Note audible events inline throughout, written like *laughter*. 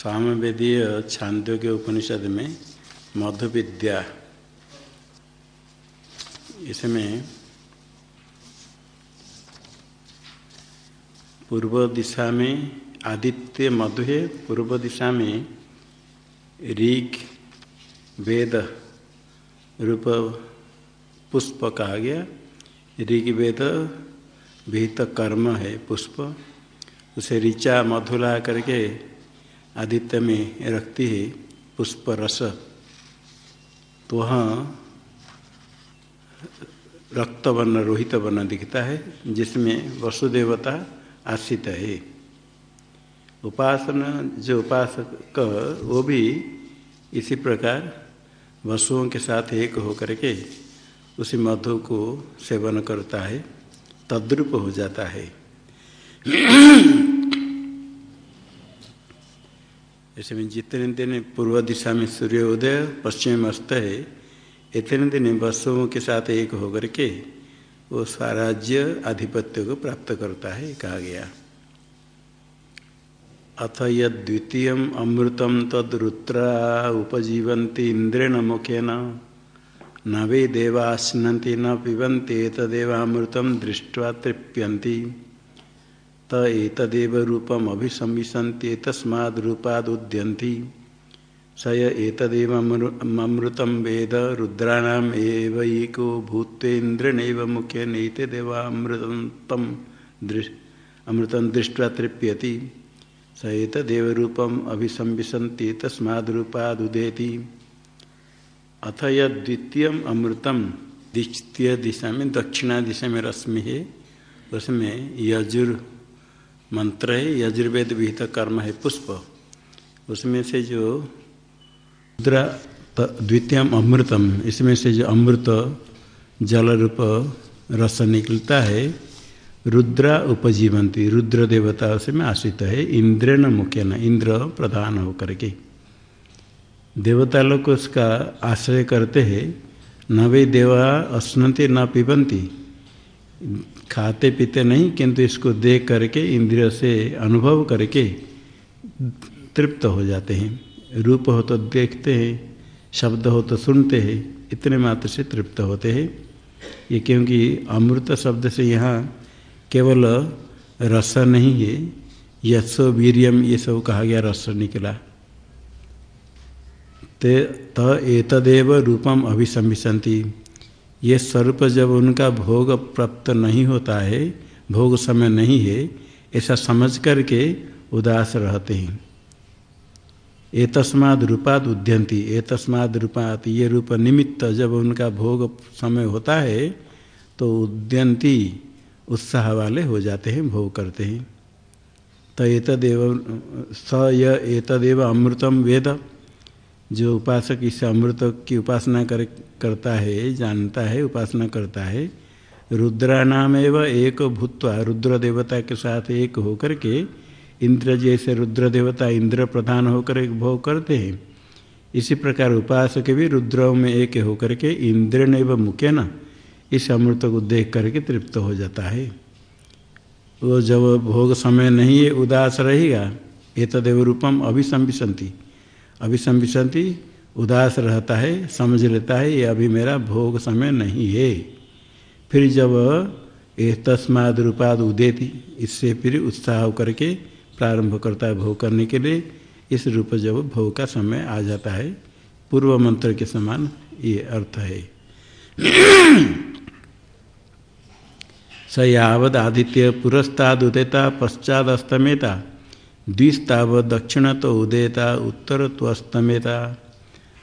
सामवेदीय छांदोग्य उपनिषद में मधु विद्या इसमें पूर्व दिशा में आदित्य मधु है, पूर्व दिशा में ऋग, वेद, रूप पुष्प कहा गया। ऋग, वेद, विहित कर्म है, पुष्प। उसे ऋचा मधुला करके आदित्य में रखती है पुष्प रस। तो वहाँ रक्त वर्ण रोहित वर्ण दिखता है, जिसमें वसुदेवता आश्रित है। उपासना, जो उपासक, वो भी इसी प्रकार वसुओं के साथ एक होकर के उसी मधु को सेवन करता है, तद्रुप हो जाता है। ऐसे में जितने दिन पूर्व दिशा में सूर्योदय पश्चिम अस्त है, इतने दिन वसुओं के साथ एक होकर के वो स्वराज्य आधिपत्य को प्राप्त करता है, कहा गया। अथ यद्वितीय अमृतम तद्रुत्रा उपजीवंती इंद्रेण मुखेन। न वे देवा स्नती न पिबंती तदेवामृतम दृष्ट्वा तृप्यंती त एतदेव रूपम अभिसंविशन्ति तस्माद् स य एतदेवमृतं वेद, रुद्राणाम् एव एको भूतेन्द्रेणैव मुख्यनैते देवामृतं दृश् अमृतं दृष्ट्वा तृप्यति। स एतदेव रूपम् अभिसंविशन्ति तस्माद् अथ यद्वितीयम् अमृतम द्वितीय दिशा में दक्षिणा दिशा में रश्मि है उसमें यजुर मंत्र है, यजुर्वेद विहित कर्म है, पुष्प। उसमें से जो रुद्रा द्वितीय अमृतम, इसमें से जो अमृत जल रूप रस निकलता है, रुद्रा उपजीवंती, रुद्र देवता उसमें आश्रित है इंद्र न मुख्य न इंद्र प्रधान होकर के। देवता लोग उसका आश्रय करते हैं, न वे देवा अस्नते न पिबंती। खाते पीते नहीं, किंतु इसको देख करके, इंद्रिय से अनुभव करके तृप्त हो जाते हैं। रूप हो तो देखते हैं, शब्द हो तो सुनते हैं, इतने मात्र से तृप्त होते हैं। ये क्योंकि अमृत शब्द से यहाँ केवल रस नहीं है यशो वीरियम, ये सब कहा गया, रस निकला। ते, त एतदेव रूपम अभिसंभिशंति ये स्वरूप जब उनका भोग प्राप्त नहीं होता है, भोग समय नहीं है, ऐसा समझ करके उदास रहते हैं। ए तस्माद रूपात उद्यंती ए तस्माद रूपात, ये रूप निमित्त जब उनका भोग समय होता है तो उद्यंती उत्साह वाले हो जाते हैं, भोग करते हैं। तो एतदेव, स य एतदेव अमृतम वेद। जो उपासक इस अमृत की उपासना कर, करता है, जानता है, उपासना करता है रुद्रा नाम एवं एक भूतवा, रुद्र देवता के साथ एक होकर के, इंद्र जैसे रुद्र देवता इंद्र प्रधान होकर एक भोग करते हैं। इसी प्रकार उपासक भी रुद्रों में एक होकर के इंद्र ने व मुख्य न इस अमृत को देख करके तृप्त हो जाता है। वो जब भोग समय नहीं है उदास रहेगा ये तदेव रूपम अभिसंभिशंति अभिसंभिशंति उदास रहता है, समझ लेता है, ये अभी मेरा भोग समय नहीं है। फिर जब ये तस्माद रूपाद उदेती, इससे फिर उत्साह करके प्रारंभ करता है भोग करने के लिए, इस रूप जब भोग का समय आ जाता है, पूर्व मंत्र के समान ये अर्थ है। स यावद आदित्य पुरस्ताद उदेता पश्चात अस्तमेता द्विस्ताव दक्षिण तो उदयता उत्तर तो अस्तमेता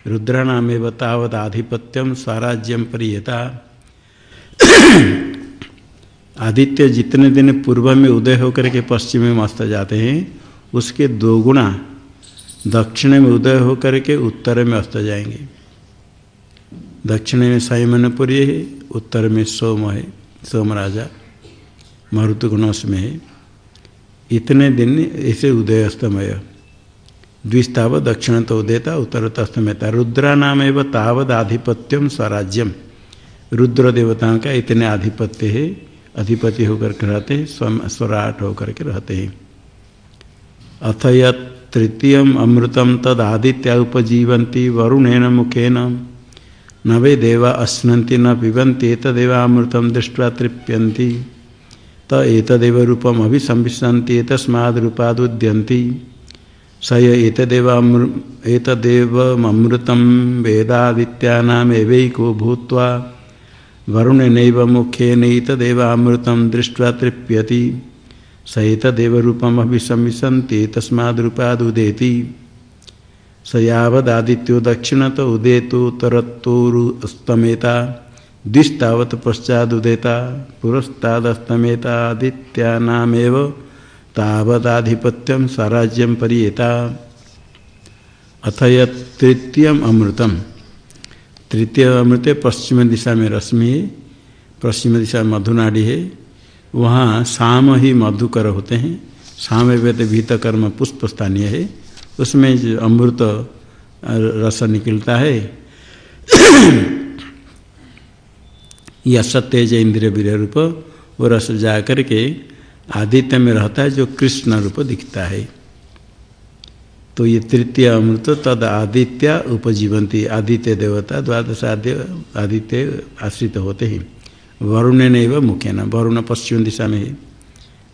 रुद्राणामेव तावत आधिपत्यम स्वराज्यम प्रियता। आदित्य जितने दिन पूर्व में उदय होकर के पश्चिम में मस्त जाते हैं, उसके दो गुणा दक्षिण में उदय होकर के उत्तर में अस्त जाएँगे। दक्षिण में संयमनपुरी है, उत्तर में सोम है सोम राजा मरुतगुणस में है। इतने दिन ऐसे उदय अस्तमय द्विस्ताव दक्षिण तो उदयता उत्तर तस्तमयता रुद्रा नाम एवं तावद आधिपत्यम स्वराज्यम। रुद्र देवताओं का इतने आधिपत्य है अधिपति होकर के रहते हैं स्वराट होकर के रहते हैं। अथ तृतीय अमृतम तद आदित्य उपजीवंती वरुणेन मुखेन। न वे देवा अश्नति न पिबंती तदेवामृतम दृष्टि तृप्यंती त एतदेव रूपम अभिसंविशंति तस्माद् रूपादुद्यंती स एतदेवमृतं वेदादित्यानामेवैको भूत्वा वरुणनैव मुखेनैतदेवामृतं दृष्ट्वा तृप्यति। स एतदेवरूपमभिसंविशन्ति तस्माद्रूपादुदेति स यावदादित्यो दक्षिणत उदेतोत्तरत्तोरुस्तमेता दिष्टावत पुरस्तादस्तमेता पुरस्तादस्तमेतादित्यानामेव तावदाधिपत्यम स्वराज्यम परियेता। अथ तृतीय अमृतम। तृतीय अमृत पश्चिम दिशा में रश्मि है पश्चिम दिशा में मधुनाड़ी। है वहाँ शाम ही मधुकर होते हैं। शाम वेद भीत कर्म पुष्प स्थानीय है। उसमें जो अमृत रस निकलता है यह सत्य इंद्रिय वीर रूप वो रस जा करके आदित्य में रहता है जो कृष्ण रूप दिखता है तो ये तृतीय अमृत तद आदित्य उपजीवंती आदित्य देवता द्वादश आद्य आदित्य आश्रित होते हैं वरुण ने व मुख्य न वरुण पश्चिम दिशा में है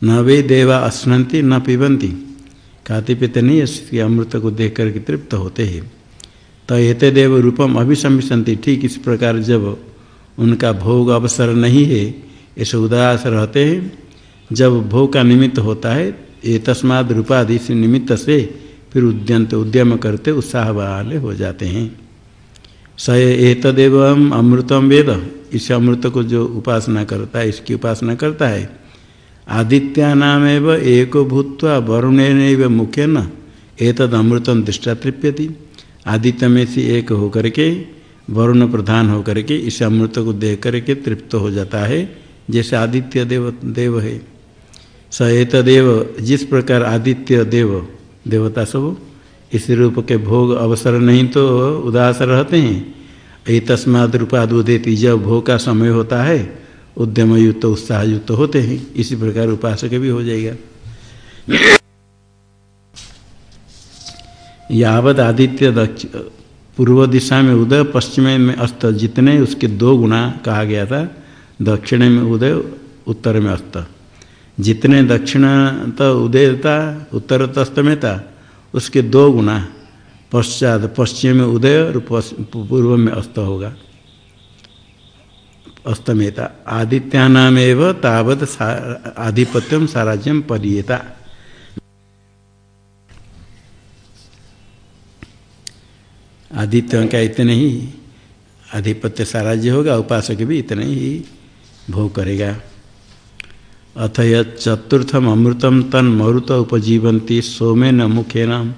न वे देवा अस्नती न पिबंती खाते पीते नहीं अमृत को देख करके तृप्त होते हैं तो एते देव रूपम अभिसंभिशंति ठीक इस प्रकार जब उनका भोग अवसर नहीं है, ऐसे उदास रहते हैं। जब भोग का निमित्त होता है, ये तस्माद रूपादि से निमित्त से फिर उद्यंत, उद्यम करते, उत्साह वाले हो जाते हैं। स एतदेव अमृतम वेद। इस अमृत को जो उपासना करता है, इसकी उपासना करता है। आदित्या नाम एवं एक भूतवा वरुण मुख्य न एतद अमृतम दृष्टा तृप्यति। आदित्य में से एक होकर के वरुण प्रधान होकर के इस अमृत को देख करके तृप्त हो जाता है, जैसे आदित्य देव देव है। स एतदेव, जिस प्रकार आदित्य देव, देवता सब, इस रूप के भोग अवसर नहीं तो उदास रहते हैं। ये तस्माद रूपाद उदेती, जब भोग का समय होता है उद्यम युक्त उत्साह युक्त होते हैं। इसी प्रकार उपासक भी हो जाएगा। यावत आदित्य दक्ष पूर्व दिशा में उदय, पश्चिम में अस्त, जितने उसके दो गुणा कहा गया था, दक्षिण में उदय, उत्तर में अस्त। जितने दक्षिण तो उदय था, उत्तर तस्तमेता उसके दो गुना पश्चात पश्चिम में उदय और पूर्व में अस्त होगा। अस्तमेता आदित्यानाम एवं तावत आधिपत्यम साराज्यम परियता। आदित्य का इतने ही, आधिपत्य साराज्य होगा, उपासक भी इतने ही भोग करेगा। अथ यथुर्थम अमृतम तन मरुत उपजीवंती, सोमेन मुखेन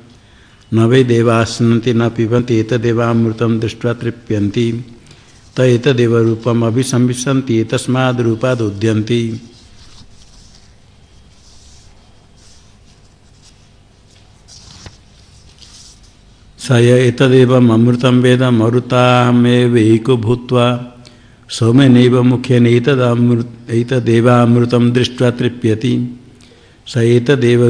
न वै देवाश्नति न पिबंती एतदेवामृतम दृष्टि तृप्यंती त एतदेव रूपम अभिसंविशंति तस्माद् रूपाद उद्यंती स एतदेव अमृतम वेद मरुतामेवैको भूत्वा सौम्य नैव मुख्य नैतदेवामृतम दृष्ट्वा तृप्यति। स एतदेव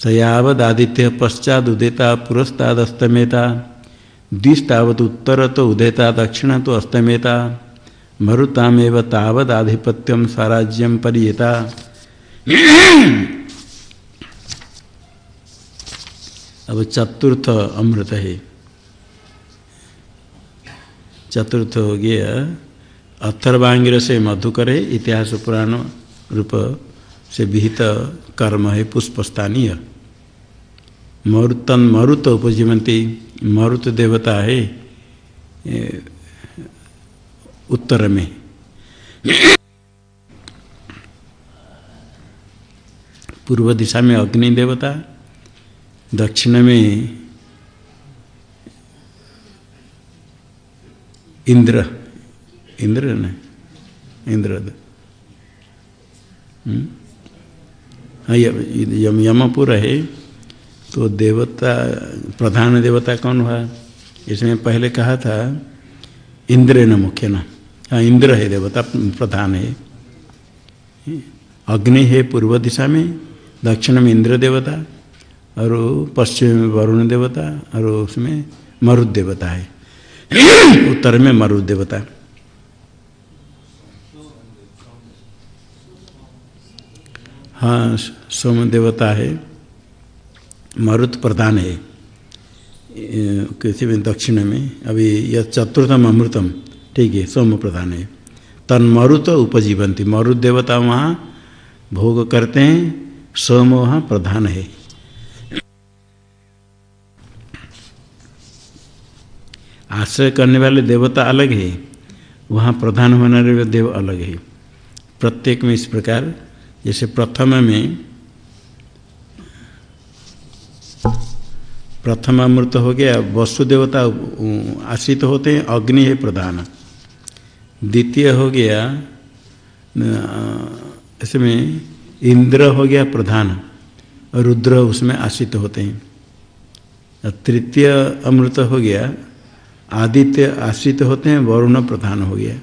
स यावदादित्य पश्चादुदेता पुरस्तादस्तमेता। दिष्टावत तो उदेता दक्षिण तो अस्तमेता। मरुतामेव तावदाधिपत्यम स्वराज्यम परियता। अब चतुर्थ अमृत है। चतुर्थ हो गया, अथर्वांगिर से मधुकर है, इतिहास पुराण रूप से विहित कर्म है, पुष्पस्थानीय। मरुतन मरुत उपजीवंती, मरुत देवता है उत्तर में। पूर्व दिशा में अग्नि देवता दक्षिण में इंद्र इंद्र न, इंद्र हम्म? हाँ यम, यमपुर है तो देवता, प्रधान देवता कौन हुआ? इसमें पहले कहा था, इंद्र न मुख्य न। हाँ इंद्र है देवता, प्रधान है। अग्नि है पूर्व दिशा में, दक्षिण में इंद्र देवता। और पश्चिम में वरुण देवता और उसमें मरुद देवता है। *coughs* उत्तर में मरुद देवता हाँ। सोम देवता है। मरुत प्रधान है। किसी में दक्षिण में। अभी यह चतुर्थम अमृतम। ठीक है, सोम प्रधान है। तन मरुत उपजीवंती। मरुत देवता वहाँ भोग करते हैं। सोम वहाँ प्रधान है। आश्रय करने वाले देवता अलग है, वहाँ प्रधान होने वाले देव अलग है। प्रत्येक में इस प्रकार, जैसे प्रथम में, प्रथम अमृत हो गया वसु देवता आश्रित होते हैं, अग्नि है प्रधान। द्वितीय हो गया इसमें इंद्र हो गया प्रधान, रुद्र उसमें आश्रित होते हैं। तृतीय अमृत हो गया आदित्य आश्रित होते हैं, वरुण प्रधान हो गया।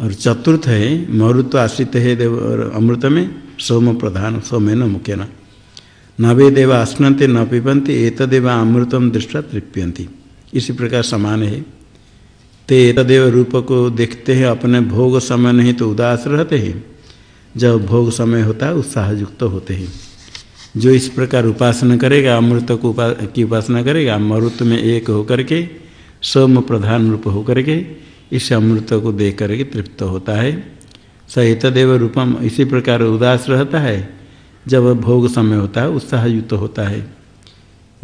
और चतुर्थ है मरुत्व आश्रित है देव, और अमृत में सोम प्रधान सोमे न मुख्य न नवे देव आस्नते न पिबंती एतदेव अमृतम दृष्टा तृप्यंती इसी प्रकार समान है। ते एतदेव रूप को देखते हैं, अपने भोग समय नहीं तो उदास रहते हैं। जब भोग समय होता है, उत्साहयुक्त होते हैं। जो इस प्रकार उपासना करेगा अमृत को उपा, की उपासना करेगा मरुत में एक होकर के सोम प्रधान रूप होकर के इस अमृत को देख करके तृप्त होता है। स एतदेव रूपम इसी प्रकार उदास रहता है। जब भोग समय होता है उत्साह युक्त होता है।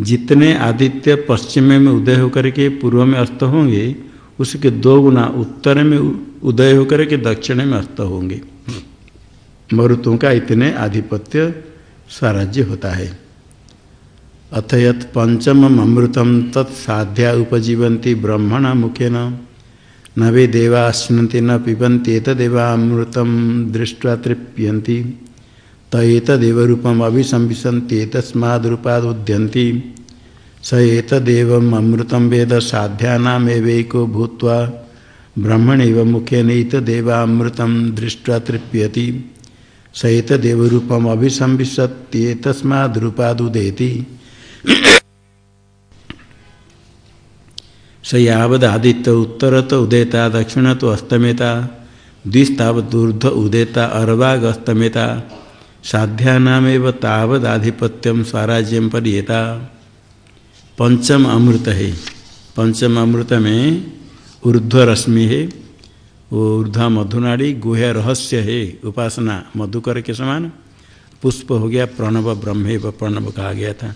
जितने आदित्य पश्चिम में उदय होकर के पूर्व में अस्त होंगे उसके दो गुना उत्तर में उदय होकर के दक्षिण में अस्त होंगे। मरुतों का इतने आधिपत्य स्वराज्य होता है। अथ यत पंचम अमृतम तत्साध्या उपजीवंती ब्रह्मण मुखेन। न वे देवा स्नति न पिबंती तदेवामृतम दृष्ट्वा तृप्यंती तदेव रूपम अभिसंविशंति तस्माद्रूपादुद्यंती स एतदेवम अमृतम वेद साध्यानामेवैको भूत्वा ब्रह्मणैव मुखेन एतदेवामृतम दृष्ट्वा तृप्यति। स एतदेव रूपम अभिसंविशत्ये स यावद आदित्य उत्तर तो उदेता दक्षिण तो अस्तमेता द्विस्तावदूर्ध उदेता, अर्वाग अस्तमेता साध्यानामेव तावदाधिपत्यम स्वराज्यम परियता। पंचम अमृत है पंचम अमृत में ऊर्ध्व रश्मि है वो ऊर्ध्व मधुनाड़ी गुह्य रहस्य है, उपासना मधुकर के समान। पुष्प हो गया, प्रणव ब्रह्मे व प्रणव कहा गया था।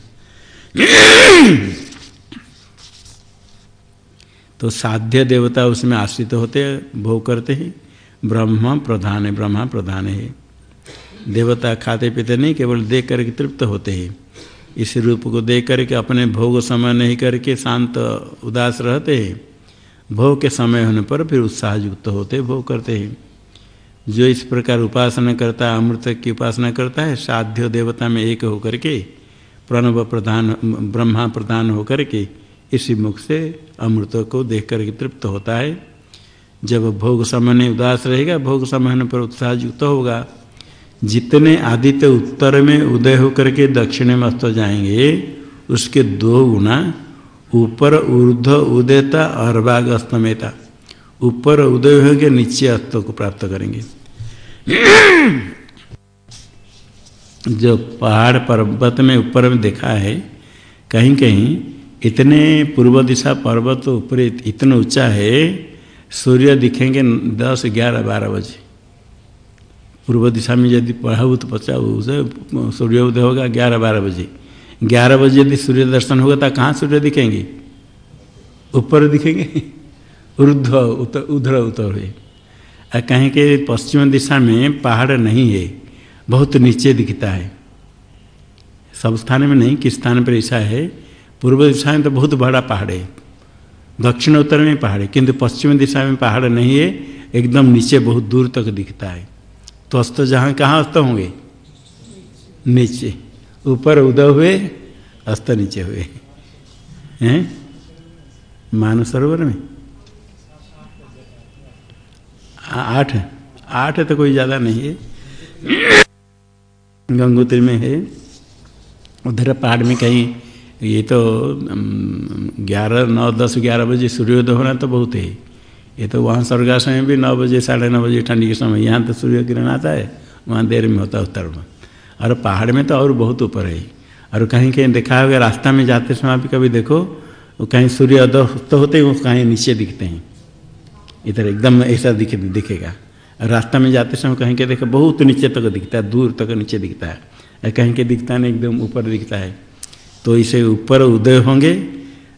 तो साध्य देवता उसमें आश्रित होते, भोग करते हैं। ब्रह्म प्रधान है, ब्रह्मा प्रधान है। देवता खाते पीते नहीं, केवल देख करके तृप्त होते हैं। इस रूप को देख करके, अपने भोग समय नहीं करके शांत, उदास रहते हैं। भोग के समय होने पर फिर उत्साह युक्त होते भोग करते हैं। जो इस प्रकार उपासना करता है अमृत की उपासना करता है, साध्य देवता में एक होकर के, प्रणव प्रधान, ब्रह्मा प्रधान होकर के, इसी मुख से अमृत को देख करके तृप्त होता है। जब भोग समय उदास रहेगा, भोग समय पर उत्साह युक्त होगा। जितने आदित्य उत्तर में उदय होकर के दक्षिण में अस्त जाएँगे, उसके दो गुना ऊपर ऊर्ध उदयता अर्भाग अस्तमेता। ऊपर उदय हो गया नीचे अस्त को प्राप्त करेंगे। जो पहाड़ पर्वत में ऊपर में देखा है, कहीं कहीं इतने पूर्व दिशा पर्वत ऊपर इतना ऊँचा है, सूर्य दिखेंगे दस, ग्यारह, बारह बजे। पूर्व दिशा में यदि पढ़ाऊ तो पचा उसे सूर्योदय होगा, ग्यारह, बारह बजे। ग्यारह बजे यदि सूर्य दर्शन होगा तो कहाँ सूर्य दिखेंगे? ऊपर दिखेंगे? *laughs* उतर उधर, उतर हुए। और कहीं के पश्चिम दिशा में पहाड़ नहीं है, बहुत नीचे दिखता है। सब स्थान में नहीं, किस स्थान पर ऐसा है? पूर्व दिशा में तो बहुत बड़ा पहाड़ है। दक्षिण उत्तर में पहाड़ है, किंतु पश्चिम दिशा में पहाड़ नहीं है, एकदम नीचे बहुत दूर तक दिखता है। तो अस्त जहाँ, कहाँ अस्त होंगे? नीचे। ऊपर उदय हुए, अस्त नीचे हुए। हैं? मान सरोवर में। आठ आठ तो कोई ज़्यादा नहीं है। गंगोत्री में है। उधर पहाड़ में कहीं, ये तो ग्यारह, नौ, दस, ग्यारह बजे सूर्योदय होना तो बहुत है। ये तो वहाँ स्वर्गाश्रम में भी नौ बजे, साढ़े नौ बजे ठंडी के समय, यहाँ तो सूर्य किरण आता है, वहाँ देर में होता है उत्तर में और पहाड़ में तो और बहुत ऊपर है। और कहीं कहीं देखा होगा, रास्ता में जाते समय भी कभी देखो, वो कहीं सूर्य अस्त होते हैं, वो कहीं नीचे दिखते हैं। इधर एकदम ऐसा दिखे, दिखेगा। रास्ता में जाते समय कहीं के देखो, बहुत नीचे तक दिखता है, दूर तक नीचे दिखता है। और कहीं के दिखता नहीं, एकदम ऊपर दिखता है। तो इसे ऊपर उदय होंगे,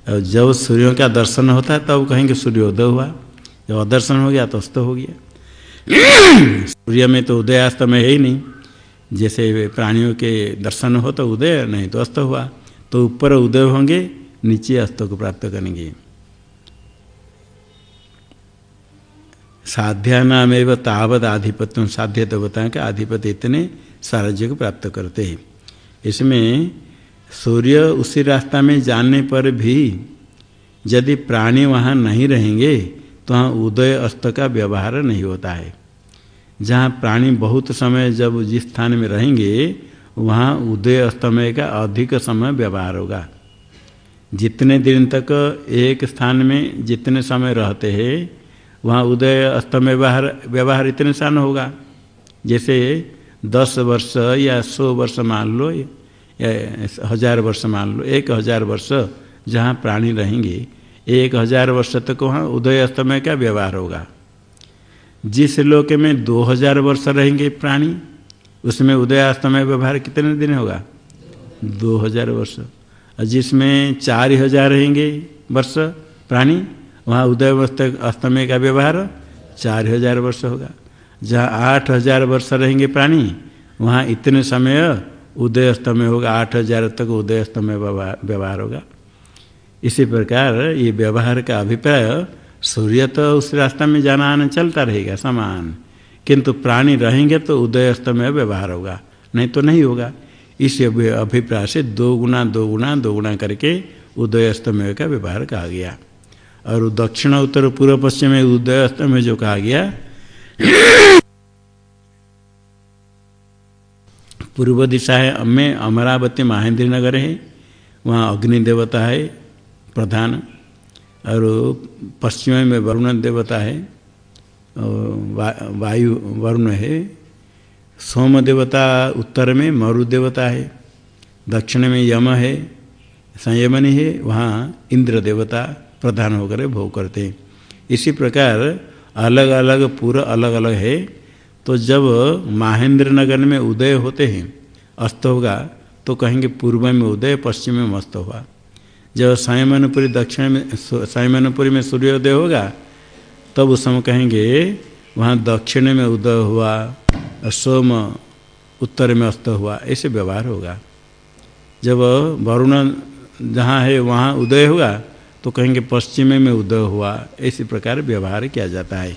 और जब सूर्यों का दर्शन होता है, तब कहेंगे सूर्योदय हुआ। जब अदर्शन हो गया तो अस्त हो गया। *clears throat* सूर्य में तो उदय अस्त में है ही नहीं। जैसे प्राणियों के दर्शन हो तो उदय, नहीं तो अस्त हुआ। तो ऊपर उदय होंगे, नीचे अस्त को प्राप्त करेंगे। साध्या नाम एवं तावत आधिपत्य। साध्य तो बताएँ कि आधिपत्य इतने साराज्य को प्राप्त करते हैं। इसमें सूर्य उसी रास्ता में जाने पर भी यदि प्राणी वहाँ नहीं रहेंगे तो वहाँ उदय अस्त का व्यवहार नहीं होता है। जहाँ प्राणी बहुत समय जब जिस स्थान में रहेंगे, वहाँ उदय अस्तमय का अधिक समय व्यवहार होगा। जितने दिन तक एक स्थान में जितने समय रहते हैं, वहाँ उदय अस्तमय व्यवहार व्यवहार इतने सान होगा। जैसे दस वर्ष या सौ वर्ष मान लो, या हज़ार वर्ष मान लो, एक हज़ार वर्ष जहाँ प्राणी रहेंगे, एक हज़ार वर्ष तक वहाँ उदय अस्तमय का व्यवहार होगा। जिस लोक में दो हज़ार वर्ष रहेंगे प्राणी, उसमें उदय अस्तमय व्यवहार कितने दिन होगा? दो हज़ार वर्ष। और जिसमें चार हज़ार रहेंगे वर्ष प्राणी, वहाँ उदय अस्तमय का व्यवहार चार हज़ार वर्ष होगा। जहाँ आठ हज़ार वर्ष रहेंगे प्राणी, वहाँ इतने समय उदय अस्तमय होगा, आठ हज़ार तक उदय अस्तमय व्यवहार होगा। इसी प्रकार ये व्यवहार का अभिप्राय सूर्य तो उस रास्ता में जाना आना चलता रहेगा, समान। किंतु प्राणी रहेंगे तो उदय अस्तमय व्यवहार होगा, नहीं तो नहीं होगा। इस अभिप्राय से दो गुना दो गुना दो गुना करके उदय अस्तमय का व्यवहार कहा गया। और दक्षिण, उत्तर, पूर्व, पश्चिम में उदय अस्तमय जो कहा गया, पूर्व दिशा है में अमरावती महेंद्र नगर है, वहाँ अग्नि देवता है प्रधान। और पश्चिम में वरुण देवता है वा, वायु वरुण है सोम देवता उत्तर में मरु देवता है दक्षिण में यम है संयमनी है वहाँ इंद्र देवता प्रधान होकर भोग करते हैं। इसी प्रकार अलग अलग पूरा अलग अलग है तो जब महेंद्र नगर में उदय होते हैं अस्त होगा तो कहेंगे पूर्व में उदय पश्चिम में मस्त हुआ जब सायमनपुरी दक्षिण में सायमनपुरी में सूर्योदय होगा, तब उस समय कहेंगे, वहाँ दक्षिण में उदय हुआ, सोम उत्तर में अस्त हुआ, ऐसे व्यवहार होगा। जब वरुण जहाँ है, वहाँ उदय होगा तो कहेंगे पश्चिम में उदय हुआ इसी प्रकार व्यवहार किया जाता है।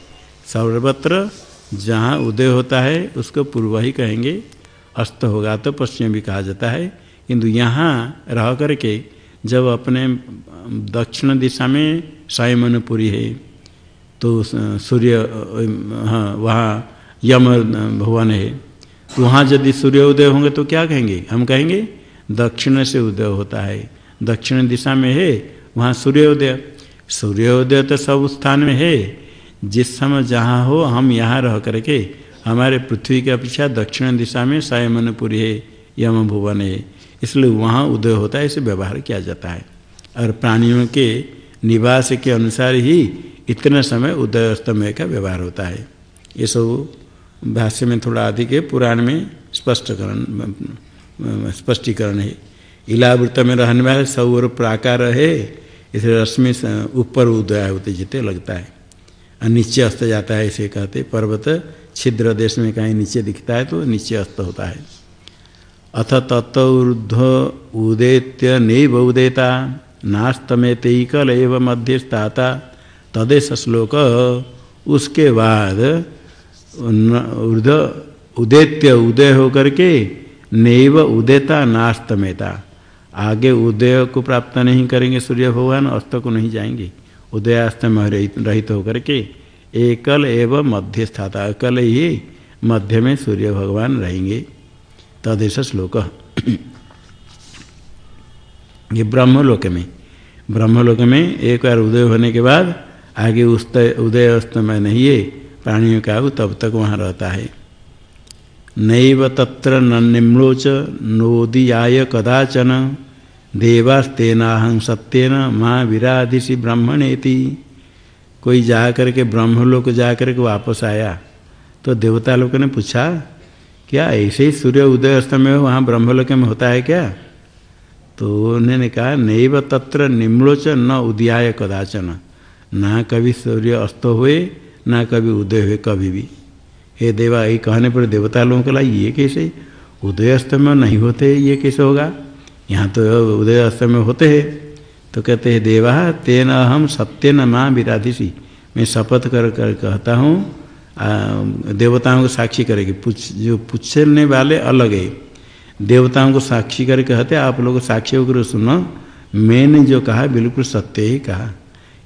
सर्वत्र जहाँ उदय होता है, उसको पूर्व ही कहेंगे, अस्त होगा तो पश्चिम भी कहा जाता है। किंतु यहाँ रह करके जब अपने दक्षिण दिशा में सायमनपुरी है तो सूर्य हाँ वहाँ यम भवन है। तो वहाँ यदि सूर्य उदय होंगे तो क्या कहेंगे? हम कहेंगे, दक्षिण से उदय होता है। दक्षिण दिशा में है, वहाँ सूर्योदय सूर्योदय तो सब स्थान में है। जिस समय जहाँ हो, हम यहाँ रह करके हमारे पृथ्वी की अपेक्षा दक्षिण दिशा में सायमनपुरी है यम भुवन है। इसलिए वहाँ उदय होता है, इसे व्यवहार किया जाता है। और प्राणियों के निवास के अनुसार ही इतना समय उदय अस्तमय का व्यवहार होता है। ये सब भाष्य में थोड़ा अधिक है, पुराण में स्पष्टकरण, स्पष्टीकरण है। इलावृत में रहने वाले सौर प्राकार है, इसे रश्मि ऊपर उदय होते जिते लगता है। और नीचे अस्त जाता है, इसे कहते पर्वत। छिद्र देश में कहीं नीचे दिखता है तो नीचे अस्त होता है। अथ तत्ऊर्ध उदेत्य नैव उदेता नास्तमेतकल एव मध्यस्थाता। तदेश श्लोक, उसके बाद ऊर्ध उदेत्य उदय होकर के नैव उदेता, नास्तमेता। आगे उदय को प्राप्त नहीं करेंगे सूर्य भगवान, अस्त को नहीं जाएँगे। उदयास्त में रहित होकर के एकल एवं मध्यस्थाता अकल ही मध्य में सूर्य भगवान रहेंगे। तदेश श्लोक। ये ब्रह्मलोक में ब्रह्मलोक में एक बार उदय होने के बाद आगे उस्त, उदय अस्त में नहीं है, प्राणियों का तब तक वहाँ रहता है। नैव तत्र न निम्लोच नोदियाय कदाचन, देवास्तेनाहं सत्यन माँ विराधिशी ब्राह्मणेति। कोई जा करके ब्रह्मलोक जा करके वापस आया तो देवता लोग ने पूछा क्या ऐसे ही सूर्य उदय अस्त में वहाँ ब्रह्मलोक में होता है क्या? तो उन्होंने कहा, नैव तत्र निम्लोच न उदयाय कदाचन। ना कभी सूर्य अस्त हुए, ना कभी उदय हुए कभी भी। हे देवा, ये कहने पर देवता लोगों को ला ये कैसे? उदय अस्त में नहीं होते, ये कैसे होगा? यहाँ तो उदय अस्त में होते हैं। तो कहते हैं, देवा, तेन हम सत्य न माँ विराधिसी मैं शपथ कर कर कहता हूँ देवताओं को साक्षी करेगी पूछ जो पूछने वाले अलग है। देवताओं को साक्षी कर कहते आप लोग साक्षी होकर सुनो। मैंने जो कहा बिल्कुल सत्य ही कहा।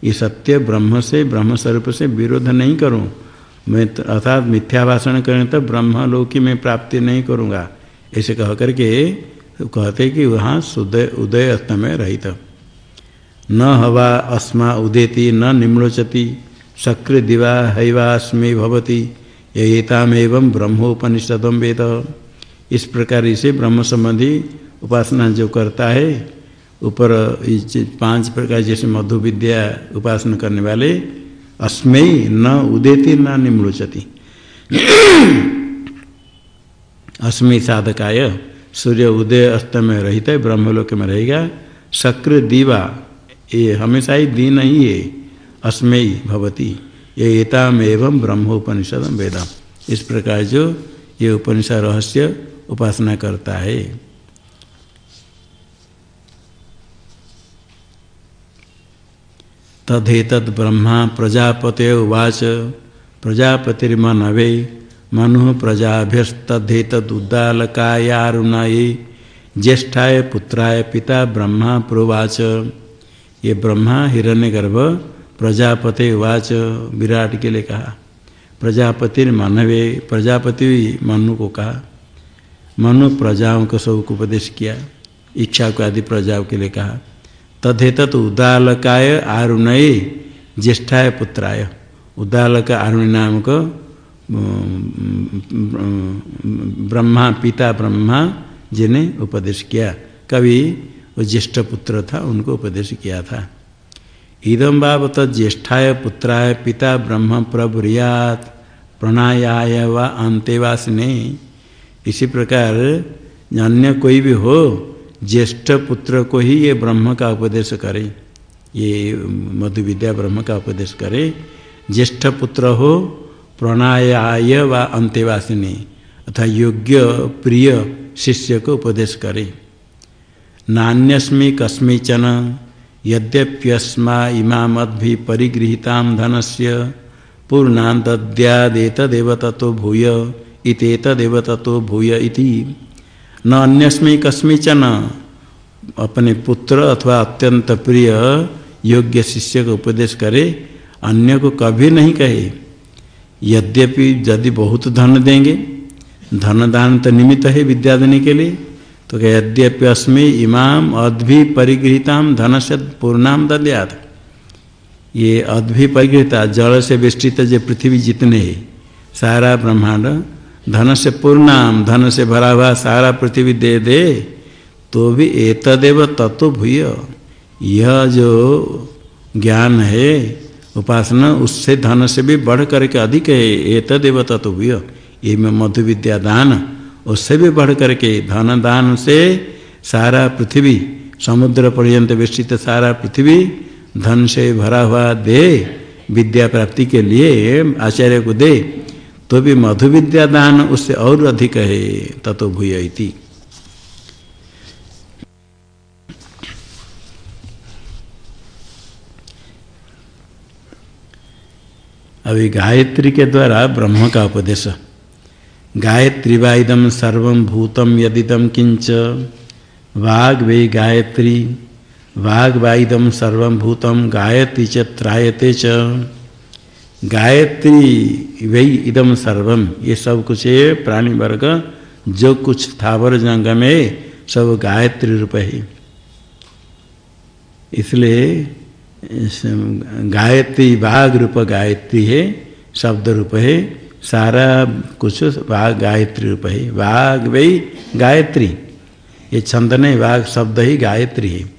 ये सत्य ब्रह्म से ब्रह्म स्वरूप से विरोध नहीं करूँ। मैं तो, अर्थात मिथ्या भाषण करें तो ब्रह्म लोक की मैं प्राप्ति नहीं करूँगा। ऐसे कह करके कहते कि वहाँ सुदय उदय अस्तमय रहित। न हवा अस्मा उदेति न निम्लोचति शक्र दिवा हैवास्मे भवती। एतामेवं ब्रह्मोपनिषदम वेद। इस प्रकार इसे ब्रह्म संबंधी उपासना जो करता है ऊपर पाँच प्रकार जैसे मधु विद्या उपासना करने वाले अस्मयी न उदेति न निम्लोचति अस्मि साधकाय, सूर्य उदय अस्त में रहता है ब्रह्मलोक में रहेगा। शक्र दीवा ये हमेशा ही दिन ही है। अस्मयी भवती। ये एताम एवं ब्रह्मोपनिषद वेदम। इस प्रकार जो ये उपनिषद रहस्य उपासना करता है। तदेतद ब्रह्मा प्रजापते उवाच। प्रजापतिर्मनवे, मनु प्रजाभ्यस्तद्धेतदुद्दालकायारुणाये ज्येष्ठाय पुत्राय पिता ब्रह्मा प्रोवाच। ये ब्रह्मा हिरण्यगर्भ प्रजापति वाच विराट के लिए कहा। प्रजापति ने मानवे, प्रजापति मनु को कहा। मनु प्रजाओं को सबको उपदेश किया। इच्छा को आदि प्रजाओं के लिए कहा। तथेत उदालकाय आरुणय ज्येष्ठाय पुत्राय। उदालक आरुण नाम को ब्रह्मा, पिता ब्रह्मा जिन्हें उपदेश किया। कवि, वो ज्येष्ठ पुत्र था, उनको उपदेश किया था। इदम बाबत ज्येष्ठाय पुत्राय पिता ब्रह्म प्रभुरियात प्रणायाय व अंतेवासने इसी प्रकार अन्य कोई भी हो, ज्येष्ठ पुत्र को ही ये ब्रह्म का उपदेश करे। ये मधु विद्या ब्रह्म का उपदेश करे। ज्येष्ठ पुत्र हो, प्रणायाय व अंत्यवासिनी अथा योग्य प्रिय शिष्य को उपदेश करे। नान्यस्मी कस्मीचन यद्यप्यस्मा इमामद्भि परिगृहीता धन से पूर्णा दद्यादेतदेव ततो भूय इतेतदेव ततो भूय इति। न अन्यस्मै कस्मीचन अपने पुत्र अथवा अत्यंत प्रिय योग्य शिष्य को उपदेश करे अन्य को कभी नहीं कहे। यद्यपि यदि बहुत धन देंगे धन दान तो निमित्त है विद्या देने के लिए। तो क्या यद्यपि अस्मि इमाम अद्भि परिगृहिताम धन से पूर्णाम दद्यात। ये अद्भि परिगृहिता जल से विस्तृत जो पृथ्वी जितने है, सारा ब्रह्मांड धन से पूर्णाम धन से भरा हुआ सारा पृथ्वी दे दे तो भी एतदेव तत्व भूय। यह जो ज्ञान है, उपासना, उससे धन से भी बढ़ करके अधिक है, एतदेव तत्व भूय। ये मधु विद्या दान उससे भी बढ़ करके धन दान से सारा पृथ्वी, समुद्र पर्यंत विस्तृत सारा पृथ्वी, धन से भरा हुआ दे विद्या प्राप्ति के लिए आचार्य को दे तो भी मधु विद्या दान उससे और अधिक है, ततो भूय अभी गायत्री के द्वारा ब्रह्म का उपदेश। गायत्री वाइदम सर्व भूतम यदिदम किंच वाग वे गायत्री वाग वाइदम सर्व भूतम गायत्री च त्रायते च। गायत्री वही इदम सर्वम ये सब कुछ है प्राणी वर्ग जो कुछ थावर जंग में सब गायत्री रूप है। इसलिए गायत्री बाघ रूप गायत्री है, शब्द रूप है। सारा कुछ बाघ गायत्री रूप है। बाघ वही गायत्री। ये छंद नहीं बाघ शब्द ही गायत्री है।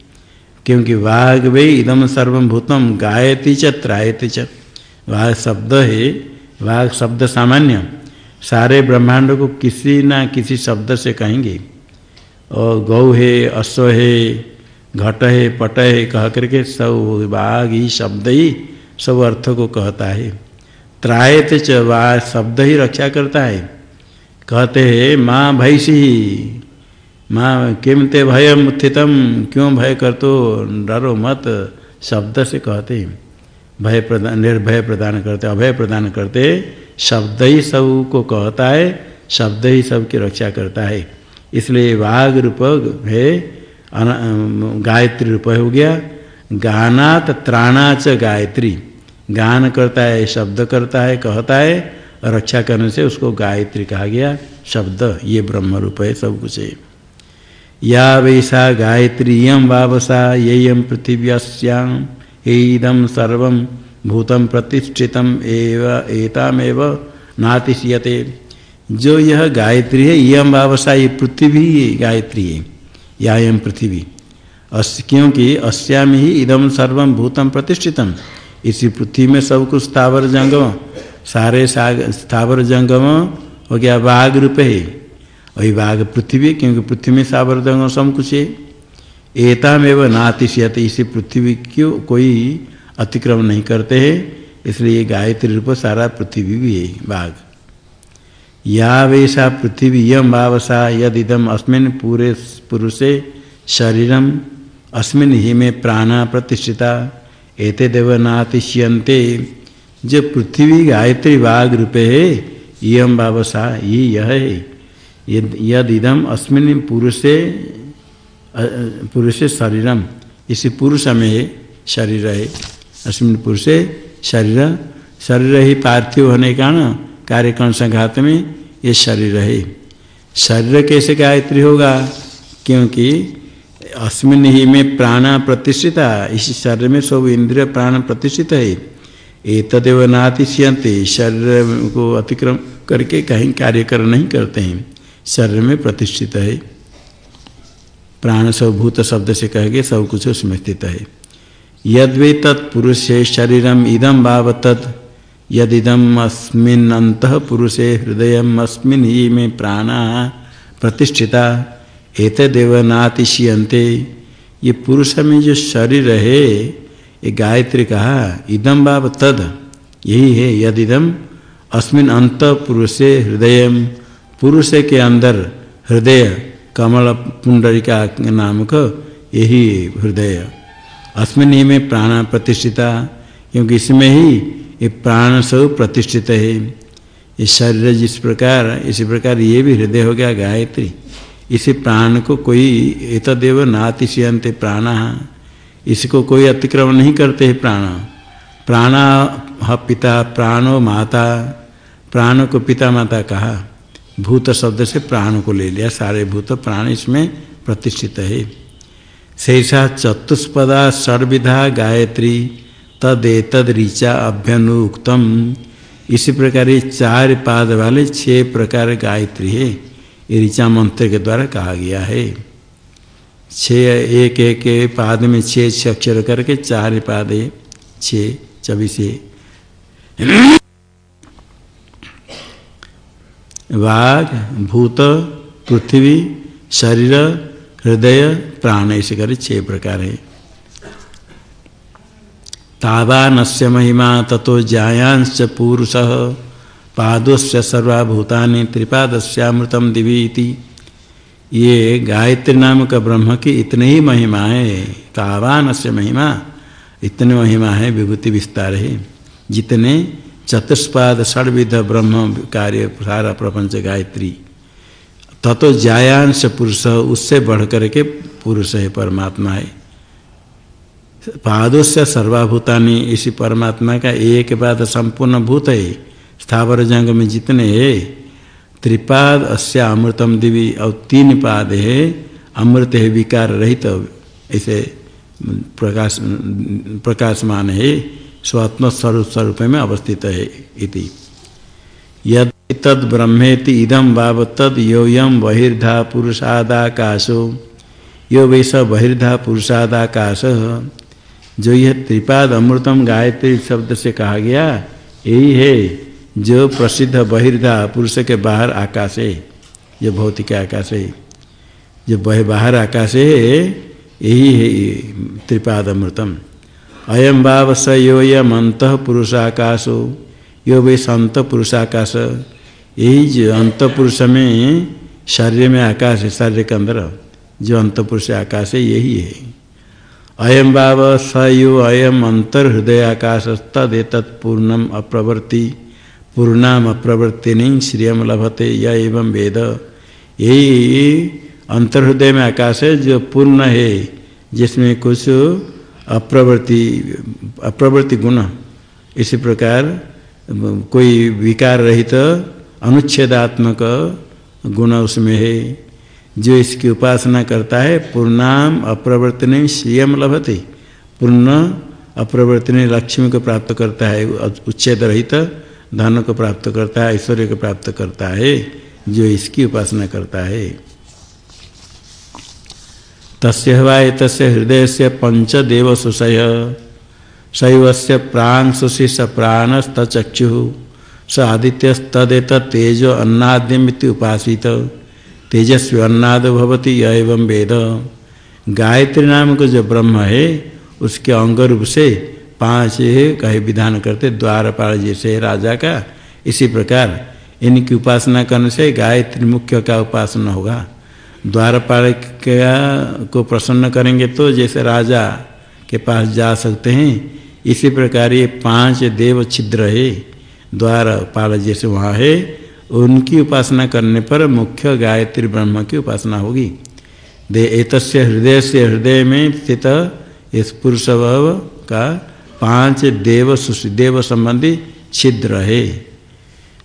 क्योंकि वाघ वही इदम सर्वभूतम गायती च त्रायती च। वाघ शब्द है वाघ शब्द सामान्य। सारे ब्रह्मांड को किसी ना किसी शब्द से कहेंगे। और गौ है, अश्व है, घट है, पट है, कह करके सब बाघ ही शब्द ही, सब अर्थ को कहता है। त्रायत च वा शब्द ही रक्षा करता है। कहते हैं, माँ भैसी, माँ किम ते भयम उत्थितम, क्यों भय कर तो डरो मत, शब्द से कहते हैं। भय प्रदान निर्भय प्रदान करते, अभय प्रदान करते, शब्द ही सबको कहता है, शब्द ही सबकी रक्षा करता है। इसलिए वाघ रूप है गायत्री रूप हो गया। गाना गानात त्राणाच गायत्री। गान करता है, शब्द करता है, कहता है, रक्षा करने से उसको गायत्री कहा गया, शब्द, ये ब्रह्म रूप है सब कुछ है। या वैसा गायत्री यम वावसा ये पृथिव्याम एदम सर्व भूतम प्रतिष्ठितम एव, एतामेव नातिशयते। जो यह गायत्री है यम व्यवसा ये पृथ्वी गायत्री है या यम पृथ्वी। अस क्योंकि अस्याम ही इदम सर्व भूतम प्रतिष्ठितम। इसी पृथ्वी में सब कुछ स्थावर जंगम, सारे स्थावर जंगम, हो गया बाघ रूप। है वही बाघ पृथ्वी, क्योंकि पृथ्वी में स्थावर जंगम सब कुछ है। एतामेव नातिशयत, इसी पृथ्वी क्यों कोई अतिक्रम नहीं करते हैं, इसलिए गायत्री रूप सारा पृथ्वी भी है, बाघ। या वैसा पृथ्वी यम भावसा, यदिदम अस्मिन पूरे पुरुषे शरीरम, अस्मिन ही में प्राणा प्रतिष्ठिता। एते देव नातिश्यंते जो पृथ्वी गायत्री वाग रूपे है यम भावसा ये यह है। यद इदम अस्मिन पुरुषे पुरुष शरीरम इसी पुरुष में शरीर है। अस्मिन पुरुषे शरीर। शरीर ही पार्थिव होने का न कार्यक्रम संघात में ये शरीर है। शरीर कैसे गायत्री होगा? क्योंकि अस्मिन ही में प्राण प्रतिष्ठिता इस शरीर में सब इंद्रिय प्राण प्रतिष्ठित। है ये तदेव नातिश्यंते शरीर को अतिक्रम करके कहीं कार्य कर नहीं करते हैं शरीर में प्रतिष्ठित। है प्राण सब भूत शब्द से कहेंगे सब कुछ उसमें स्थित है। यद्वे तत्पुरुष शरीरम इदम भाव तत् यदिदम अस्मिन अंत पुरुषे हृदय अस्मिन ही में प्राणा प्रतिष्ठिता। एत देवनातिशियंते ये पुरुष में जो शरीर है ये गायत्री कहा इदम बाब तद, यही है यदिदम अस्मिन अंत पुरुषे हृदय, पुरुष के अंदर हृदय, कमल पुंडरिका नामक यही हृदय। अस्मिन ही में प्राण प्रतिष्ठिता, क्योंकि इसमें ही ये प्राण सब प्रतिष्ठित है। ये शरीर जिस प्रकार, इसी प्रकार ये भी हृदय हो गया गायत्री। इसी प्राण को कोई एतदेव नातिशयंत प्राण, इसको कोई अतिक्रमण नहीं करते हैं प्राण। प्राण पिता, प्राणो माता, प्राण को पिता माता कहा। भूत शब्द से प्राण को ले लिया, सारे भूत प्राण इसमें प्रतिष्ठित है। शेषा चतुष्पदा सर्विधा गायत्री तद ऋचा अभ्यनुक्तम। इसी प्रकार चार पाद वाले छह प्रकार गायत्री है। ये ऋचा मंत्र के द्वारा कहा गया है। छ एक एक पाद में छः अक्षर करके चार पाद छः चौबीस वाघ भूत, पृथ्वी, शरीर, हृदय, प्राण ऐसे कर छह प्रकार है। तावानस्य महिमा ततो जायांश पुरुष। पादोस्य सर्वाभूतानि त्रिपादस्यामृतम दिवीति ये गायत्री नामक ब्रह्म की इतने ही महिमा है तावान से महिमा, इतने महिमा है, विभूति विस्तार है। जितने चतुष्पाद षडविध ब्रह्म कार्य सारा प्रपंच गायत्री, ततो जायांश पुरुष, उससे बढ़ करके पुरुष है, परमात्मा है। पादों से सर्वाभूतानी, इसी परमात्मा का एक बाद संपूर्ण भूत है। स्थावर जंग में जितने है, त्रिपाद अस्य अमृतम दिवी, और तीन पाद है, अमृत है विकार रहित तो ऐसे प्रकाश, प्रकाशमान है स्वात्म स्वरूप स्वरूप में अवस्थित है इति। यद तद ब्रह्मेति इदम भाव तद योयम बहिर्धा पुरुषादाकाशो यो वैस बहिर्धा पुरुषादाकाश जो यह त्रिपाद अमृतम गायत्री शब्द से कहा गया, यही है जो प्रसिद्ध बहिर्धा पुरुष के बाहर आकाश है जो भौतिक आकाश है जो बह बाहर आकाश है यही है त्रिपाद अमृतम अयम भाव स यो यम अंत पुरुषाकाशो, यो वे संत पुरुषाकाश। यही जो अंत पुरुष में शरीर में आकाश है, शरीर के अंदर, जो अंत पुरुष आकाश है, यही है। अयम भाव स यो अयम अंतर हृदय आकाश तद पूर्णम अप्रवर्ति पूर्णाम अप्रवर्ति नहीं श्रियम लभते या एवं वेद यही अंतर्हृदय में आकाश है, जो पूर्ण है, जिसमें कुछ अप्रवृत्ति अप्रवृत्ति गुण। इसी प्रकार, कोई विकार रहित, अनुच्छेदात्मक गुण उसमें है, जो इसकी उपासना करता है, पूर्णाम अप्रवर्तन श्रियम लभते पूर्ण अप्रवर्तन लक्ष्मी को प्राप्त करता है उच्छेद रहित। धन को प्राप्त करता है, ऐश्वर्य को प्राप्त करता है, जो इसकी उपासना करता है। तस्य हवाय तस्य हृदय से पंचदेव सुषय शैव से प्राण सुशी स प्राणस्तचक्षु स आदित्यस्तदेत तेज अन्नाद्यमित उपासित, तेजस्वी अन्नाद भवती एवं वेद। गायत्री नाम को जो ब्रह्म है, उसके अंग रूप से पाँच कहे विधान करते, द्वारपाल जैसे राजा का। इसी प्रकार, इनकी उपासना करने से गायत्री मुख्य का उपासना होगा। द्वारपाल को प्रसन्न करेंगे तो जैसे राजा के पास जा सकते हैं, इसी प्रकार ये पाँच देव छिद्र है, द्वारपाल जैसे वहाँ है, उनकी उपासना करने पर मुख्य गायत्री ब्रह्म की उपासना होगी। दे, एतस्य हृदय से हृदय में स्थित इस पुरुष का पाँच देव देव संबंधी छिद्र है।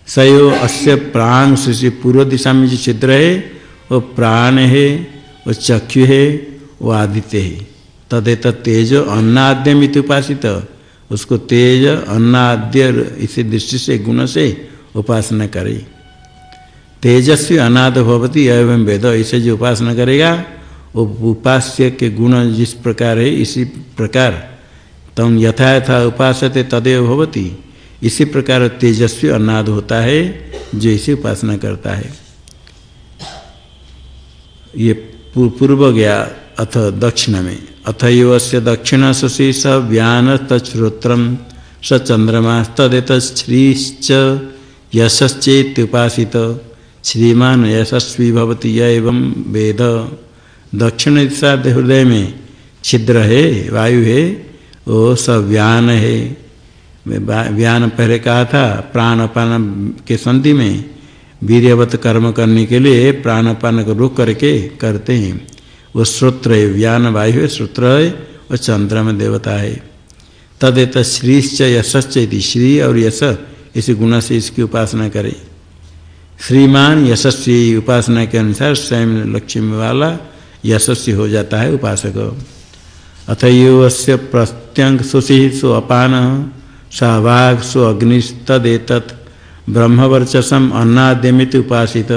सयो अस्य प्राण सुशी पूर्व दिशा में जो छिद्र है, वो प्राण है, वो चक्षु है, वो आदित्य है। तदेत तेज अन्नाद्यम उपासित। उसको तेज अन्नाद्य इसी दृष्टि से, गुण से उपासना करे। तेजस्वी अनाद भवती एवं वेद, इसे जो उपासना करेगा, वो उपास्य के गुण जिस प्रकार है, इसी प्रकार तम यथा यथा उपासते तदेव भवती। इसी प्रकार तेजस्वी अनाद होता है, जो इसी उपासना करता है। ये पूर्व गया अथ दक्षिण में। अथ यो से दक्षिण शशि स व्यान तश्रोत्र स चंद्रमा तदेत श्रीश्च यशश्चेत्युपासित श्रीमान यशस्वी भवती एवं वेद। दक्षिण दिशा हृदय में छिद्र है, वायु है। वो सब व्यान है व्यान पहले कहा था, प्राणपान के संधि में वीरवत कर्म करने के लिए प्राणपान को रोक करके करते हैं। वो श्रोत्र है, व्यान वायु है, श्रोत्र है, वो चंद्रमा देवता है। तदेत श्रीश्च यशश्च श्री और यश, इसी गुण से इसकी उपासना करे। श्रीमान यशस्वी उपासना के अनुसार स्वयं लक्ष्मी वाला यशस्वी हो जाता है उपासक। अथ यो से प्रत्यंग सुशी सु अपान सहभाग सु अग्निस्तदेत ब्रह्मवर्चसम अन्नाद्यमित उपासित।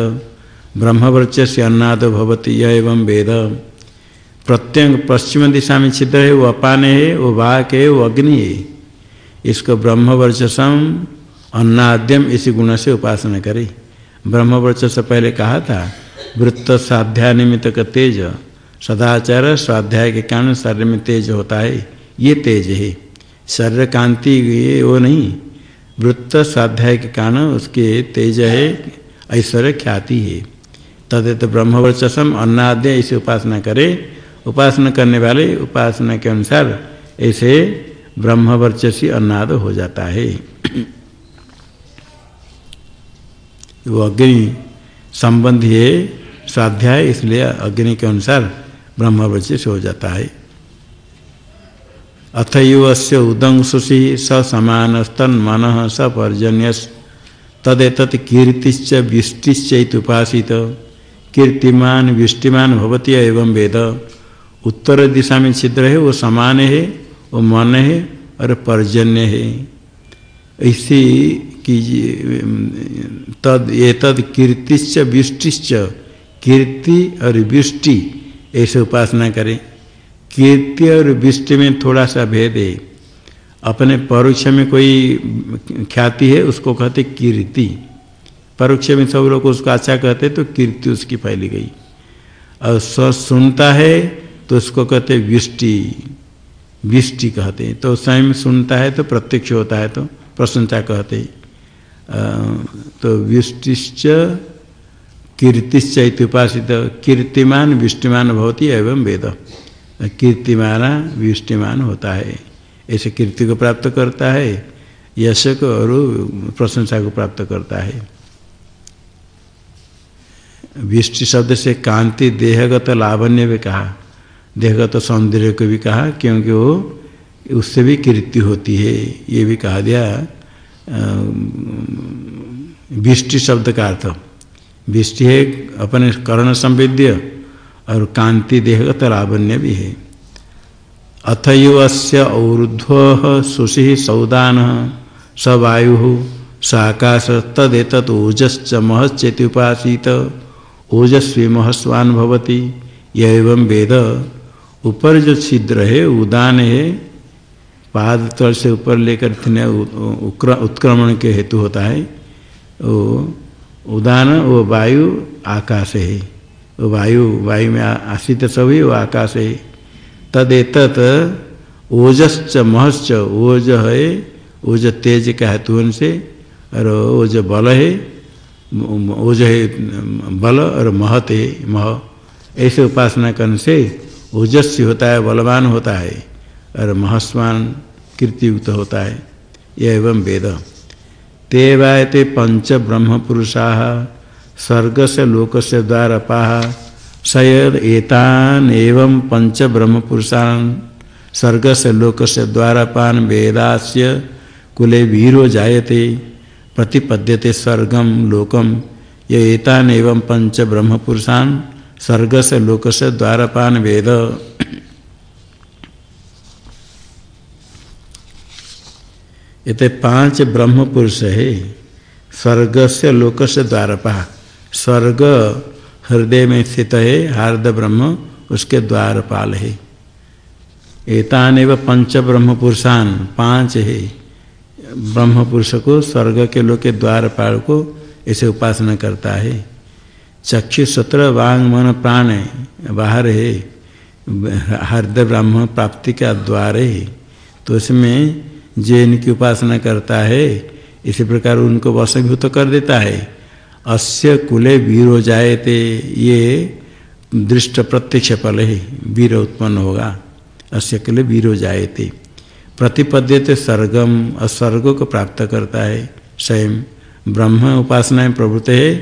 ब्रह्मवर्चस्य अन्नाद भवती यह एवं वेद। प्रत्यंग पश्चिम दिशा में छिद्र है वो अपान है वो वाक है वो अग्नि है इसको ब्रह्मवर्चसम अन्नाद्यम इसी गुण से उपासना करे। ब्रह्मवर्चस पहले कहा था वृत्त स्वाध्याय निमित्त का तेज। सदाचार स्वाध्याय के कारण शरीर में तेज होता है। ये तेज है। शरीर कांति ये वो नहीं। वृत्त स्वाध्याय के कारण उसके तेज है, ऐश्वर्य ख्याति है। तदेत ब्रह्मवर्चसम अन्नाद्य ऐसे उपासना करे। उपासना करने वाले उपासना के अनुसार ऐसे ब्रह्मवर्चसी अन्नाद हो जाता है। वो अग्नि संबंधी है। स्वाध्याय इसलिए अग्नि के अनुसार ब्रह्मवर्चस हो जाता है। अथयु से उदंग सुशी स समान स्तन मन स पर्जन्य तदेत कीर्तिश्च व्युष्टिश्चैत उपासित कीर्तिमान व्युष्टिमान भवती एवं वेद। उत्तर दिशा में छिद्र है वो समान है वो मन है और पर्जन्य। है ऐसी कीजिए तद ये तद कीर्तिश्च व्युष्टिश्च। कीर्ति और वृष्टि ऐसे उपासना करें। कीर्ति और वृष्टि में थोड़ा सा भेद है। अपने परोक्ष में कोई ख्याति है, उसको कहते कीर्ति। परोक्ष में सब लोग उसको अच्छा कहते तो कीर्ति उसकी फैली गई। और स्व सुनता है तो उसको कहते वृष्टि। वृष्टि कहते हैं। तो स्वयं सुनता है तो प्रत्यक्ष होता है तो प्रशंसा कहते तो वृष्टिश्च कीर्तिश्च उपासित कीर्तिमान, वृष्टिमान भवती एवं वेद। कीर्तिमाना, वृष्टिमान होता है। ऐसे कीर्ति को प्राप्त करता है यश को और प्रशंसा को प्राप्त करता है। वृष्टि शब्द से कांति, देहगत, लावण्य भी कहा। देहगत सौंदर्य को भी कहा, क्योंकि वो, उससे भी कीर्ति होती है। ये भी कहा दिया वृष्टि शब्द का अर्थ। वृष्टि है अपने कर्ण संवेद्य और कांति देहगत लावण्य भी है। अथयु अस्य और्ध्व सुषि सौदान स वायु स आकाश तदेत ओजश्च महश्चेत ओजस्वी महस्वान भवती एवं वेद। ऊपर जो छिद्र है, उदान है। पाद तल से ऊपर लेकर उत्क्रमण के हेतु होता है। वो उदान वो वायु आकाश है। वो वायु वायु में आश्रित सभी, वो आकाश है। तदेत ओजश्च महश्च, ओज है, ओज तेज का हेतु से, और ओज बल है, ओज है, बल और महत है, मह। ऐसे उपासना करने से ओजस्वी होता है, बलवान होता है, और महस्वान, कीर्तियुक्त होता है, यह एवं वेद। ते वायते पंच ब्रह्म पुरुषा स्वर्ग से लोक से द्वारपाह सयद एतान एवं पंच ब्रह्म पुरुषान स्वर्ग से लोक से द्वारपान वेदास्य कुले वीरो जायते, प्रतिपद्यते स्वर्गम लोकम ये एतान एवं पंच ब्रह्म पुरुषान स्वर्ग से लोक से द्वारपान वेद। ये पाँच ब्रह्म पुरुष है। स्वर्ग से लोक से द्वारपा। स्वर्ग हृदय में स्थित है, हार्द ब्रह्म, उसके द्वारपाल है। एतान एवं पंच ब्रह्म पुरुषान पाँच है। ब्रह्म पुरुष को स्वर्ग के लोग के द्वारपाल को ऐसे उपासना करता है। चक्षु सत्र वांग मन प्राण बाहर है। हृदय ब्रह्म प्राप्ति का द्वार है। तो इसमें जो इनकी उपासना करता है, इसी प्रकार उनको वसभूत तो कर देता है। अस्य कुले वीरो जायते, ये दृष्ट प्रत्यक्ष फल है, वीर उत्पन्न होगा। अस्य कुले वीरो जायते। प्रतिपद्यते सर्गम और स्वर्ग को प्राप्त करता है। स्वयं ब्रह्म उपासना में प्रवृत्त है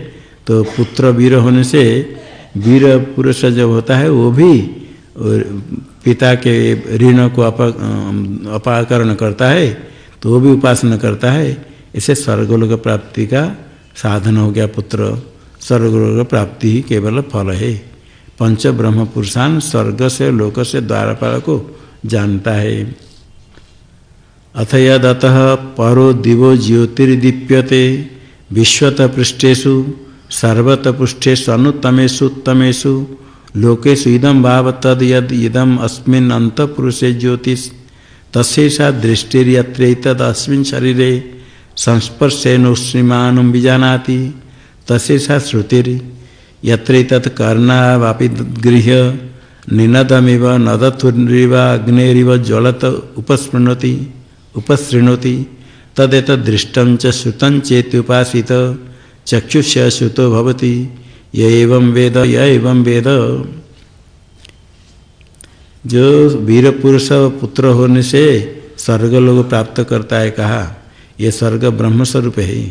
तो पुत्र वीर होने से वीर पुरुष जब होता है, वो भी पिता के ऋण को अपाकरण करता है तो वो भी उपासना करता है। इसे स्वर्गलोक प्राप्ति का साधन हो गया पुत्र। स्वर्गलोक प्राप्ति ही केवल फल है। पंच ब्रह्म पुरुषान स्वर्ग से लोक से द्वारपाल को जानता है। अथ यद अतः परो दिवो ज्योतिर्दीप्यते विश्वत पृष्ठेशु सर्वत पृष्ठेषु अनुत्तमेषु लोकेशु इदम भाव तद यद इदम अस्मिन अंत पुरुषे ज्योतिष तस्सा दृष्टिर्यत्र तद शरीरे संस्पर्शेन श्रीमान बीजानाति तस्सा श्रुतिर यत्र तत् कर्णावापि गृह निनदमिव नदथुरिव अग्नेरिव ज्वलत उपस्पृणति उपसृणोति। तदेत दृष्टं च श्रुतं चक्षुष्य श्रुतो भवति। य एवं वेद य एवं वेद। जो वीर पुरुष पुत्र होने से स्वर्ग लोग प्राप्त करता है कहा यह स्वर्ग ब्रह्म स्वरूप है,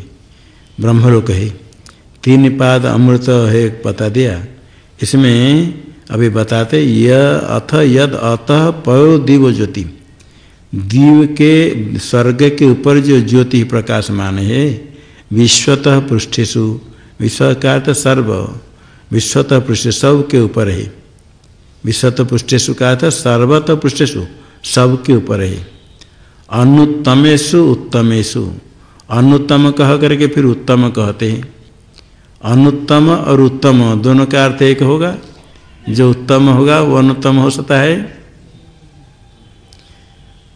ब्रह्मलोक है। तीन पाद अमृत है बता दिया। इसमें अभी बताते यह अथ यद अतः पयो दिव ज्योति। दीव के, स्वर्ग के ऊपर जो ज्योति प्रकाशमान है, विश्वतः पृष्ठेशु विश्व का अर्थ सर्व, विश्वतः पृष्ठ सब के ऊपर है। विश्वतः पृष्ठेशु का अर्थ सर्वतः पृष्ठेशु सब के ऊपर है। अनुत्तमेशु उत्तमेशु अनुत्तम कह करके फिर उत्तम कहते हैं। अनुत्तम और उत्तम दोनों का अर्थ एक होगा। जो उत्तम होगा, वो अनुत्तम हो सकता है।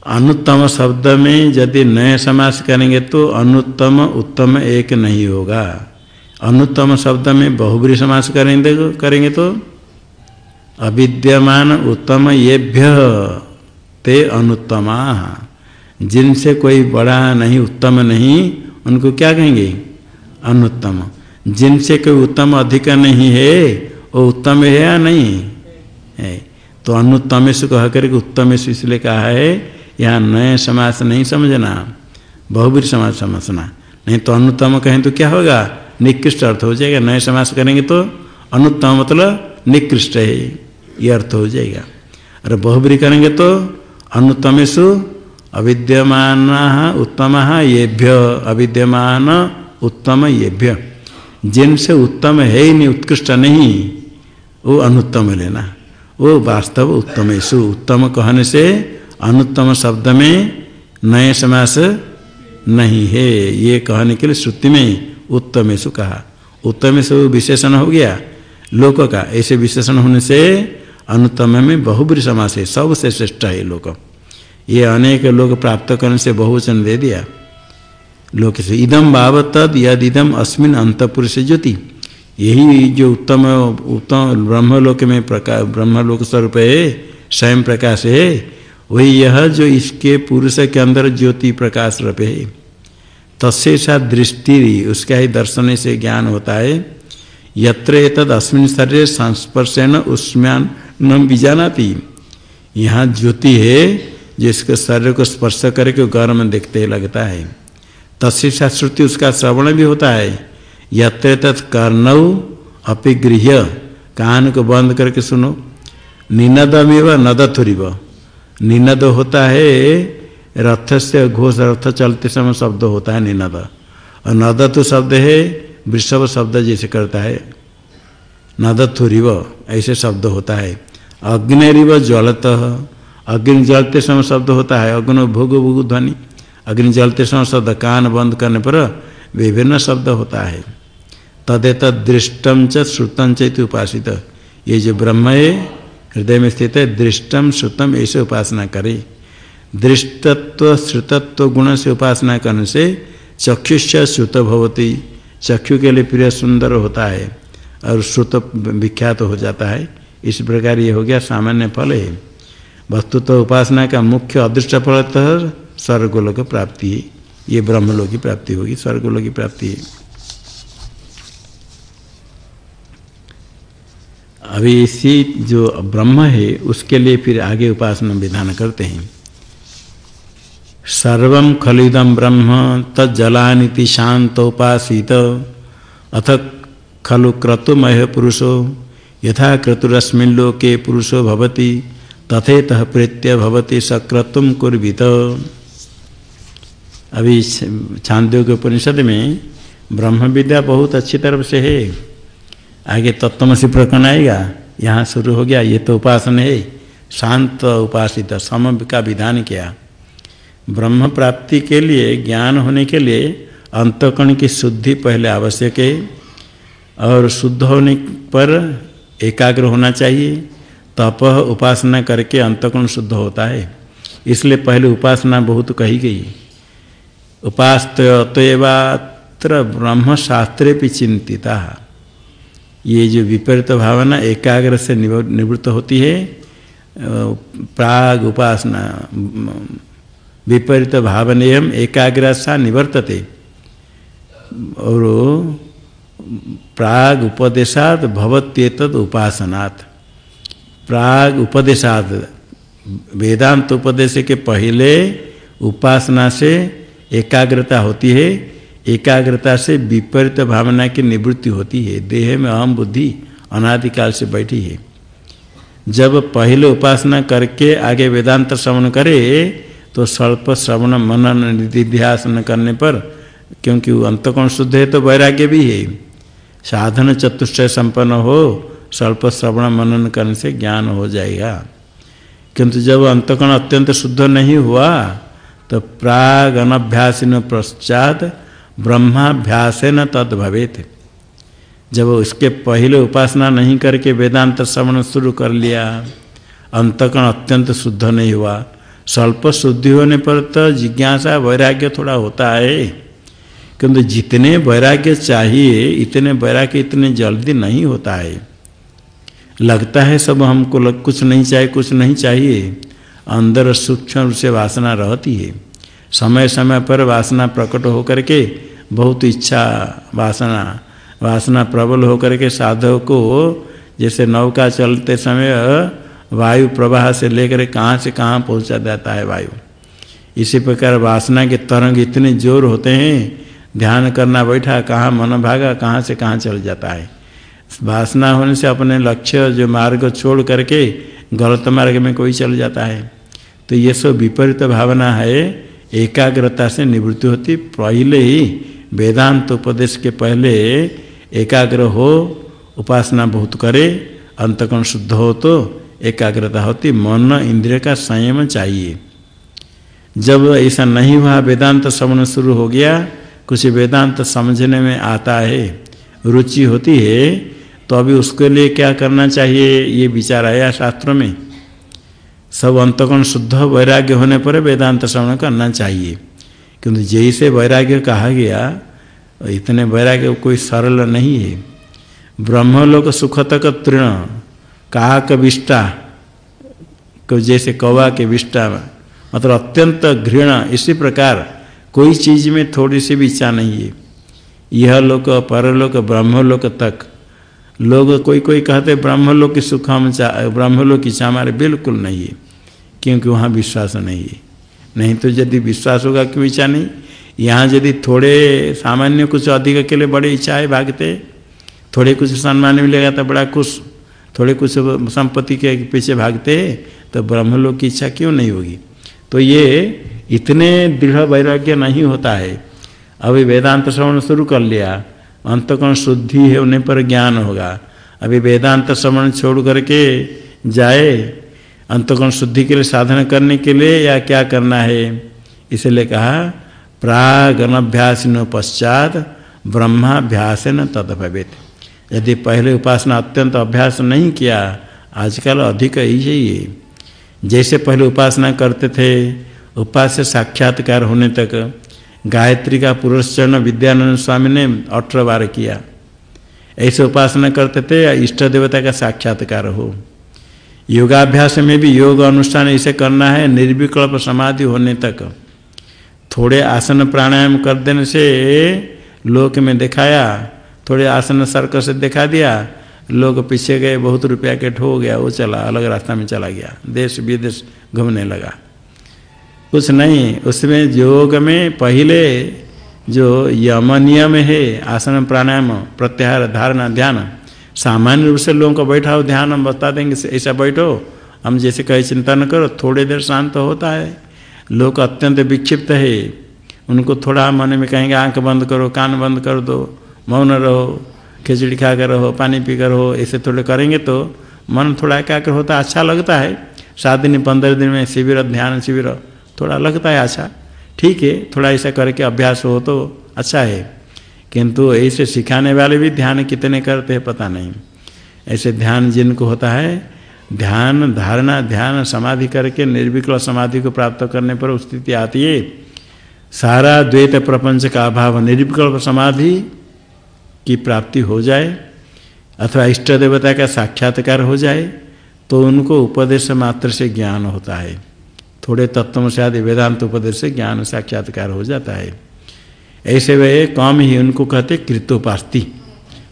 अनुत्तम शब्द में यदि नए समास करेंगे तो अनुत्तम, उत्तम एक नहीं होगा। अनुत्तम शब्द में बहुब्री समास करेंगे करेंगे तो? अविद्यमान उत्तम येभ्य, ते अनुत्तमा। जिनसे कोई बड़ा नहीं, उत्तम नहीं, उनको क्या कहेंगे? अनुत्तम। जिनसे कोई उत्तम अधिक नहीं है, वो उत्तम है या नहीं? है। तो अनुत्तमेश कह करके उत्तमेश इसलिए कहा है, यहाँ नए समास नहीं समझना बहुबीर समाज समझना। नहीं तो अनुत्तम कहें तो क्या होगा? निकृष्ट अर्थ हो जाएगा। नए समास करेंगे तो अनुत्तम मतलब निकृष्ट है, ये अर्थ हो जाएगा। और बहुबरी करेंगे तो अनुत्तमेशु अविद्यमान उत्तम येभ्य, अविद्यमान उत्तम येभ्य। जिनसे उत्तम है ही नहीं, उत्कृष्ट नहीं, वो अनुत्तम लेना वो वास्तव उत्तम उत्तमेशु उत्तम कहने से अनुत्तम शब्द में नए समास नहीं है। ये कहने के लिए श्रुति में उत्तमेशु कहा। उत्तमेशु विशेषण हो गया। लोक का ऐसे विशेषण होने से अनुत्तम में बहुब्री समास है, सबसे श्रेष्ठ है लोक। ये अनेक लोग प्राप्त करने से बहुवचन दे दिया। लोक से इदम भाव तद यद इदम अस्मिन अंतपुरुष ज्योति। यही जो उत्तम उत्तम ब्रह्मलोक में प्रकाश ब्रह्मलोक स्वरूप है, स्वयं प्रकाश है, वही यह जो इसके पुरुष के अंदर ज्योति प्रकाश रूप है। तस्य सा दृष्टि, उसका ही दर्शन से ज्ञान होता है। यत्र अस्मिन शरीर संस्पर्शन न बीजानाती यहाँ ज्योति है, जिसके शरीर को स्पर्श करके गर्म देखते लगता है। तस्वीर श्रुति, उसका श्रवण भी होता है। यत्र तत् कर्णव अपिगृह कान को बंद करके सुनो। निनदमेव नदथुरिव। निनद होता है रथ से घोष रथ चलते समय शब्द होता है निनद। और नद तो शब्द है, वृषभ शब्द जैसे करता है। नद नदथुरिव ऐसे शब्द होता है। अग्निरिव ज्वलत, अग्नि जलते समय शब्द होता है। अग्नि भोग भोग ध्वनि। अग्नि जलते समय शब्द कान बंद करने पर विभिन्न शब्द होता है। तदेत दृष्टम च श्रुतम चैत उपासित। ये जो ब्रह्म है, हृदय में स्थित है दृष्टम श्रुतम ऐसे उपासना करे। दृष्टत्व, श्रुतत्व, गुण से उपासना करने से चक्षुष श्रुत भवती। चक्षु के लिए प्रिय सुंदर होता है और श्रुत विख्यात हो जाता है। इस प्रकार ये हो गया सामान्य फल है। वस्तु तो उपासना का मुख्य अदृष्ट फल स्वर्गोलोक प्राप्ति है। ये ब्रह्मलोक की प्राप्ति होगी, स्वर्गोलोक की प्राप्ति है। अभी इसी जो ब्रह्म है, उसके लिए फिर आगे उपासना विधान करते हैं। सर्व खलिदम ब्रह्म तज्जलानीति शांत उपासित अथ खलु क्रतुमय पुरुषो, यथा क्रतुरस्मिन् लोके पुरुषो भवति, तथेतः प्रीत्य भवति सक्रतुम कुर्वित। अभी छांदोग्य उपनिषद में ब्रह्म विद्या बहुत अच्छी तरफ़ से है। आगे तत्वमसी प्रकरण आएगा, यहाँ शुरू हो गया, ये तो उपासना है। शांत उपासित सम का विधान किया। ब्रह्म प्राप्ति के लिए, ज्ञान होने के लिए अंतकण की शुद्धि पहले आवश्यक है और शुद्ध होने पर एकाग्र होना चाहिए, तप उपासना करके अंतकण शुद्ध होता है। इसलिए पहले उपासना बहुत कही गई उपास्त अतएवात्र ब्रह्म शास्त्रे भी चिंतिता। ये जो विपरीत भावना एकाग्र से निवृत्त होती है प्राग उपासना विपरीत भावनेयम एकाग्र सा निवर्तते। और प्राग उपदेशात भवत्येत उपासनात्। प्राग उपदेशात वेदांत उपदेश के पहले उपासना से एकाग्रता होती है, एकाग्रता से विपरीत भावना की निवृत्ति होती है, देह में अहम बुद्धि अनादिकाल से बैठी है। जब पहले उपासना करके आगे वेदांत श्रवण करे तो स्वल्प श्रवण मनन निधिध्यासन करने पर, क्योंकि अंतकोण शुद्ध है तो वैराग्य भी है। साधन चतुष्टय संपन्न हो, स्वल्प श्रवण मनन करने से ज्ञान हो जाएगा। किंतु जब अंतकोण अत्यंत शुद्ध नहीं हुआ तो प्राग अनभ्यासिन पश्चात ब्रह्माभ्यास न तद भवेत जब उसके पहले उपासना नहीं करके वेदांत श्रवण शुरू कर लिया, अंतकण अत्यंत शुद्ध नहीं हुआ स्वल्प शुद्धि होने पर तो जिज्ञासा वैराग्य थोड़ा होता है। किंतु जितने वैराग्य चाहिए इतने वैराग्य इतने जल्दी नहीं होता है। लगता है सब हमको लग, कुछ नहीं चाहिए कुछ नहीं चाहिए। अंदर सूक्ष्म से वासना रहती है। समय समय पर वासना प्रकट होकर के बहुत इच्छा वासना वासना प्रबल होकर के साधक को जैसे नौका चलते समय वायु प्रवाह से लेकर कहाँ से कहाँ पहुँचा जाता है वायु। इसी प्रकार वासना के तरंग इतने ज़ोर होते हैं, ध्यान करना बैठा, कहाँ मन भागा, कहाँ से कहाँ चल जाता है। वासना होने से अपने लक्ष्य जो मार्ग छोड़ करके गलत मार्ग में कोई चल जाता है। तो ये सब विपरीत भावना है, एकाग्रता से निवृत्ति होती। पहले ही वेदांत उपदेश के पहले एकाग्र हो, उपासना बहुत करे अंतकण शुद्ध हो तो एकाग्रता होती, मन इंद्रिय का संयम चाहिए। जब ऐसा नहीं हुआ, वेदांत श्रवण शुरू हो गया, कुछ वेदांत समझने में आता है, रुचि होती है तो अभी उसके लिए क्या करना चाहिए, ये विचार आया शास्त्रों में। सब अंतकोण शुद्ध, वैराग्य होने पर वेदांत श्रवण करना चाहिए। किंतु जैसे वैराग्य कहा गया, इतने वैराग्य कोई सरल नहीं है। ब्रह्मलोक सुख तक तृण काक विष्टा को जैसे कौवा के विष्टा मतलब अत्यंत घृण इसी प्रकार कोई चीज़ में थोड़ी सी भी इच्छा नहीं है यह लोक परलोक ब्रह्मलोक तक लोग कोई कोई कहते ब्रह्मलोक की सुख हम चाह ब्रह्मलोक की इच्छा हमारे बिल्कुल नहीं है क्योंकि वहाँ विश्वास नहीं है नहीं तो यदि विश्वास होगा क्यों इच्छा नहीं यहाँ यदि थोड़े सामान्य कुछ अधिक के लिए बड़े इच्छा है भागते थोड़े कुछ सम्मान मिलेगा तो बड़ा खुश थोड़े कुछ संपत्ति के पीछे भागते तो ब्रह्मलोक की इच्छा क्यों नहीं होगी? तो ये इतने दृढ़ वैराग्य नहीं होता है। अभी वेदांत श्रवण शुरू कर लिया अंतकोण शुद्धि होने पर ज्ञान होगा। अभी वेदांत श्रवण छोड़ करके जाए अंतकोण शुद्धि के लिए साधन करने के लिए या क्या करना है? इसलिए कहा प्राग अनभ्यास न पश्चात ब्रह्माभ्यास न तद भवेत यदि पहले उपासना अत्यंत अभ्यास नहीं किया, आजकल अधिक ही चाहिए जैसे पहले उपासना करते थे, उपास्य साक्षात्कार होने तक गायत्री का पुरस्चरण विद्यानंद स्वामी ने अठारह बार किया। ऐसे उपासना करते थे, इष्ट देवता का साक्षात्कार हो। योगाभ्यास में भी योग अनुष्ठान इसे करना है, निर्विकल्प समाधि होने तक। थोड़े आसन प्राणायाम कर देने से लोक में दिखाया थोड़े आसन सर्क से दिखा दिया, लोग पीछे गए, बहुत रुपया के ठो गया, वो चला, अलग रास्ता में चला गया देश विदेश घूमने लगा। कुछ नहीं, उसमें योग में पहले जो यम नियम है, आसन प्राणायाम, प्रत्याहार, धारणा, ध्यान, सामान्य रूप से लोगों को बैठाओ, ध्यान, हम बता देंगे ऐसा बैठो, हम जैसे कहे चिंता न करो, थोड़ी देर शांत होता है। लोग अत्यंत विक्षिप्त है, उनको थोड़ा मन में कहेंगे, आँख बंद करो, कान बंद कर दो मौन रहो, खिचड़ी खा कर रहो, पानी पी कर रहो, ऐसे थोड़े करेंगे तो मन थोड़ा एकाग्र होता अच्छा लगता है। सात दिन, पंद्रह दिन में शिविर, ध्यान शिविर, थोड़ा लगता है अच्छा ठीक है, थोड़ा ऐसा करके अभ्यास हो तो अच्छा है। किंतु ऐसे सिखाने वाले भी ध्यान कितने करते हैं पता नहीं। ऐसे ध्यान जिनको होता है, ध्यान, धारणा, ध्यान समाधि करके, निर्विकल समाधि को प्राप्त करने पर स्थिति आती है। सारा द्वैत प्रपंच का अभाव निर्विकल्प समाधि की प्राप्ति हो जाए अथवा इष्ट देवता का साक्षात्कार हो जाए तो उनको उपदेश मात्र से ज्ञान होता है। थोड़े तत्वों से आदि वेदांत उपदेश से ज्ञान साक्षात्कार हो जाता है। ऐसे वे कम ही उनको कहते कृतोपास्ति।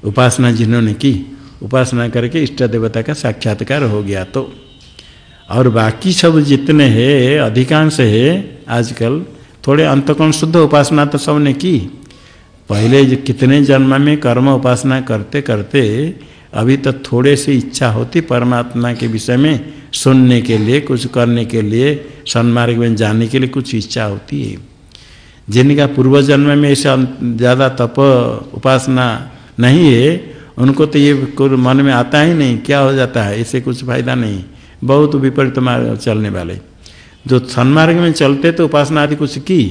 उपासना जिन्होंने की, उपासना करके इष्ट देवता का साक्षात्कार हो गया तो। और बाकी सब जितने हैं, अधिकांश है, आजकल थोड़े अंतकोण शुद्ध उपासना तो सबने की। पहले जो कितने जन्म में कर्म उपासना करते करते अभी तो थोड़े से इच्छा होती परमात्मा के विषय में सुनने के लिए, कुछ करने के लिए, सन्मार्ग में जाने के लिए कुछ इच्छा होती है। जिनका पूर्व जन्म में ऐसा ज़्यादा तप उपासना नहीं है, उनको तो ये मन में आता ही नहीं, क्या हो जाता है, इससे कुछ फ़ायदा नहीं। बहुत विपरीत मार्ग चलने वाले। जो सन्मार्ग में चलते तो उपासना आदि कुछ की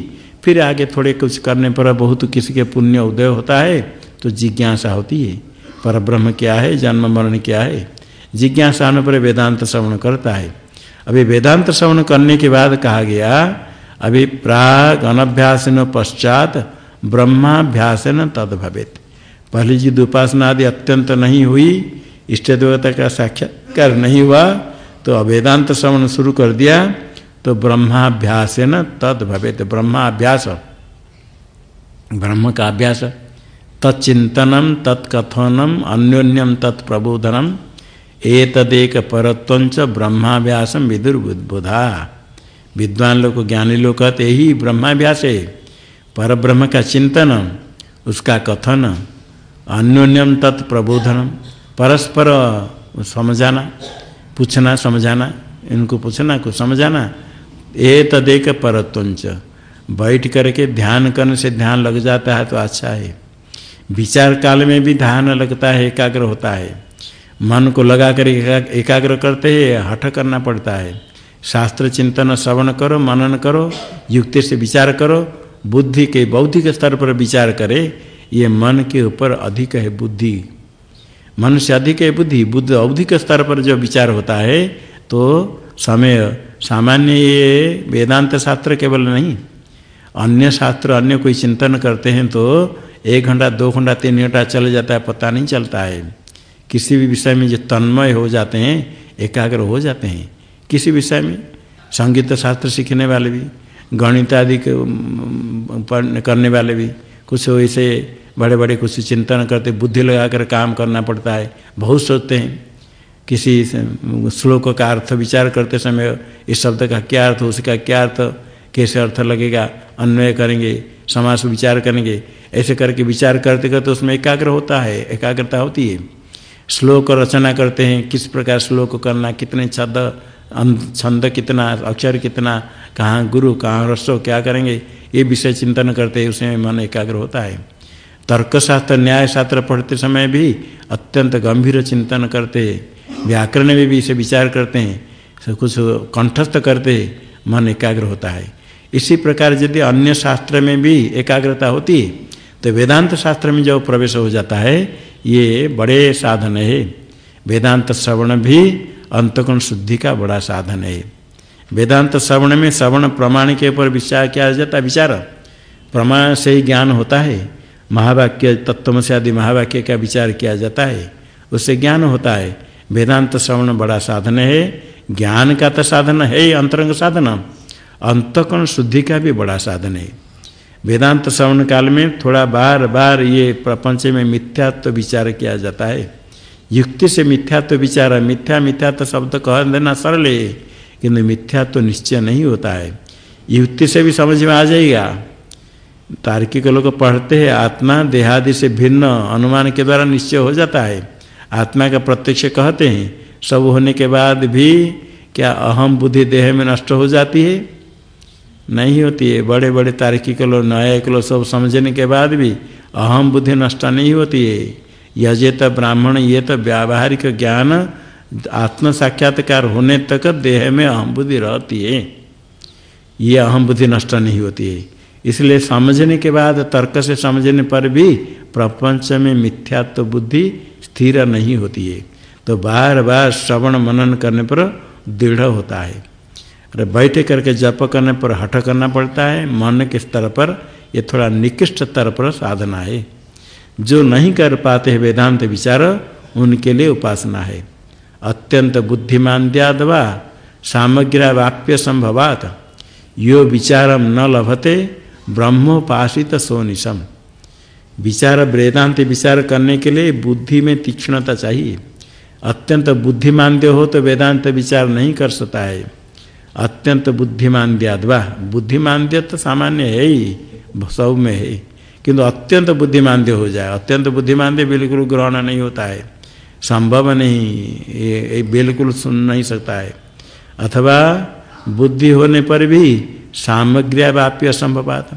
फिर आगे थोड़े कुछ करने पर बहुत किसी के पुण्य उदय होता है तो जिज्ञासा होती है। पर ब्रह्म क्या है, जन्म मरण क्या है? जिज्ञासा होने पर वेदांत श्रवण करता है। अभी वेदांत श्रवण करने के बाद कहा गया, अभी प्राग अनभ्यासन पश्चात ब्रह्माभ्यासन तद भवेत पहली जी उपासना आदि अत्यंत नहीं हुई इष्ट देवता का साक्षात्कार नहीं हुआ तो वेदांत श्रवण शुरू कर दिया। तो ब्रह्माभ्यास न तद भवेत। ब्रह्माभ्यास। ब्रह्म का अभ्यास तच्चिंतनम तत्कथनम अन्योन्यम तत्प्रबोधनम एतदेक परत्वंच ब्रह्माभ्यासम विदुर्बुधा विद्वान लोग ज्ञानी लोग कहते ही ब्रह्माभ्यास है पर ब्रह्म का चिंतन उसका कथन अन्योन्यम तत्प्रबोधनम परस्पर समझाना, पूछना, समझाना, इनको पूछना कुछ समझाना ए तदेक परत्वंच बैठ करके ध्यान करने से ध्यान लग जाता है तो अच्छा है। विचार काल में भी ध्यान लगता है, एकाग्र होता है। मन को लगा कर एकाग्र करते हैं हठ करना पड़ता है। शास्त्र चिंतन श्रवण करो, मनन करो, युक्ति से विचार करो, बुद्धि के बौद्धिक स्तर पर विचार करे, ये मन के ऊपर अधिक है बुद्धि। मन से अधिक है बुद्धि, बुद्ध औधिक स्तर पर जो विचार होता है तो समय सामान्य ये वेदांत शास्त्र केवल नहीं। अन्य शास्त्र, अन्य कोई चिंतन करते हैं तो एक घंटा, दो घंटा, तीन घंटा चले जाता है, पता नहीं चलता है। किसी भी विषय में जो तन्मय हो जाते हैं, एकाग्र हो जाते हैं। किसी विषय में संगीत शास्त्र सीखने वाले भी, गणित आदि करने वाले भी, कुछ ऐसे बड़े बड़े कुछ चिंतन करते, बुद्धि लगाकर काम करना पड़ता है, बहुत सोचते हैं। किसी श्लोक का अर्थ विचार करते समय इस शब्द का क्या अर्थ, उसका क्या अर्थ, कैसे अर्थ लगेगा, अन्वय करेंगे समाज विचार करेंगे, ऐसे करके विचार करते करते उसमें एकाग्र होता है, एकाग्रता होती है। श्लोक रचना करते हैं, किस प्रकार श्लोक करना, कितने छंद छंद कितना, अक्षर कितना, कहाँ गुरु, कहाँ रसो, क्या करेंगे, ये विषय चिंतन करते हैं, उसमें मन एकाग्र होता है। तर्कशास्त्र न्याय शास्त्र पढ़ते समय भी अत्यंत गंभीर चिंतन करते हैं। व्याकरण में भी इसे विचार करते हैं, सब कुछ कंठस्थ करते हैं, मन एकाग्र होता है। इसी प्रकार यदि अन्य शास्त्र में भी एकाग्रता होती है तो वेदांत शास्त्र में जो प्रवेश हो जाता है, ये बड़े साधन है। वेदांत श्रवण भी अंतकोण शुद्धि का बड़ा साधन है। वेदांत श्रवण में श्रवण प्रमाण के ऊपर विचार किया जाता है, विचार। प्रमाण से ही ज्ञान होता है। महावाक्य तत्व से आदि महावाक्य का विचार किया जाता है। उससे ज्ञान होता है। वेदांत श्रवण बड़ा साधन है, ज्ञान का तो साधन है अंतरंग साधन। अंतकरण शुद्धि का भी बड़ा साधन है। वेदांत श्रवण काल में थोड़ा बार बार ये प्रपंच में मिथ्यात्व विचार किया जाता है। युक्ति से मिथ्यात्व विचार, मिथ्या मिथ्यात्व शब्द कह देना सरल है, किंतु मिथ्यात्व निश्चय नहीं होता है। युक्ति से भी समझ में आ जाएगा। तार्किक लोग पढ़ते हैं, आत्मा देहादि से भिन्न, अनुमान के द्वारा निश्चय हो जाता है। आत्मा का प्रत्यक्ष कहते हैं। सब होने के बाद भी क्या अहम बुद्धि देह में नष्ट हो जाती है? नहीं होती है। बड़े बड़े तार्किक लोग न्यायिक लोग सब समझने के बाद भी अहम बुद्धि नष्ट नहीं होती है। यजे तो ब्राह्मण, ये तो व्यावहारिक ज्ञान आत्म साक्षात्कार होने तक देह में अहम बुद्धि रहती है। ये अहम बुद्धि नष्ट नहीं होती है। इसलिए समझने के बाद, तर्क से समझने पर भी प्रपंच में मिथ्यात्व बुद्धि स्थिर नहीं होती है। तो बार बार श्रवण मनन करने पर दृढ़ होता है। अरे बैठे करके जप करने पर हठ करना पड़ता है। मन के स्तर पर ये थोड़ा निकृष्ट स्तर पर साधना है। जो नहीं कर पाते हैं वेदांत विचार, उनके लिए उपासना है। अत्यंत बुद्धिमान द्यादवा, सामग्र्या वाप्य संभवात। यो विचारम न लभते, ब्रह्मोपासित सोनिशम। विचार वेदांत विचार करने के लिए बुद्धि में तीक्ष्णता चाहिए। अत्यंत बुद्धिमान हो तो वेदांत विचार नहीं कर सकता है। अत्यंत बुद्धिमान द्याद्वा बुद्धिमान तो सामान्य है ही सब में है। किंतु अत्यंत बुद्धिमान हो जाए। अत्यंत बुद्धिमान बिल्कुल ग्रहण नहीं होता है। संभव नहीं ये, बिल्कुल सुन नहीं सकता है। अथवा बुद्धि होने पर भी सामग्री वाप्य असंभवात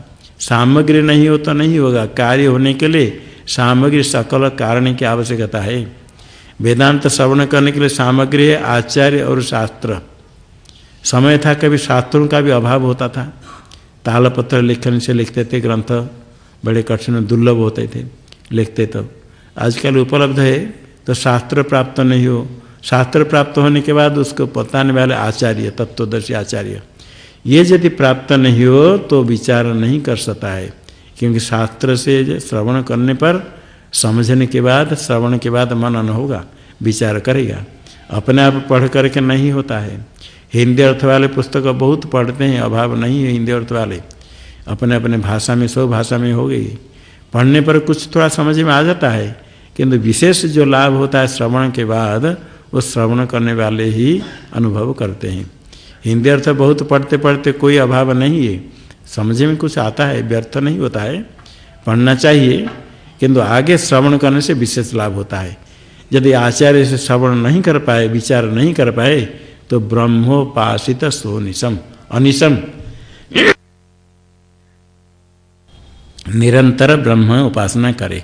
सामग्री नहीं हो तो नहीं होगा। कार्य होने के लिए सामग्री सकल कारण की आवश्यकता है। वेदांत श्रवण करने के लिए सामग्री है, आचार्य और शास्त्र। समय था, कभी शास्त्रों का भी अभाव होता था। तालपत्र लिखने से लिखते थे ग्रंथ, बड़े कठिन, दुर्लभ होते थे, लिखते तो। आजकल उपलब्ध है तो शास्त्र प्राप्त नहीं हो। शास्त्र प्राप्त होने के बाद उसको बताने वाले आचार्य, तत्वदर्शी आचार्य। ये यदि प्राप्त नहीं हो तो विचार नहीं कर सकता है क्योंकि शास्त्र से श्रवण करने पर समझने के बाद, श्रवण के बाद मनन होगा, विचार करेगा। अपने आप पढ़ करके नहीं होता है। हिंदी अर्थ वाले पुस्तक बहुत पढ़ते हैं, अभाव नहीं है हिंदी अर्थ वाले अपने अपने भाषा में सब भाषा में हो गई। पढ़ने पर कुछ थोड़ा समझ में आ जाता है, किंतु विशेष जो लाभ होता है श्रवण के बाद, वो श्रवण करने वाले ही अनुभव करते हैं। हिंदी अर्थ बहुत पढ़ते पढ़ते कोई अभाव नहीं है। समझ में कुछ आता है, व्यर्थ नहीं होता है। पढ़ना चाहिए, किंतु आगे श्रवण करने से विशेष लाभ होता है। यदि आचार्य से श्रवण नहीं कर पाए, विचार नहीं कर पाए तो ब्रह्मोपासित सोनिशम, अनिशम। निरंतर ब्रह्म उपासना करे।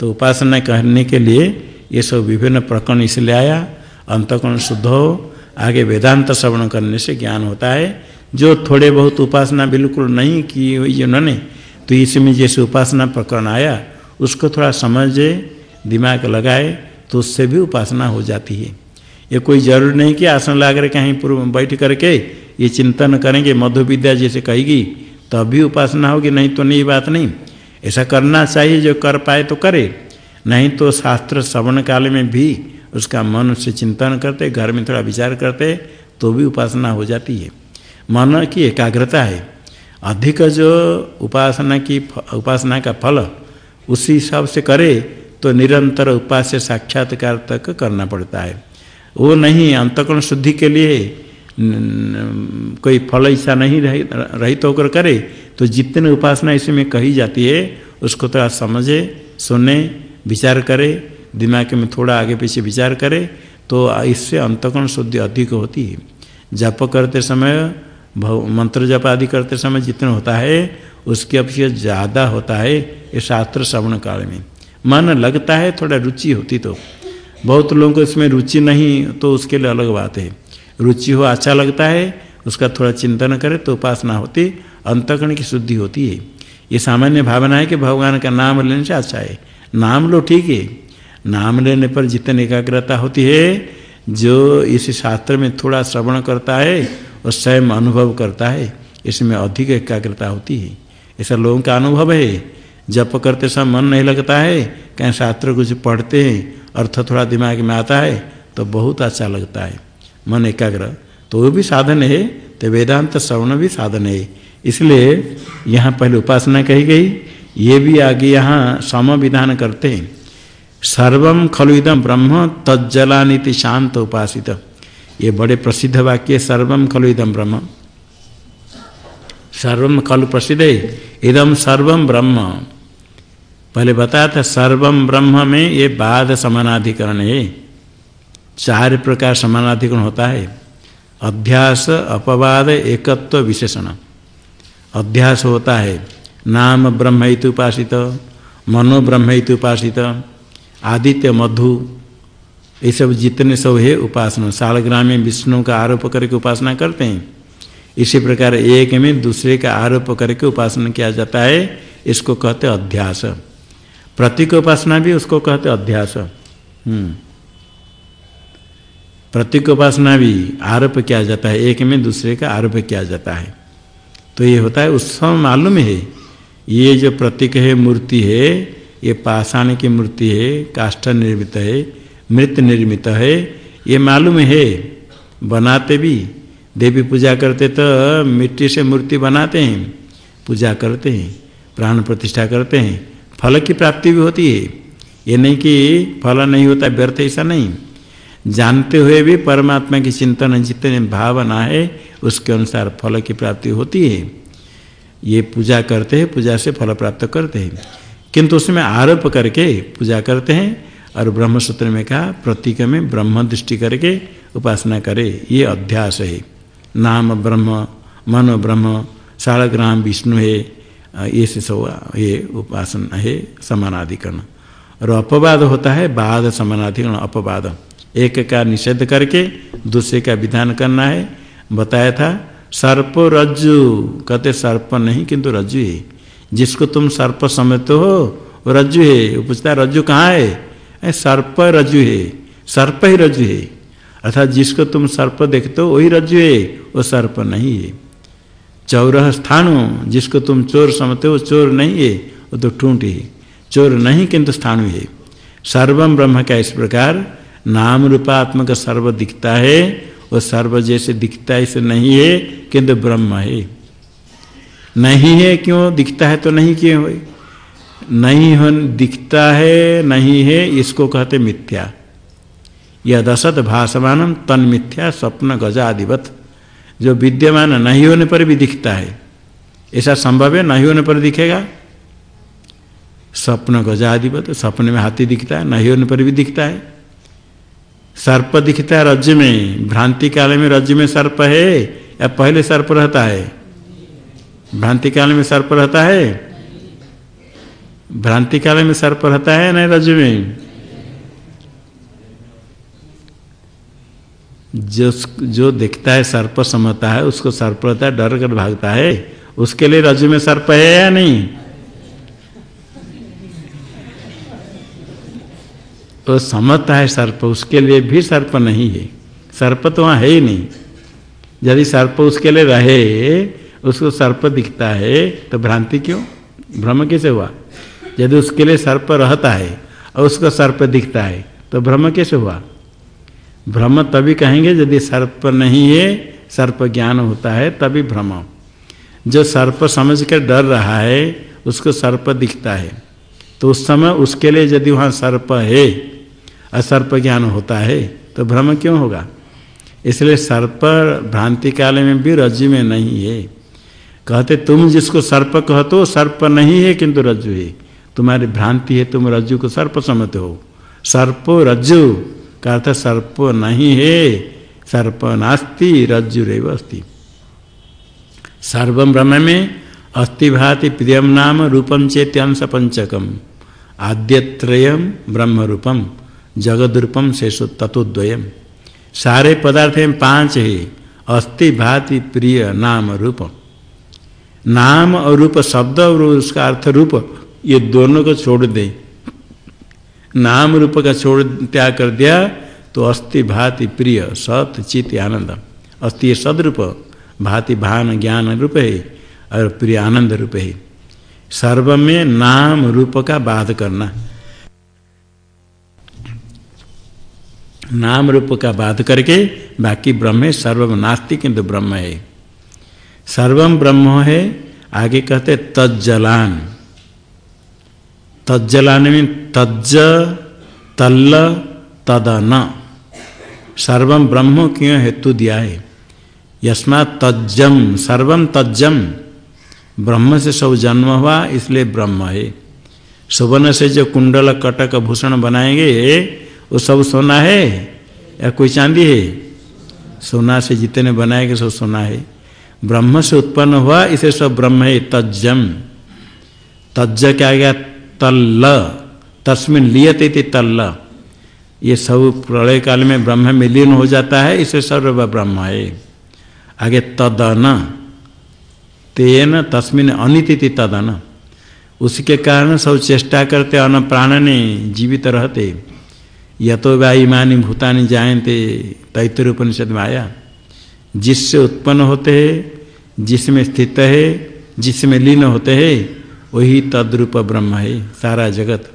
तो उपासना करने के लिए ये सब विभिन्न प्रकरण इसलिए आया। अंतकरण शुद्ध हो आगे वेदांत श्रवण करने से ज्ञान होता है। जो थोड़े बहुत उपासना बिल्कुल नहीं की हुई उन्होंने तो इसमें जैसे उपासना प्रकरण आया, उसको थोड़ा समझे, दिमाग लगाए तो उससे भी उपासना हो जाती है। ये कोई ज़रूर नहीं कि आसन ला कर कहीं पूर्व बैठ करके ये चिंतन करेंगे मधु विद्या जैसे कहेगी, तभी उपासना होगी, नहीं तो नहीं बात नहीं। ऐसा करना चाहिए, जो कर पाए तो करे, नहीं तो शास्त्र श्रवण काल में भी उसका मन से चिंतन करते, घर में थोड़ा विचार करते तो भी उपासना हो जाती है। मन की एकाग्रता है। अधिक जो उपासना की उपासना का फल उसी हिसाब से करे तो निरंतर उपास्य साक्षात्कार तक करना पड़ता है। वो नहीं अंतकरण शुद्धि के लिए कोई फल ऐसा नहीं रहित होकर करे तो जितने उपासना इसमें कही जाती है, उसको थोड़ा समझे, सुने, विचार करे दिमाग में थोड़ा आगे पीछे विचार करे तो इससे अंतकरण शुद्धि अधिक होती है। जप करते समय मंत्र जप आदि करते समय जितना होता है, उसकी अपेक्षा ज़्यादा होता है, ये शास्त्र श्रवण काल में। मन लगता है, थोड़ा रुचि होती तो। बहुत लोगों को इसमें रुचि नहीं तो उसके लिए अलग बात है। रुचि हो अच्छा लगता है, उसका थोड़ा चिंतन करे तो उपासना होती, अंतकरण की शुद्धि होती है। ये सामान्य भावना है कि भगवान का नाम लेने से अच्छा है। नाम लो, ठीक है नाम लेने पर जितनी एकाग्रता होती है, जो इस शास्त्र में थोड़ा श्रवण करता है और स्वयं अनुभव करता है, इसमें अधिक एकाग्रता होती है। ऐसा लोगों का अनुभव है, जप करते समय मन नहीं लगता है, कहीं शास्त्र कुछ पढ़ते हैं, अर्थ थोड़ा दिमाग में आता है तो बहुत अच्छा लगता है। मन एकाग्र तो वो भी साधन है तो वेदांत श्रवण भी साधन है। इसलिए यहाँ पहले उपासना कही गई, ये भी आगे यहाँ सम विधान करते हैं। सर्वम खलु इदम ब्रह्म तज्जलानीति शांत उपासित। ये बड़े प्रसिद्ध वाक्य सर्वम खलु इदम ब्रह्म। सर्वम खलु प्रसिद्ध है इदम सर्वम ब्रह्म। पहले बताया था सर्वम ब्रह्म में ये बाद समानाधिकरण है। चार प्रकार समानाधिकरण होता है। अध्यास, अपवाद, एकत्व, विशेषण। अध्यास होता है, नाम ब्रह्म उपासित, मनो ब्रह्म उपासित। आदित्य, मधु, ये सब जितने सब है उपासना। सालग्राम में विष्णु का आरोप करके उपासना करते हैं। इसी प्रकार एक में दूसरे का आरोप करके उपासना किया जाता है, इसको कहते अध्यास। प्रतीक उपासना भी उसको कहते अध्यास। हम्म। प्रतीक उपासना भी आरोप किया जाता है, एक में दूसरे का आरोप किया जाता है। तो ये होता है, उस समय मालूम है, ये जो प्रतीक है, मूर्ति है ये पाषाण की मूर्ति है, काष्ठ निर्मित है, मृत निर्मित है। ये मालूम है, बनाते भी, देवी पूजा करते तो मिट्टी से मूर्ति बनाते हैं, पूजा करते हैं, प्राण प्रतिष्ठा करते हैं, फल की प्राप्ति भी होती है। ये नहीं कि फल नहीं होता, व्यर्थ ऐसा नहीं। जानते हुए भी परमात्मा की चिंतन, जितने भावना है, उसके अनुसार फल की प्राप्ति होती है। ये पूजा करते हैं, पूजा से फल प्राप्त करते हैं। किंतु उसमें आरोप करके पूजा करते हैं और ब्रह्मसूत्र में कहा, प्रतीक में ब्रह्म दृष्टि करके उपासना करे, ये अध्यास है। नाम ब्रह्म, मनो ब्रह्म शालग्राम विष्णु है, ये से सब ये उपासना है, समानाधिकरण। और अपवाद होता है, बाद समानाधिकरण, अपवाद। एक का निषेध करके दूसरे का विधान करना है। बताया था, सर्प रज्जु, कहते सर्प नहीं, किंतु रज्जु है। जिसको तुम सर्प समझते हो रज्जु है। वो पूछता रज्जु कहाँ है? सर्प रज्जु है। सर्प ही रज्जु है। अर्थात जिसको तुम सर्प देखते हो, वही रज्जु है। वो सर्प नहीं है। चौरह स्थानु, जिसको तुम चोर समझते हो चोर नहीं है। वो तो ठूंठ है। चोर नहीं, किंतु स्थानु है। सर्वम ब्रह्म का इस प्रकार नाम रूपात्मक सर्व दिखता है। वो सर्व जैसे दिखता है इसे नहीं है, किंतु ब्रह्म है। नहीं है, क्यों? दिखता है तो नहीं क्यों है? नहीं हो दिखता है, नहीं है, इसको कहते मिथ्या। यह दशत भाषमान तन मिथ्या स्वप्न गजाधिवत जो विद्यमान नहीं होने पर भी दिखता है। ऐसा संभव है? नहीं होने पर दिखेगा? स्वप्न गजाधिपत सपने में हाथी दिखता है, नहीं होने पर भी दिखता है। सर्प दिखता है राज्य में, भ्रांति काल में राज्य में सर्प है, या पहले सर्प रहता है। भ्रांति काल में सर्प रहता है? भ्रांति काल में सर्प रहता है नहीं राज्य में? जो जो देखता है सर्प समझता है, उसको सर्प रहता है, डर कर भागता है। उसके लिए रज में सर्प है या नहीं? तो समझता है सर्प उसके लिए भी सर्प नहीं है। सर्प तो वहाँ है ही नहीं। यदि सर्प उसके लिए रहे उसको सर्प दिखता है तो भ्रांति क्यों? भ्रम कैसे हुआ? यदि उसके लिए सर्प रहता है और उसको सर्प दिखता है तो भ्रम कैसे हुआ? भ्रम तभी कहेंगे यदि सर्प नहीं है, सर्प ज्ञान होता है, तभी भ्रम। जो सर्प समझ कर डर रहा है, उसको सर्प दिखता है। तो उस समय उसके लिए यदि वहाँ सर्प है असर्प ज्ञान होता है तो भ्रम क्यों होगा? इसलिए सर्प भ्रांति काल में भी रज्जु में नहीं है। कहते, तुम जिसको सर्प कहते हो, सर्प नहीं है किंतु रज्जु है। तुम्हारी भ्रांति है, तुम रज्जु को सर्प समझते हो। सर्प रज्जु, का अर्थ सर्प नहीं है। सर्प नास्ति, रज्जुरव अस्ति। सर्व ब्रह्म में अस्ति भाति प्रियम नाम रूपम चेत्यंश पंचकम। आद्यत्रयम ब्रह्म रूपम जगद रूपम शेषो तत्वद्वयम सारे पदार्थ में पाँच है, अस्ति भाति प्रिय नाम रूप नाम और रूप, शब्द और उसका अर्थ रूप, ये दोनों को छोड़ दे। नाम रूप का छोड़, त्याग कर दिया तो अस्थि भाति प्रिय, सत चित आनंद। अस्थि सदरूप, भाति भान ज्ञान रूप है, और प्रिय आनंद रूप है। सर्व में नाम रूप का बाध करना। नाम रूप का बाध करके, बाकी ब्रह्म है, सर्वम नास्ति किंतु ब्रह्म है। सर्वम ब्रह्म है, आगे कहते तज्जलान। तज्जलाने में तज्ज, तल्ल, तदन। सर्वम ब्रह्म क्यों हेतु दिया है? यस्मा तज्जम सर्वम तज्जम ब्रह्म से सब जन्म हुआ, इसलिए ब्रह्म है। सुवर्ण से जो कुंडल, कटक, भूषण बनाएँगे, वो सब सोना है या कोई चांदी है? सोना से जितने बनाएँगे, सब सोना है। ब्रह्म से उत्पन्न हुआ, इसे सब ब्रह्म है, तज्जम। तज्ज क्या गया? तल्ल। तस्मिन लियते थे तल्ल। ये सब प्रलय काल में ब्रह्म में लीन हो जाता है, इसे सर्व ब्रह्म है। आगे तदन। तेन तस्मिन अनिति तदन। उसके कारण सब चेष्टा करते, अन प्राण ने जीवित रहते। यतो वायुमानी भूतानी जायते तैतर उपनिषद में आया जिससे उत्पन्न होते हैं, जिसमें स्थित है, जिसमें लीन होते हैं, वही तद्रूप ब्रह्म है, सारा जगत।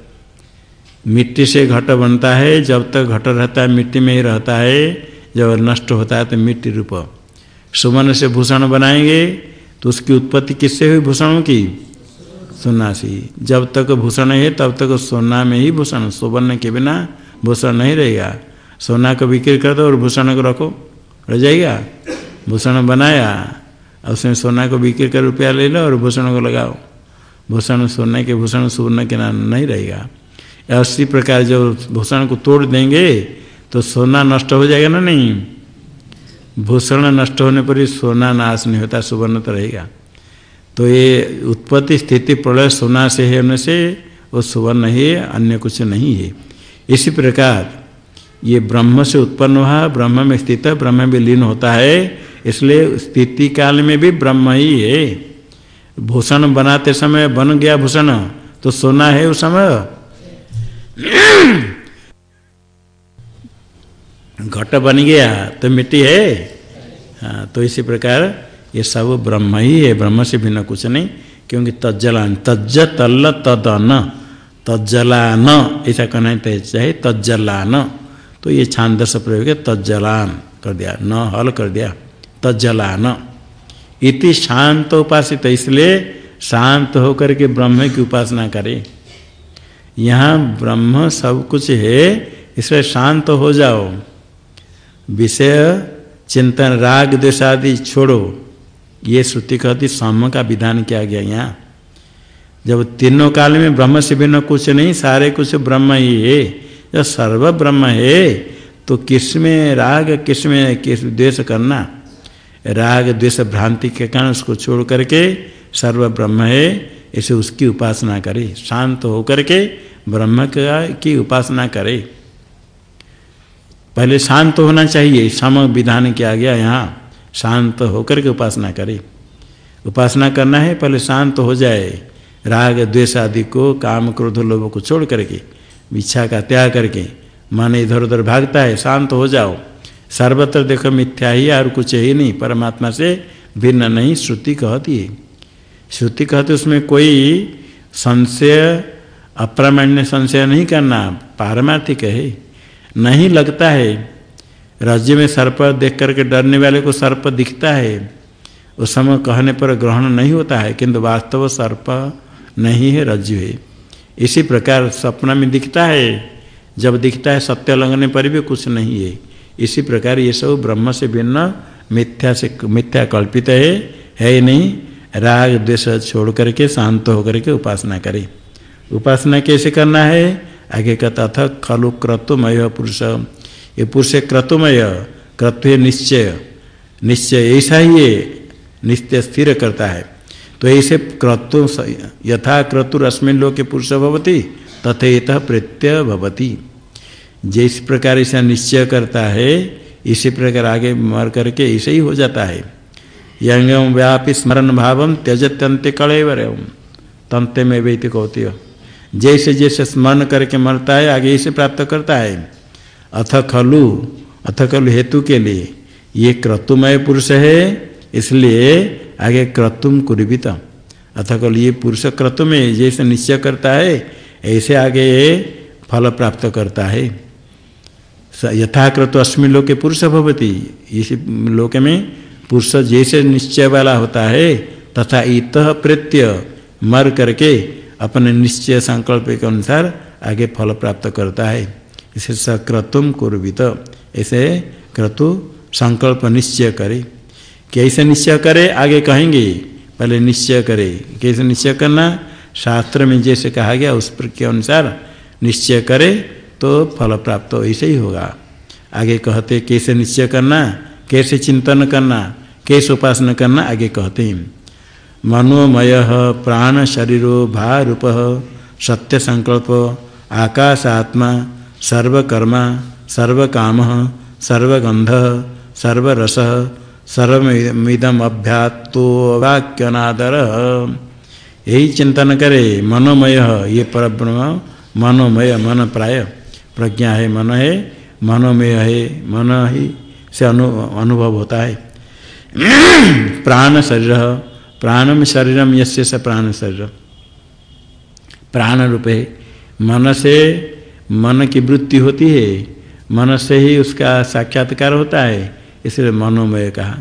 मिट्टी से घट बनता है, जब तक घट रहता है, मिट्टी में ही रहता है, जब नष्ट होता है तो मिट्टी रूप। सुमन से भूषण बनाएँगे तो उसकी उत्पत्ति किससे हुई भूषणों की? सोना से जब तक भूषण है, तब तक सोना में ही भूषण। सुवर्ण के बिना भूषण नहीं रहेगा। सोना को बिक्री कर दो और भूषण को रखो। रह जाएगा? भूषण बनाया और उसमें सोना को बिक्री कर रुपया ले लो और भूषण को लगाओ। भूषण सोने के, भूषण सुवर्ण के नाम नहीं रहेगा। अस्सी प्रकार जो भूषण को तोड़ देंगे तो सोना नष्ट हो जाएगा ना नहीं? भूषण नष्ट होने पर ही सोना नाश नहीं होता, सुवर्ण तो रहेगा। तो ये उत्पत्ति स्थिति प्रलय सोना से है, होने से वो सुवर्ण है, अन्य कुछ नहीं है। इसी प्रकार ये ब्रह्म से उत्पन्न हुआ, ब्रह्म में स्थित, ब्रह्म में लीन होता है। इसलिए स्थिति काल में भी ब्रह्म ही है। भूषण बनाते समय बन गया भूषण तो सोना है उस समय। *clears throat* घट बन गया तो मिट्टी है। हाँ तो इसी प्रकार ये सब ब्रह्म ही है। ब्रह्म से भिन्न कुछ नहीं, क्योंकि तज्जलान तज्ज तल्ल तदन, तज्जलान, ऐसा कहना चाहे तज्जलान। तो ये छांदस प्रयोग है, तज्जलान कर दिया, न हल कर दिया। तज्जलान। इति शांत उपासित, इसलिए शांत होकर के ब्रह्म की उपासना करे। यहाँ ब्रह्म सब कुछ है, इसलिए शांत हो जाओ। विषय, चिंतन, राग द्वेषादि छोड़ो। ये श्रुति कहती सम का विधान किया गया यहाँ। जब तीनों काल में ब्रह्म से भिन्न कुछ नहीं, सारे कुछ ब्रह्म ही है। जब सर्व ब्रह्म है तो किसमें राग, किसमें किस द्वेष करना? राग, द्वेष, भ्रांति के कारण उसको छोड़ करके सर्व ब्रह्म है इसे उसकी उपासना करे, शांत होकर के ब्रह्म की उपासना करे। पहले शांत होना चाहिए सम विधान किया गया यहाँ, शांत होकर के उपासना करे। उपासना करना है, पहले शांत हो जाए, राग, द्वेष आदि को, काम, क्रोध, लोभ को छोड़ करके, इच्छा का त्याग करके, मन इधर उधर भागता है, शांत हो जाओ। सर्वत्र देखो मिथ्या ही और कुछ ही नहीं। परमात्मा से भिन्न नहीं, श्रुति कहती है। श्रुति कहते उसमें कोई संशय, अप्रामाण्य संशय नहीं करना, पारमार्थिक है। नहीं लगता है। राज्य में सर्प देख करके डरने वाले को सर्प दिखता है। उस समय कहने पर ग्रहण नहीं होता है, किंतु वास्तव सर्प नहीं है रज्जु है। इसी प्रकार सपना में दिखता है। जब दिखता है, सत्य लगने पर भी कुछ नहीं है। इसी प्रकार ये सब ब्रह्म से भिन्न, मिथ्या से मिथ्या कल्पित है है नहीं। राग, द्वेष छोड़ करके, शांत होकर के उपासना करे। उपासना कैसे करना है? आगे कहता था, खलु क्रतुमय पुरुष। ये पुरुष क्रतुमय, क्रतु निश्चय। निश्चय ऐसा ही है निश्चय स्थिर करता है। तो ऐसे क्रतु यथा क्रतुरश्मिन लोके पुरुष भवती, तथेत प्रत्यय भवती। जिस प्रकार ऐसा निश्चय करता है, इसी प्रकार आगे मर करके ऐसे ही हो जाता है। यंगम व्यापी स्मरण भाव त्यजत्यंत कड़ेवर तंते में व्यक्ति कहती हो। जैसे जैसे स्मरण करके मरता है, आगे इसे प्राप्त करता है। अथ खलु अथ खलु हेतु के लिए, ये क्रतुमय पुरुष है, इसलिए आगे क्रतुम कुर्बित अथ खलु, ये पुरुष क्रतुमय जैसे निश्चय करता है, ऐसे आगे फल प्राप्त करता है। यथाकृत अस्मिन लोके पुरुष भवती। इस लोक में पुरुष जैसे निश्चय वाला होता है, तथा इत प्रत्यय मर करके अपने निश्चय संकल्प के अनुसार आगे फल प्राप्त करता है। इसे स सक्रतुम कुर्वित। ऐसे क्रतु संकल्प निश्चय करे। कैसे निश्चय करे? आगे कहेंगे, पहले निश्चय करे। कैसे निश्चय करना? शास्त्र में जैसे कहा गया, उस के अनुसार निश्चय करे। तो फल प्राप्त ऐसे ही होगा। आगे कहते, कैसे निश्चय करना? कैसे चिंतन करना? कैसे उपासना करना? आगे कहते हैं मनोमय प्राण शरीरो भारूप सत्य संकल्प आकाश आत्मा सर्वकर्मा, सर्वकाम सर्वगंध सर्वरस सर्वमिदम यही चिंतन करे, मनोमय, ये पर ब्रह्म मनोमय मन प्राय प्रज्ञा है, मन है, मनोमय है, मन ही से अनु, अनुभव होता है। *clears throat* प्राण शरीर, प्राणम शरीरम यस्य स प्राण शरीर। प्राण रूप है मन से मन की वृत्ति होती है, मन से ही उसका साक्षात्कार होता है, इसलिए मनोमय कहा।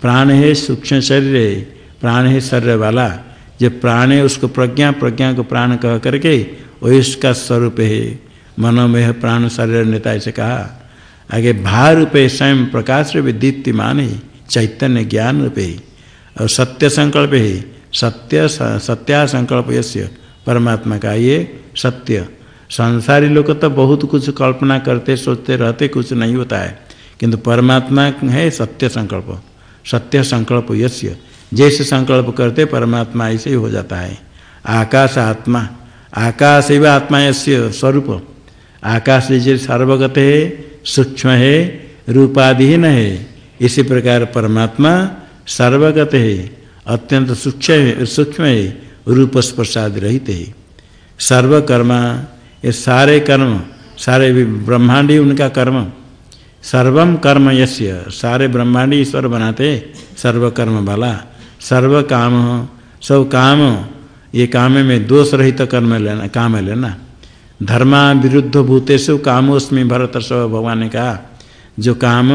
प्राण है सूक्ष्म शरीर है प्राण है शरीर वाला। जब प्राण है, उसको प्रज्ञा प्रज्ञा को प्राण कह करके वही उसका स्वरूप है। मनोमय प्राण शरीर नेता ऐसे कहा, आगे भार रूपे स्वयं प्रकाश रूपे दीप्तिमान ही चैतन्य ज्ञान रूपे, और सत्य संकल्प ही सत्य सत्या संकल्प यश्य परमात्मा का ये सत्य। संसारी लोग तो बहुत कुछ कल्पना करते, सोचते, रहते, कुछ नहीं होता है। किंतु परमात्मा है सत्य संकल्प सत्य संकल्प यश्य जैसे संकल्प करते, परमात्मा ऐसे ही हो जाता है। आकाश आत्मा, आकाश एवं आत्मा यश्य स्वरूप। आकाश जैसे सर्वगत है सूक्ष्म है रूपाधिहीन है इसी प्रकार परमात्मा सर्वगत है, अत्यंत सूक्ष्म है सूक्ष्म है रूप स्पर्शादि रहित है। सर्वकर्मा, ये सारे कर्म, सारे ब्रह्मांडी उनका कर्म। सर्वम कर्म यस्य, सारे ब्रह्मांडी ईश्वर बनाते सर्व कर्म वाला सर्व काम सब काम ये काम में दोष रहित कर्म लेना, काम लेना। धर्मा विरुद्ध भूतेषु कामोस्मी भरत सब भगवान ने कहा, जो काम,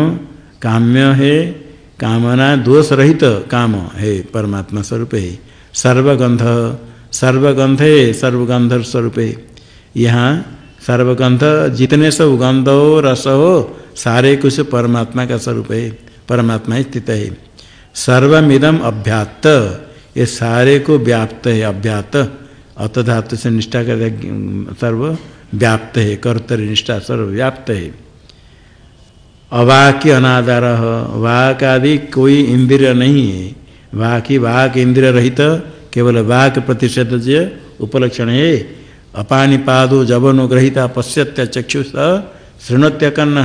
काम्य है, कामना दोष रहित काम है, परमात्मा स्वरूप है। सर्वगंध सर्वगंध है सर्वगंध स्वरूप। है यहाँ सर्वगंध जितने सब गंध हो रस हो सारे कुछ परमात्मा का स्वरूप है, परमात्मा स्थित है। सर्वमिदम अभ्यात ये सारे को व्याप्त है अभ्यात अत धातु से निष्ठा कर सर्व व्याप्त है, कर्तरी निष्ठा सर्व व्याप्त है। अवाक्य अनादर, वाक आदि कोई इंद्रिय नहीं है। वाकी वाक इंद्रिय रहित, केवल वाक प्रतिषेध उपलक्षण है। अपानिपादो जबनो ग्रहिता पश्यत्य चक्षु शृणत्य कन्न,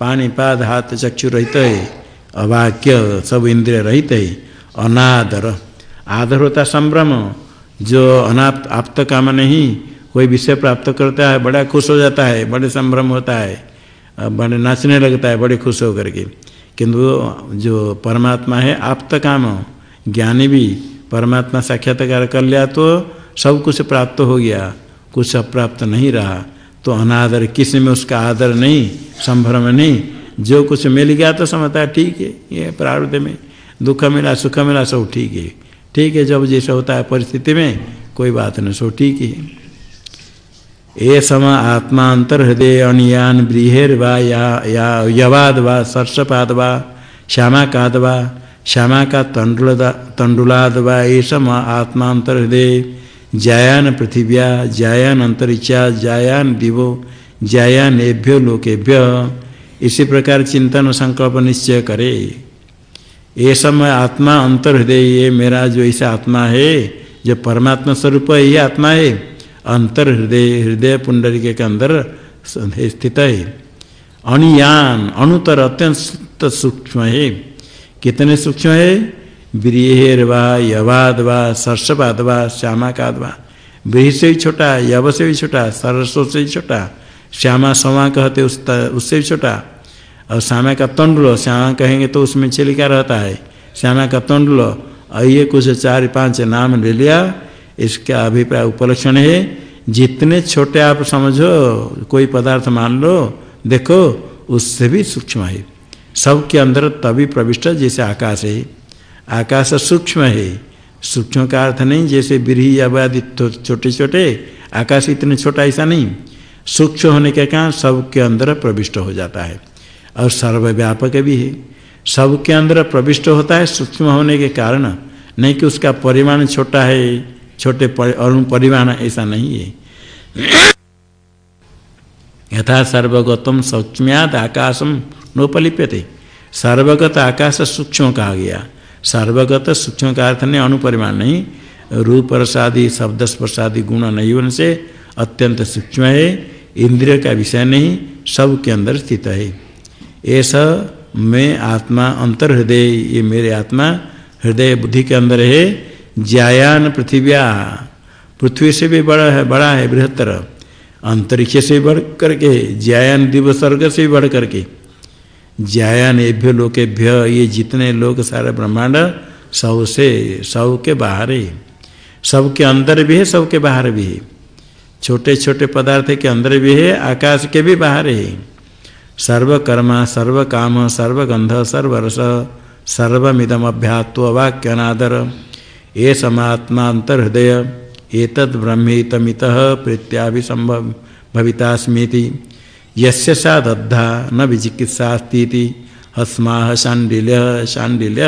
पानीपाद हाथ चक्षु रहित है। अवाक्य सब इंद्रिय रहित है। अनादर आदर होता संभ्रम जो अनाप्त, आप्त काम नहीं, कोई विषय प्राप्त करता है, बड़ा खुश हो जाता है, बड़े संभ्रम होता है बड़े नाचने लगता है, बड़े खुश होकर के। किंतु जो परमात्मा है, आप्त काम, ज्ञानी भी परमात्मा साक्षात्कार कर लिया तो सब कुछ प्राप्त हो गया, कुछ अप्राप्त नहीं रहा। तो अनादर किसी में उसका आदर नहीं, संभ्रम नहीं, जो कुछ मिल गया तो समझता ठीक है, ये प्रारूध में दुख मिला, सुख मिला, सब ठीक है। ठीक है जब जैसा होता है परिस्थिति में कोई बात नहीं सो ठीक है। ये सम आत्मांतर हृदय अनियान ब्रीहेर वा या, यवाद वा सर्षपाद वा श्यामाकाद वा श्यामा का तंडुलदा तंडुलाद वा ये सम आत्मांतर हृदय जायान पृथिव्या जायान अंतरिक्षा जायान दिवो जायान एभ्यो लोकेभ्य इसी प्रकार चिंतन संकल्प निश्चय करे। ये समय आत्मा अंतर हृदय ये मेरा जो ऐसा आत्मा है, जो परमात्मा स्वरूप है, ये आत्मा है। अंतर हृदय हृदय पुंडरी के अंदर स्थित है। अणुयान अणुतर अत्यंत सूक्ष्म है। कितने सूक्ष्म है? ब्रीहेर वा यवाद वा सरसवाद वा श्यामाकाद वा ब्रीह से भी छोटा, यव से भी छोटा, सरसों से भी छोटा, श्यामा सवा कहते उससे भी छोटा। और श्यामा का तंडुल, श्यामा कहेंगे तो उसमें छिलिका रहता है। श्यामा का तंडुल, और ये कुछ चार पाँच नाम ले लिया, इसका अभिप्राय उपलक्षण है, जितने छोटे आप समझो, कोई पदार्थ मान लो, देखो, उससे भी सूक्ष्म है। सबके अंदर तभी प्रविष्ट जैसे आकाश है। आकाश सूक्ष्म है। सूक्ष्म का अर्थ नहीं, जैसे बिरही आबादी छोटे छोटे आकाश इतने छोटा ऐसा नहीं। सूक्ष्म होने के कारण सबके अंदर प्रविष्ट हो जाता है। और सर्वव्यापक भी है। सबके अंदर प्रविष्ट होता है, सूक्ष्म होने के कारण, नहीं कि उसका परिमाण छोटा है, छोटे और परिमाण ऐसा नहीं है। यथा सर्वगतम सौक्ष्म्याद आकाशम नोपलिप्यते। सर्वगत आकाश सूक्ष्म कहा गया। सर्वगत सूक्ष्म का अर्थ नहीं, अनुपरिमाण नहीं। रूप शब्द स्पर्शादि गुण नहीं होने से अत्यंत सूक्ष्म है, इंद्रिय का विषय नहीं सब के अंदर स्थित है। ऐसा मैं आत्मा अंतर हृदय, ये मेरे आत्मा हृदय बुद्धि के अंदर है, ज्यायान पृथिव्या। पृथ्वी से भी बड़ा है बड़ा है, बृहत्तर। अंतरिक्ष से बढ़ करके, ज्यायान स्वर्ग से भी बढ़ करके। ज्यायान एभ्य लोकेभ्य, ये जितने लोग सारे ब्रह्मांड सबसे सब के बाहर है। सबके अंदर भी है सबके बाहर भी है। छोटे छोटे पदार्थ के अंदर भी है, आकाश के भी बाहर है। सर्वकर्मा, सर्वकाम सर्वगंध सर्वरस सर्वमिदम अभ्यात्व वाक्यनादर। ये समात्मांतर हृदय एतद ब्रह्मेतमित भवितास्मीति। यस्य दद्धा, न विचिकित्सास्ती हस्मा शांडिल्य शांडिल्य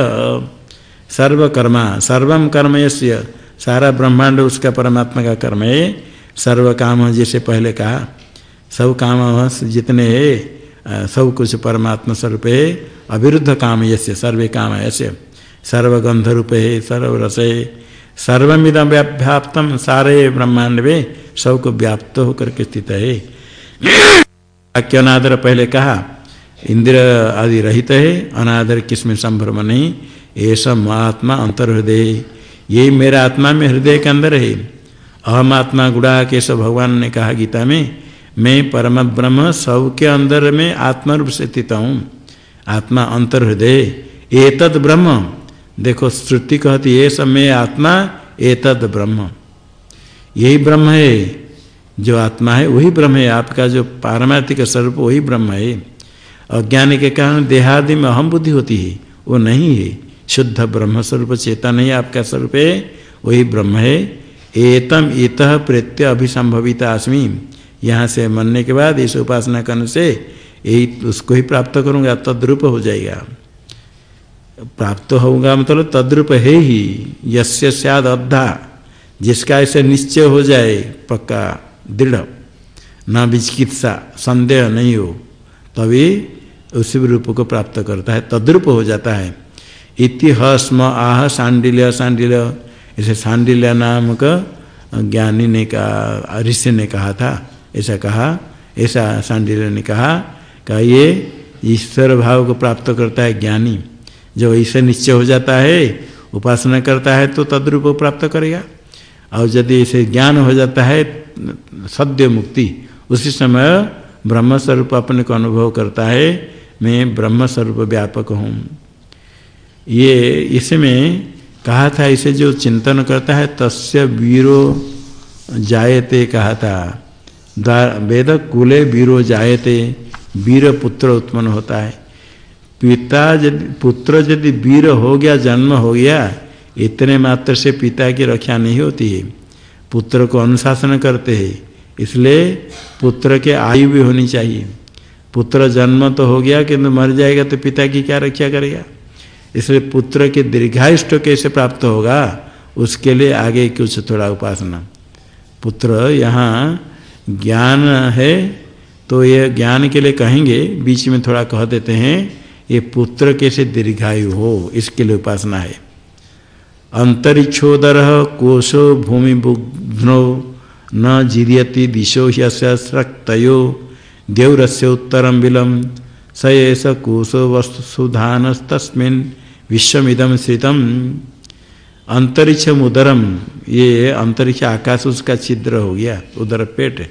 सर्वकर्मा सर्वम कर्म यस्य, सारा ब्रह्मांड उसका परमात्मा का कर्म है। सर्व काम जैसे पहले कहा सब काम जितने है सब कुछ परमात्मा स्वरूप है अविरुद्ध काम यसे सर्वे काम ऐसे सर्वगंध रूप है सर्वरस है सर्वमिदम व्याप्तम सारे ब्रह्मांड में सबको व्याप्त होकर के स्थित है। अनादर पहले कहा, इंद्र आदि रहित है, अनादर किसमें संभ्रम नहीं ऐसा आत्मा अंतर्हृदय ये मेरा आत्मा में हृदय के अंदर है। अहम आत्मा गुड़ा के सब भगवान ने कहा गीता में मैं परम ब्रह्म सबके अंदर में आत्मा रूप से स्थित हूँ। आत्मा अंतर्हृदय, एतद ब्रह्म। देखो, श्रुति कहती है सब मैं आत्मा, एतद ब्रह्म। यही ब्रह्म है। जो आत्मा है, वही ब्रह्म है। आपका जो पारमार्थिक स्वरूप, वही ब्रह्म है। अज्ञान के कारण देहादि में अहम बुद्धि होती है, वो नहीं है। शुद्ध ब्रह्म स्वरूप चेतन ही, आपका स्वरूप है, वही ब्रह्म है। एतम इत प्रत्यय अभिसंभविता अस्मी यहाँ से मनने के बाद इस उपासना करने से यही उसको ही प्राप्त करूँगा तद्रूप हो जाएगा। प्राप्त होगा मतलब तद्रूप है ही, यस्य सद अद्धा जिसका ऐसे निश्चय हो जाए, पक्का, दृढ़, न विचिकित्सा, संदेह नहीं हो, तभी उसी रूप को प्राप्त करता है, तद्रूप हो जाता है। इतिहास आह सांडिल्य सांडिल्य इसे सांडिल्य नाम का ज्ञानी ने कहा, ऋषि ने कहा था ऐसा कहा, ऐसा सांडिल्य ने कहा का ये ईश्वर भाव को प्राप्त करता है ज्ञानी। जो ऐसे निश्चय हो जाता है, उपासना करता है तो तद्रूप प्राप्त करेगा। और यदि ऐसे ज्ञान हो जाता है, सद्य मुक्ति, उसी समय ब्रह्म स्वरूप अपने को अनुभव करता है, मैं ब्रह्म स्वरूप व्यापक हूँ। ये इसमें कहा था, इसे जो चिंतन करता है, तस्य वीरो जायते कहा था। वेद कुले वीरो जायते वीर पुत्र उत्पन्न होता है। पिता यदि पुत्र यदि वीर हो गया, जन्म हो गया, इतने मात्र से पिता की रक्षा नहीं होती है। पुत्र को अनुशासन करते हैं, इसलिए पुत्र के आयु भी होनी चाहिए। पुत्र जन्म तो हो गया, किंतु मर जाएगा तो पिता की क्या रक्षा करेगा? इसलिए पुत्र के दीर्घायुष्ट कैसे प्राप्त होगा, उसके लिए आगे कुछ थोड़ा उपासना। पुत्र यहाँ ज्ञान है तो ये ज्ञान के लिए कहेंगे, बीच में थोड़ा कह देते हैं, ये पुत्र कैसे दीर्घायु हो, इसके लिए उपासना है। अंतरिक्षोदर कोशो भूमि बुघ्नो न जीर्यति दिशो ह्यस्रक्तयो देवरस्य उत्तरम विलम, स एस कोशो वस्तुधानस्तस्मिन् विश्वमिदम श्रितम अंतरिक्ष उदरम, ये अंतरिक्ष आकाश, उसका छिद्र हो गया, उदर पेट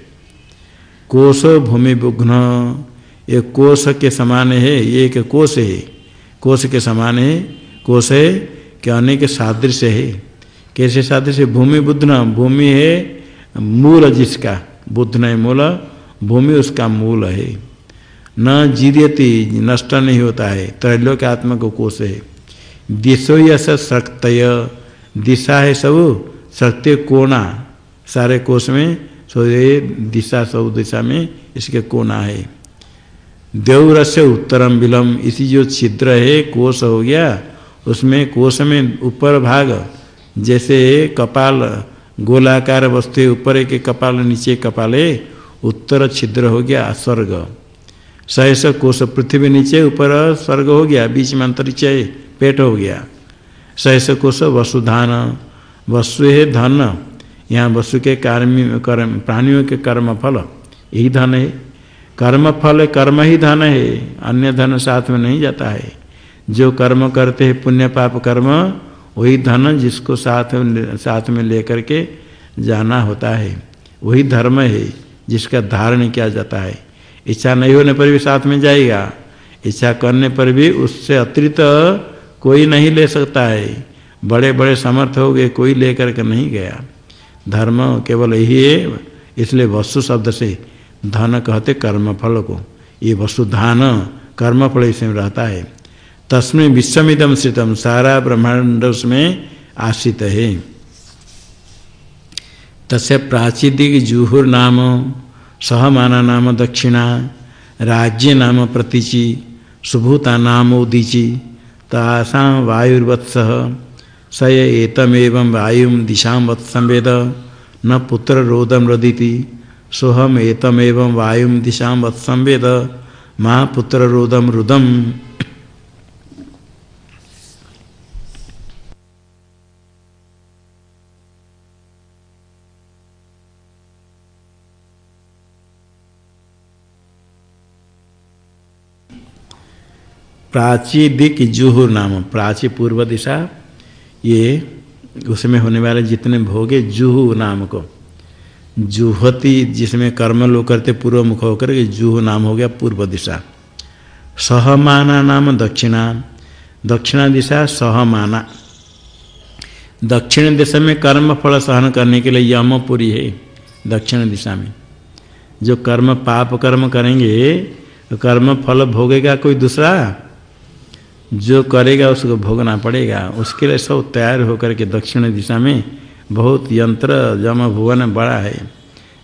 कोश भूमि बुघ्न ये कोश के समान है, ये एक कोश है। कोश के समान है, कोश है कि अनेक सादृश्य है। कैसे सादृश्य? भूमि बुद्धन भूमि है मूल जिसका बुद्धन मूल, भूमि उसका मूल है। न जीर्यति, नष्ट नहीं होता है त्रैलोक आत्मा को कोष है। दिशो यश शक्तय दिशा है सब, सत्य कोना, सारे कोष में, सो ये दिशा सब दिशा में इसके कोना है। देवर से उत्तरम विलम इसी जो छिद्र है कोष हो गया, उसमें कोष में ऊपर भाग, जैसे कपाल, गोलाकार वस्तु ऊपर एक कपाल, नीचे कपाल है, उत्तर छिद्र हो गया, स्वर्ग। सहस कोष पृथ्वी नीचे, ऊपर स्वर्ग हो गया, बीच में अंतरिक्ष पेट हो गया। सहस कोष वसुधान वसु है धन, यहाँ वसु के कर्मी, कर्म, प्राणियों के कर्म फल यही धन है। कर्म फल कर्म ही धन है, अन्य धन साथ में नहीं जाता है। जो कर्म करते हैं, पुण्य पाप कर्म, वही धन जिसको साथ साथ में लेकर के जाना होता है। वही धर्म है, जिसका धारण किया जाता है। इच्छा नहीं होने पर भी साथ में जाएगा, इच्छा करने पर भी उससे अतिरिक्त कोई नहीं ले सकता है। बड़े बड़े समर्थ हो गए, कोई लेकर के नहीं गया। धर्म केवल यही है, इसलिए वस्तु शब्द से धन कहते कर्म फल को। ये वसुधान कर्म फल इसमें रहता है। तस्में विश्वमिदम स्थितम सारा ब्रह्मांड उसमें आश्रित है। तस्य प्राचीदिक जुहुर नाम, सहमाना नाम दक्षिणा, राज्य नाम प्रतीचि, सुभूता नाम उदीचि। तासा वायुर्वत्स। स एतमेव वायु दिशा वत्संवेद। न पुत्र रोदम रदिति। सोहम एतमेव वायु दिशा वत्संवेद। माँ पुत्र रोदम रुदम। प्राची दिक जुहु नाम, प्राची पूर्व दिशा, ये उसमें होने वाले जितने भोगे जुहु नाम को। जुहती जिसमें कर्म लोग करते, पूर्व मुख होकर के जुह नाम हो गया पूर्व दिशा। सहमाना नाम दक्षिणा। दक्षिणा दिशा सहमाना। दक्षिण दिशा में कर्म फल सहन करने के लिए यमपुरी है, दक्षिण दिशा में। जो कर्म पाप कर्म करेंगे, कर्म फल भोगेगा कोई दूसरा? जो करेगा उसको भोगना पड़ेगा। उसके लिए सब तैयार होकर के दक्षिण दिशा में बहुत यंत्र, जम भुवन बड़ा है।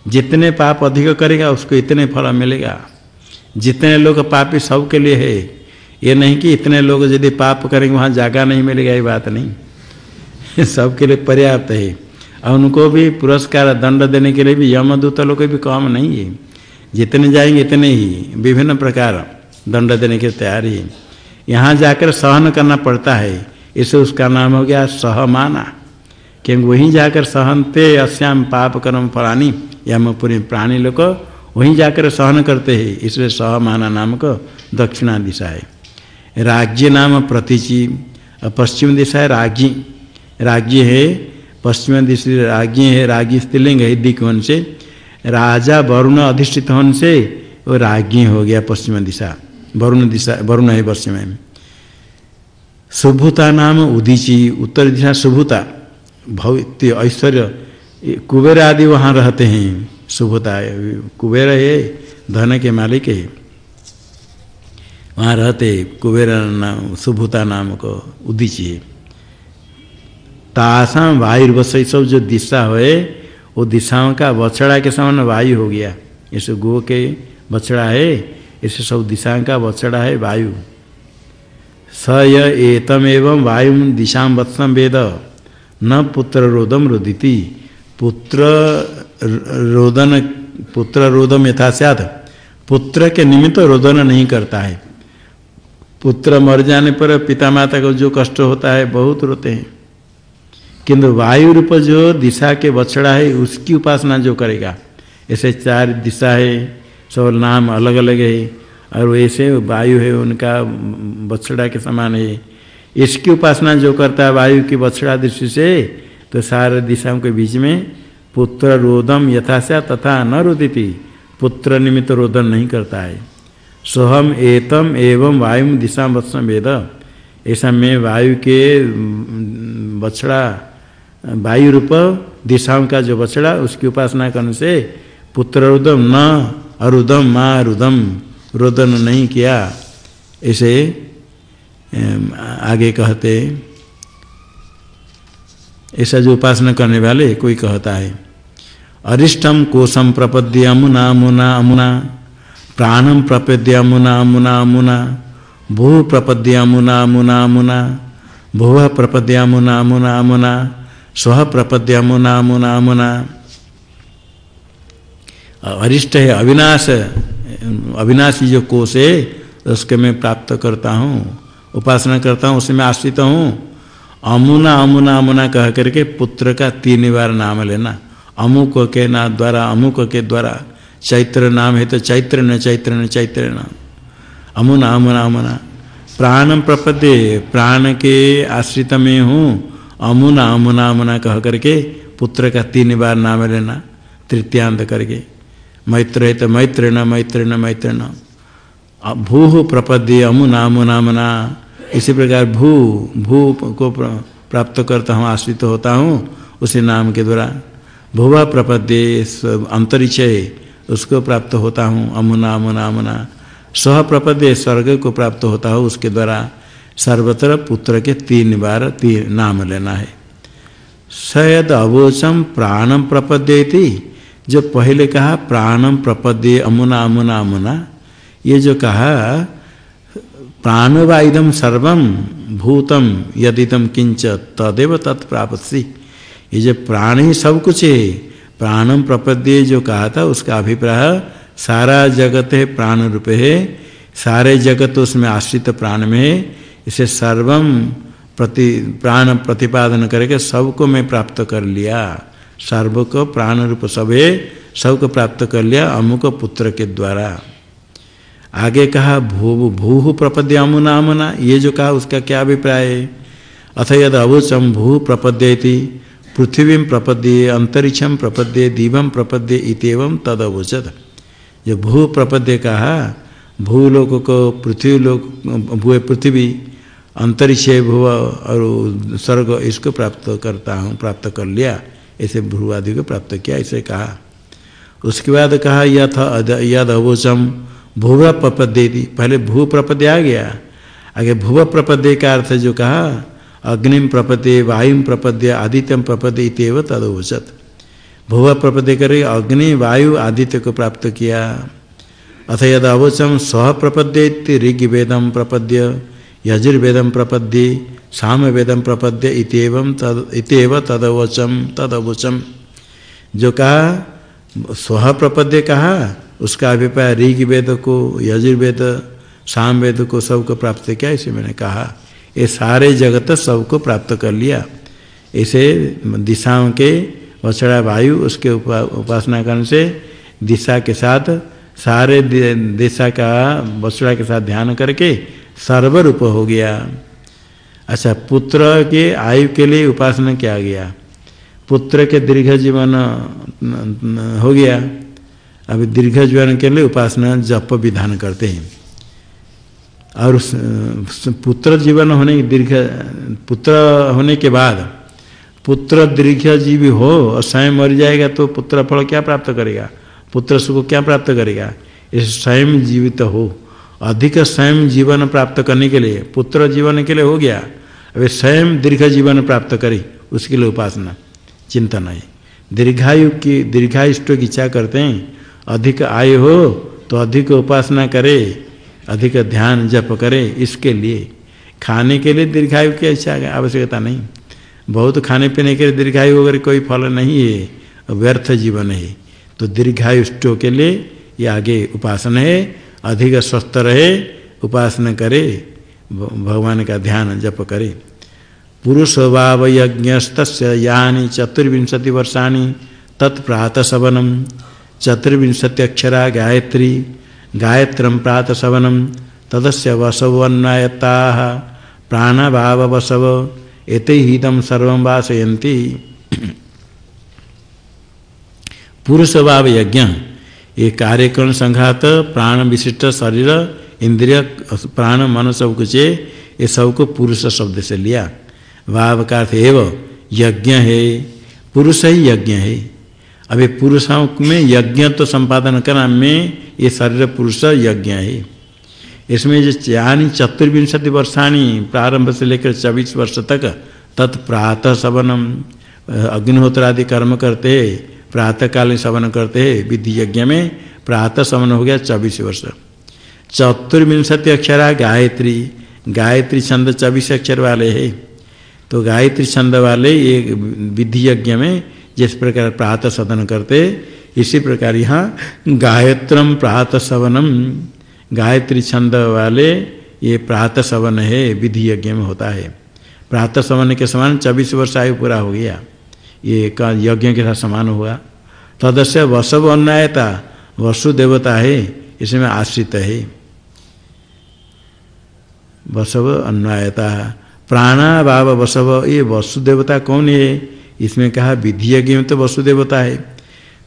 जितने पाप अधिक करेगा, उसको इतने फल मिलेगा। जितने लोग पापी सबके लिए है। ये नहीं कि इतने लोग यदि पाप करेंगे, वहाँ जागा नहीं मिलेगा, ये बात नहीं। *laughs* सबके लिए पर्याप्त है। और उनको भी पुरस्कार, दंड देने के लिए भी यमदूत लोग भी कम नहीं है। जितने जाएँगे, इतने ही। विभिन्न प्रकार दंड देने के तैयारी है। यहाँ जाकर सहन करना पड़ता है। इसे उसका नाम हो गया सहमाना। क्योंकि वहीं जाकर सहनते अश्याम पाप कर्म फलानी, यम पूरे प्राणी लोग वहीं जाकर सहन करते हैं। इसलिए सहमाना नाम को दक्षिणा दिशा है। राज्य नाम प्रतिचि, पश्चिम दिशा है राज्ञी राज्य है पश्चिम दिशा राज्ञी है राज्ञी स्त्रीलिंग है दिक से राजा वरुण अधिष्ठित होने से वो राज्ञी हो गया पश्चिम दिशा। वरुण दिशा, वरुण है वर्ष में। शुभुता नाम उदीची, उत्तर दिशा शुभुता। भव्य ऐश्वर्य कुबेर आदि वहाँ रहते हैं। शुभता कुबेर है, धन के मालिक है। वहाँ रहते कुबेर नाम, शुभता नाम को उदीची है। तासाम वायुर्वश सब जो दिशा है, वो दिशाओं का बछड़ा के समान वायु हो गया। जैसे गो के बछड़ा है ऐसे सब दिशा का बछड़ा है वायु। स एतम एवं वायु दिशा वत्सम वेद। न पुत्र रोदम रोदिति। पुत्र रोदन, पुत्र रोदम यथा सद पुत्र के निमित्त रोदन नहीं करता है। पुत्र मर जाने पर पिता माता को जो कष्ट होता है, बहुत रोते हैं। किंतु वायु रूप जो दिशा के बछड़ा है, उसकी उपासना जो करेगा। ऐसे चार दिशा है। सब नाम अलग अलग है। और वैसे वायु है, उनका बछड़ा के समान है। इसकी उपासना जो करता है वायु की बछड़ा दृष्टि से तो सारे दिशाओं के बीच में पुत्र रोदम यथाशा तथा न रोदिति पुत्र निमित्त रोदन नहीं करता है। सोहम एतम एवं वायु दिशा वत्सम वेद। ऐसा में वायु के बछड़ा वायु रूप दिशाओं का जो बछड़ा, उसकी उपासना करने से पुत्र रुदम न अरुदम माँ रुदम रोदन नहीं किया। ऐसे आगे कहते, ऐसा जो उपासना करने वाले कोई कहता है, अरिष्टम कोशम प्रपद्य अमुना अमुना अमुना प्राणम प्रपद्य अमुना अमुना अमुना भू प्रपद्य अमुना अमुना अमुना भुव प्रपद्य अमुना अमुना अमुना स्व प्रपद्य अमुना अमुना अमुना। अरिष्ट है, अविनाश अविनाशी जो कोष है उसके मैं प्राप्त करता हूँ, उपासना करता हूँ उसमें मैं आश्रित हूँ। अमुना अमुना अमुना कह करके पुत्र का तीन बार नाम लेना। अमुक के ना द्वारा, अमुक के द्वारा। चैत्र नाम है तो चैत्र न चैत्र न चैत्र न अमुना अमुना अमुना। प्राणम प्रपदे प्राण के आश्रित में हूँ। अमुना अमुना अमुना कह करके पुत्र का तीन बार नाम लेना, तृतीयांत करके। मैत्र है तो मैत्र न मैत्र न मैत्र न भू प्रपद्य अमुना अमुना अमुना इसी प्रकार भू भू को प्राप्त करता हूँ, आश्रित होता हूँ, उसी नाम के द्वारा। भुवा प्रपद्य अंतरिक्ष है उसको प्राप्त होता हूँ अमुना अमुना अमुना सह प्रपद्य, स्वर्ग को प्राप्त होता हो, उसके द्वारा। सर्वत्र पुत्र के तीन बार तीन नाम लेना है। सयद अवोचम प्राणम प्रपद्य जो पहले कहा प्राणम प्रपद्य अमुना अमुना अमुना, ये जो कहा प्राणवाइदम सर्वम भूतम यदिदम किंच तदेव तत्प्राप्ति ये जो प्राण ही सब कुछ है प्राणम प्रपद्य जो कहा था, उसका अभिप्राय, सारा जगत है प्राण रूप है, सारे जगत उसमें आश्रित प्राण में है, इसे सर्वम प्रति, प्राण प्रतिपादन करके सबको मैं प्राप्त कर लिया। सर्व को प्राण रूप सभे सबको प्राप्त कर लिया अमुक पुत्र के द्वारा। आगे कहा भू भू प्रपद्य अमुना अमुना ये जो कहा उसका क्या अभिप्राय? है अथ यद अवुचम भू प्रपद्यति, पृथ्वी प्रपद्ये अंतरिक्षम प्रपद्ये दीवम प्रपद्ये इतव तद अवुचत जो भू प्रपद्य कहा भूलोक को पृथ्वी लोक, भू पृथ्वी, अंतरिक्ष भू और स्वर्ग इसको प्राप्त करता हूँ, प्राप्त कर लिया। ऐसे भ्रू आदि को प्राप्त किया ऐसे कहा। उसके बाद कहा, यथ यद अवोचम भूव प्रपद्य पहले भू प्रपद्य आ गया। आगे भूव प्रपद्य का अर्थ जो कहा, अग्निम प्रपद्य, वायुम प्रपद्य, आदित्यम प्रपद्य इतव तदवचत भूव प्रपद्य करे, अग्नि, वायु, आदित्य को प्राप्त किया। अथ यद अवोचम स्व प्रपद्य ऋग्वेदम प्रपद्य यजुर्वेदम प्रपद्य साम वेदम प्रपद्य इतव तद इतव तदवचम तदवचम। जो कहा स्व प्रपद्य कहा उसका अभिप्राय ऋग वेद को यजुर्वेद साम वेद को सबको प्राप्त किया इसे मैंने कहा। ये सारे जगत सबको प्राप्त कर लिया। इसे दिशाओं के वछड़ा वायु उसके उपा, उपासना करने से दिशा के साथ सारे दिशा का वछड़ा के साथ ध्यान करके सर्वरूप हो गया। अच्छा पुत्र के आयु के लिए उपासना किया गया? पुत्र के दीर्घ जीवन हो गया। अभी दीर्घ जीवन के लिए उपासना, जप, विधान करते हैं। और पुत्र जीवन होने, दीर्घ, पुत्र होने के बाद पुत्र दीर्घ जीवी हो और स्वयं मर जाएगा तो पुत्र फल क्या प्राप्त करेगा? पुत्र सुख क्या प्राप्त करेगा? इस स्वयं जीवित हो। अधिक स्वयं जीवन प्राप्त करने के लिए, पुत्र जीवन के लिए हो गया। अभी स्वयं दीर्घ जीवन प्राप्त करे, उसके लिए उपासना चिंतन है दीर्घायु की दीर्घायुष्ट की इच्छा करते हैं, अधिक आयु हो तो अधिक उपासना करे, अधिक ध्यान जप करे, इसके लिए। खाने के लिए दीर्घायु की इच्छा आवश्यकता नहीं। बहुत खाने पीने के लिए दीर्घायु वगैरह कोई फल नहीं है, व्यर्थ जीवन है तो दीर्घायुष्टों के लिए ये आगे उपासना है, अधिक स्वस्थ रहे, उपासना करे भगवान का ध्यान जप करे। पुरुष भाव यज्ञस्त यानी चतुर्विंशति वर्षाणी तत्प्रात चतुर्विंशति अक्षरा गायत्री गायत्रम प्रात सवनम तदस्य वसवन्नायता प्राणभाव वसव एते हिदम सर्व वासयती पुरुष भाव यज्ञ ये कार्यक्रम संघात प्राण विशिष्ट शरीर इंद्रिय प्राण मन सब कुछ ये सबको पुरुष शब्द से लिया भाव का अर्थ एव यज्ञ है। पुरुष ही यज्ञ है। अभी पुरुषों में यज्ञ तो संपादन करना में ये शरीर पुरुष यज्ञ है। इसमें जो यानी चतुर्विंशति वर्षाणी प्रारंभ से लेकर चौबीस वर्ष तक तत्प्रातः सवनम अग्निहोत्र आदि कर्म करते प्रातः काल सवन करते हैं विधि यज्ञ में प्रातः सवन हो गया चौबीस वर्ष। चतुर्विंशति अक्षरा गायत्री गायत्री छंद चौबीस अक्षर वाले है। तो गायत्री छंद वाले ये विधि यज्ञ में जिस प्रकार प्रातः सदन करते, इसी प्रकार यहाँ गायत्रम प्रातः सवनम, गायत्री छंद वाले ये प्रातः सवन है, विधि यज्ञ में होता है। प्रातः सवन के समान चौबीस वर्ष आयु पूरा हो गया। ये का यज्ञ के साथ समान हुआ। तदस्य वसव अन्यायता, वसु देवता है, इसमें आश्रित है। वसव अन्वायता प्राणा भाव वसव, ये वसुदेवता कौन है? इसमें कहा, विधि यज्ञ में तो वसुदेवता है।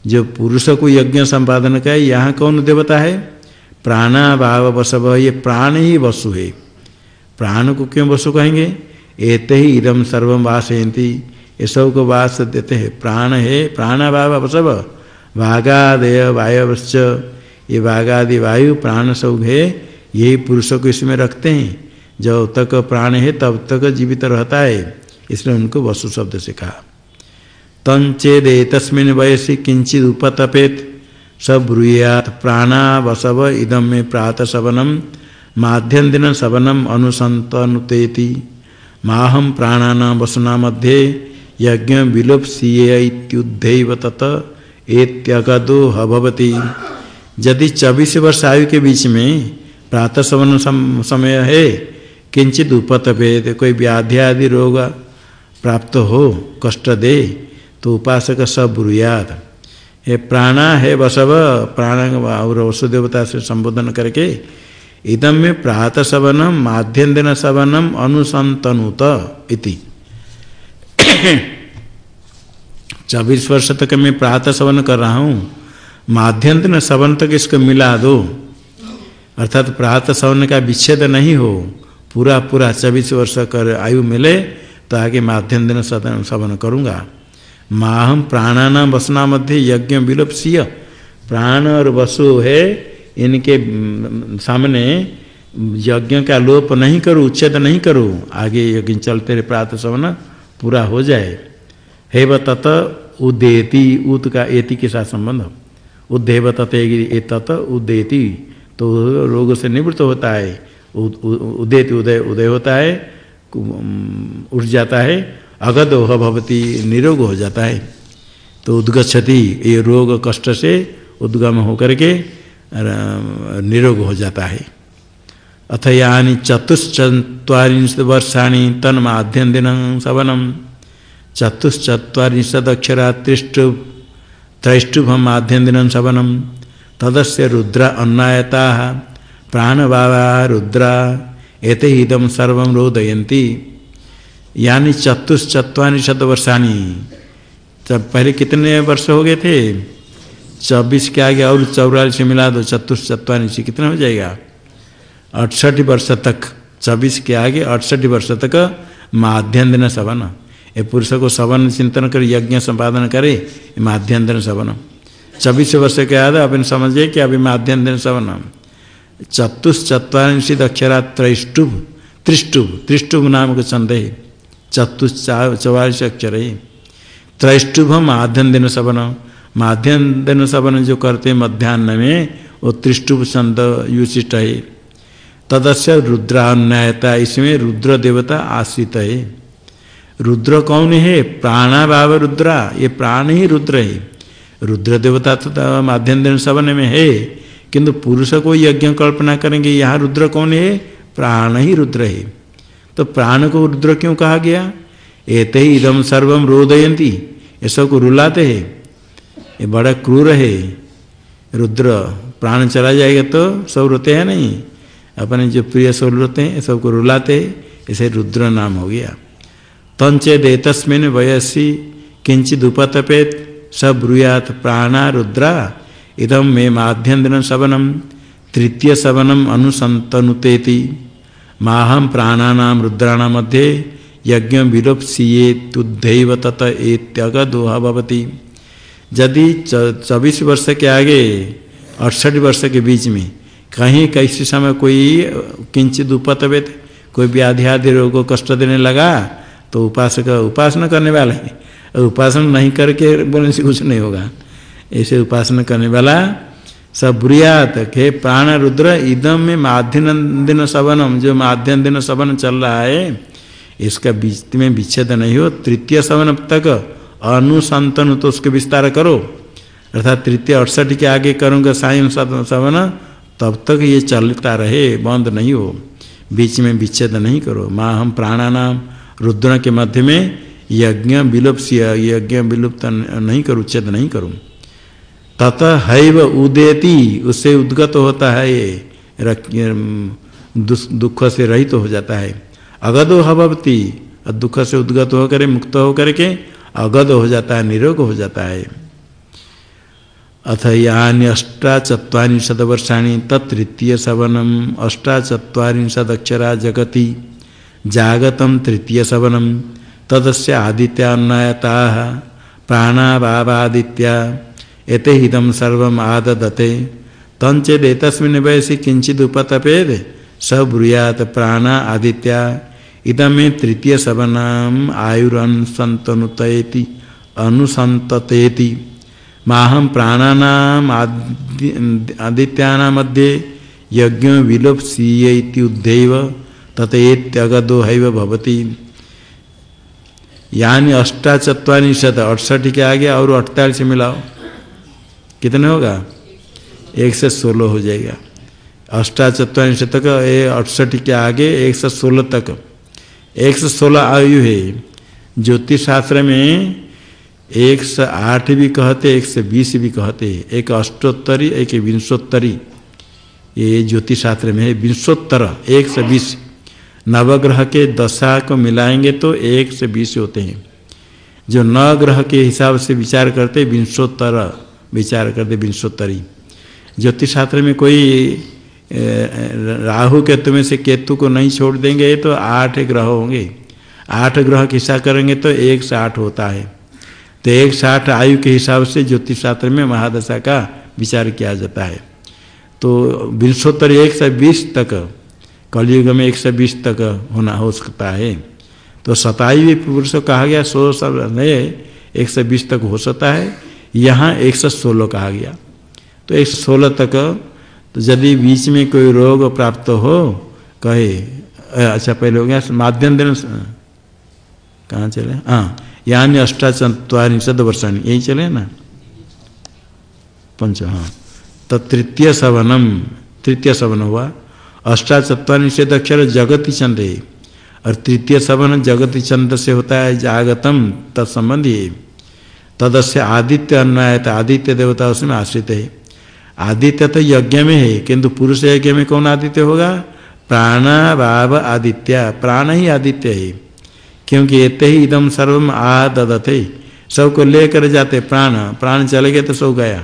जो पुरुष को यज्ञ संपादन का है यहाँ कौन देवता है? प्राणा भाव वसव, ये प्राण ही वसु है। प्राण को क्यों वसु कहेंगे? एत ही इदम सर्वम वासयंती ये सबको वास देते हैं। प्राण है प्राणाभाव वसव। भागादय वायवश्च। ये भागादि वायु प्राण सब है। यही पुरुषों को इसमें रखते हैं। जब तक प्राण है, तब तक जीवित रहता है। इसलिए उनको वसु शब्द से कहा। तंचेद तस्मिन वयसी किंचित उपतपेत। सब ब्रूयात प्राणा वसव इदम में प्रात सवनम माध्यम दिन सवनम अनुसंतनुतेति माहम प्राणा वसुना मध्य। यज्ञ विलोपसीयुद्धैव तत। एत्यगदो हभवती। यदि चौबीस वर्ष आयु के बीच में प्रातः सवन समय है किंचित उपतपेद कोई व्याधि आदि रोग प्राप्त हो, कष्ट दे तो उपासक सब ब्रुयाद ये प्राणा है बसव प्राण और वसुदेवता से संबोधन करके इदम में प्रातः सवनम, माध्यम दिन सवनम, अनुसंतनुत इति। चौबीस वर्ष तक मैं प्रातः सवन कर रहा हूँ, माध्यम दिन सवन तक इसको मिला दो। अर्थात प्रातः सवन का विच्छेद नहीं हो पूरा पूरा चौबीस वर्ष कर आयु मिले तो आगे माध्यम दिन सदन सवन करूँगा। माहम प्राणानाम वसना मध्य यज्ञ विलोपसीय। प्राण और वसु है, इनके सामने यज्ञ का लोप नहीं करूँ, उच्छेद नहीं करूँ, आगे यज्ञ चलते रहे, प्रातः सवन पूरा हो जाए। हे व तत उदेति उत का एति के साथ संबंध। उद्धेव तत तत उदेति तो रोग से निवृत्त होता है। उदेति उदय उदय होता है उठ जाता है अगदोह भवती निरोग हो जाता है। तो उद्गछति ये रोग कष्ट से उद्गम होकर के निरोग हो जाता है। अथ यानी चतुश्चत्वारिंश वर्षाणी तन माध्यम दिन सवनम। चतुश्चत्वारिंशदक्षरा त्रिष्टु त्रैष्टुभ माध्यम दिन सवनम। तदस्य रुद्र अन्नायता। प्राणभावा रुद्रा, एते इदम सर्व रोदयती यानी चतुश्चत्वानि शत वर्षाणी तब पहले कितने वर्ष हो गए थे? चौबीस के आगे और चौरालीस मिला दो चतुश्चत्वानि से कितना हो जाएगा? अड़सठ वर्ष तक। चौबीस के आगे अड़सठ वर्ष तक माध्यम दिन सवन ये पुरुष को सवन चिंतन कर, यज्ञ संपादन करे माध्यम दिन सवन चौबीस वर्ष के बाद अपन समझिए कि अभी माध्यम दिन सवन चतुश्चत्वारिंशित अक्षरा त्रैष्टुभ, त्रिष्टुभ त्रिष्टुभ नाम का छंद चतुश्चा चौवालीस अक्षर है त्रैष्टुभ माध्यम दिन सवन माध्यम दिन सवन जो करते मध्यान्ह में वो त्रिष्टुभ छंद युशिष्ट है तदस्य रुद्रान्यायता, इसमें रुद्र देवता आश्रित है रुद्र कौन है? प्राणाभाव रुद्रा, ये प्राण ही रुद्र है। रुद्र देवता तो माध्यम दिन सवन में है। किंतु पुरुष को यज्ञ कल्पना करेंगे, यहाँ रुद्र कौन है? प्राण ही रुद्र है। तो प्राण को रुद्र क्यों कहा गया? एते ही इदम सर्वम रोदयंती ये सबको रुलाते हैं, ये बड़ा क्रूर है। रुद्र, प्राण चला जाएगा तो सब रोते हैं नहीं? अपने जो प्रिय सब रोते हैं सबको रुलाते इसे रुद्र नाम हो गया। तंचेद तस्मिन वयसी किंचित उपतपेत सब ब्रूयात प्राणा रुद्रा इदम मे माध्यम दिन सवनम तृतीय सवनम अनुसंतनुतेति माहम प्राणानाम रुद्राणाम मध्य यज्ञ विलोपसीये तत एत्यगदोह भवती यदि चौबीस वर्ष के आगे, अड़सठ वर्ष के बीच में कहीं कैसे समय कोई, किंचित उपतवेत, कोई व्याधि आदि रोग को कष्ट देने लगा तो उपासक उपासना करने वाले है। उपासना नहीं करके बोलने से कुछ नहीं होगा। ऐसे उपासना करने वाला सब ब्रियात के प्राण रुद्र इदम में माध्यम दिन सवनम, जो माध्यम दिन सवन चल रहा है, इसका बीच में विच्छेद नहीं हो। तृतीय सवन तक अनुसंतन तो उसके विस्तार करो। अर्थात तृतीय अड़सठ के आगे करूँगा सायं सवन, तब तक ये चलता रहे, बंद नहीं हो। बीच में विच्छेद नहीं करो। माँ हम प्राणानाम रुद्र के मध्य में यज्ञ विलुप्त यज्ञ विलुप्त नहीं करूँ, उच्छेद नहीं करूँ। तत हैव उदेति, उससे उद्गत होता है ये दुख से रहित तो हो जाता है। अगदो हवती दुख से उद्गत होकर, मुक्त होकर के अगध हो जाता है, निरोग हो जाता है। अथ यानी अष्टा अष्टाचत्वारिशद वर्षाणी तृतीय सवनम अष्टाचत्वारिशदक्षरा जगति, जागतम तृतीय सवनम, तदस्य आदित्यान्नायता प्राणाभावादित्या एते हिदम सर्व आददते। तंचेद वयसी किंचित उपतपेद। स ब्रूयात प्राण आदित्या। इदम तृतीय सबनाम आयुरनुसंतनुतेति अनुसंततेति माहम प्राणानाम आदित्याना मध्ये यज्ञ विलोपसीय उद्धव, तथेत्यगदो हैव भवती। यानी अष्टाचत्वानि शत अड़सठ के आगे और अड़तालीस मिलाओ। कितने होगा? एक से सोलह हो जाएगा। अष्टा अष्टाचत्वारिश तक ये अड़सठ के आगे एक सौ सोलह तक। एक सौ सोलह आयु है। ज्योतिष शास्त्र में एक सौ आठ भी कहते, एक सौ बीस भी कहते, एक अष्टोत्तरी, एक विंशोत्तरी। ये ज्योतिष शास्त्र में है, विंशोत्तर, एक सौ बीस। नवग्रह के दशा को मिलाएँगे तो एक से बीस होते हैं। जो नवग्रह के हिसाब से विचार करते, विंशोत्तर। विचार करते विंशोत्तरी ज्योतिष शास्त्र में कोई राहु केतु में से केतु को नहीं छोड़ देंगे तो आठ ग्रह होंगे। आठ ग्रह के हिसाब करेंगे तो एक से आठ होता है। तो एक से आठ आयु के हिसाब से ज्योतिष शास्त्र में महादशा का विचार किया जाता है। तो विंशोत्तर एक से बीस तक, कलयुग में एक से बीस तक होना, हो सकता है। तो सताई पुरुष कहा गया, सौ सब नहीं एक से बीस तक हो सकता है। यहाँ एक सौ सोलह कहा गया। तो एक सौ सोलह तक तो यदि बीच में कोई रोग प्राप्त हो, कहे अच्छा पहले हो गया, माध्यम दिन कहाँ चले? हाँ यानी अष्टाचत्वारिशद वर्षाणी यही चले ना? पंच हाँ। तो तृतीय सवनम तृतीय सवन हुआ। अष्टाचत्वानि से अक्षर जगति चंद है और तृतीय सवन जगति चंद से होता है जागतम तत्संबंधी। तदस्य आदित्य अन्वय आदित्य देवता उसमें आश्रित है। आदित्य तो यज्ञ में है, किंतु पुरुष यज्ञ में कौन आदित्य होगा? प्राण, भाव, आदित्य। प्राण ही आदित्य है, क्योंकि एते ही इदम सर्वम ददते सबको लेकर जाते प्राण प्राण चले गए तो सो गया।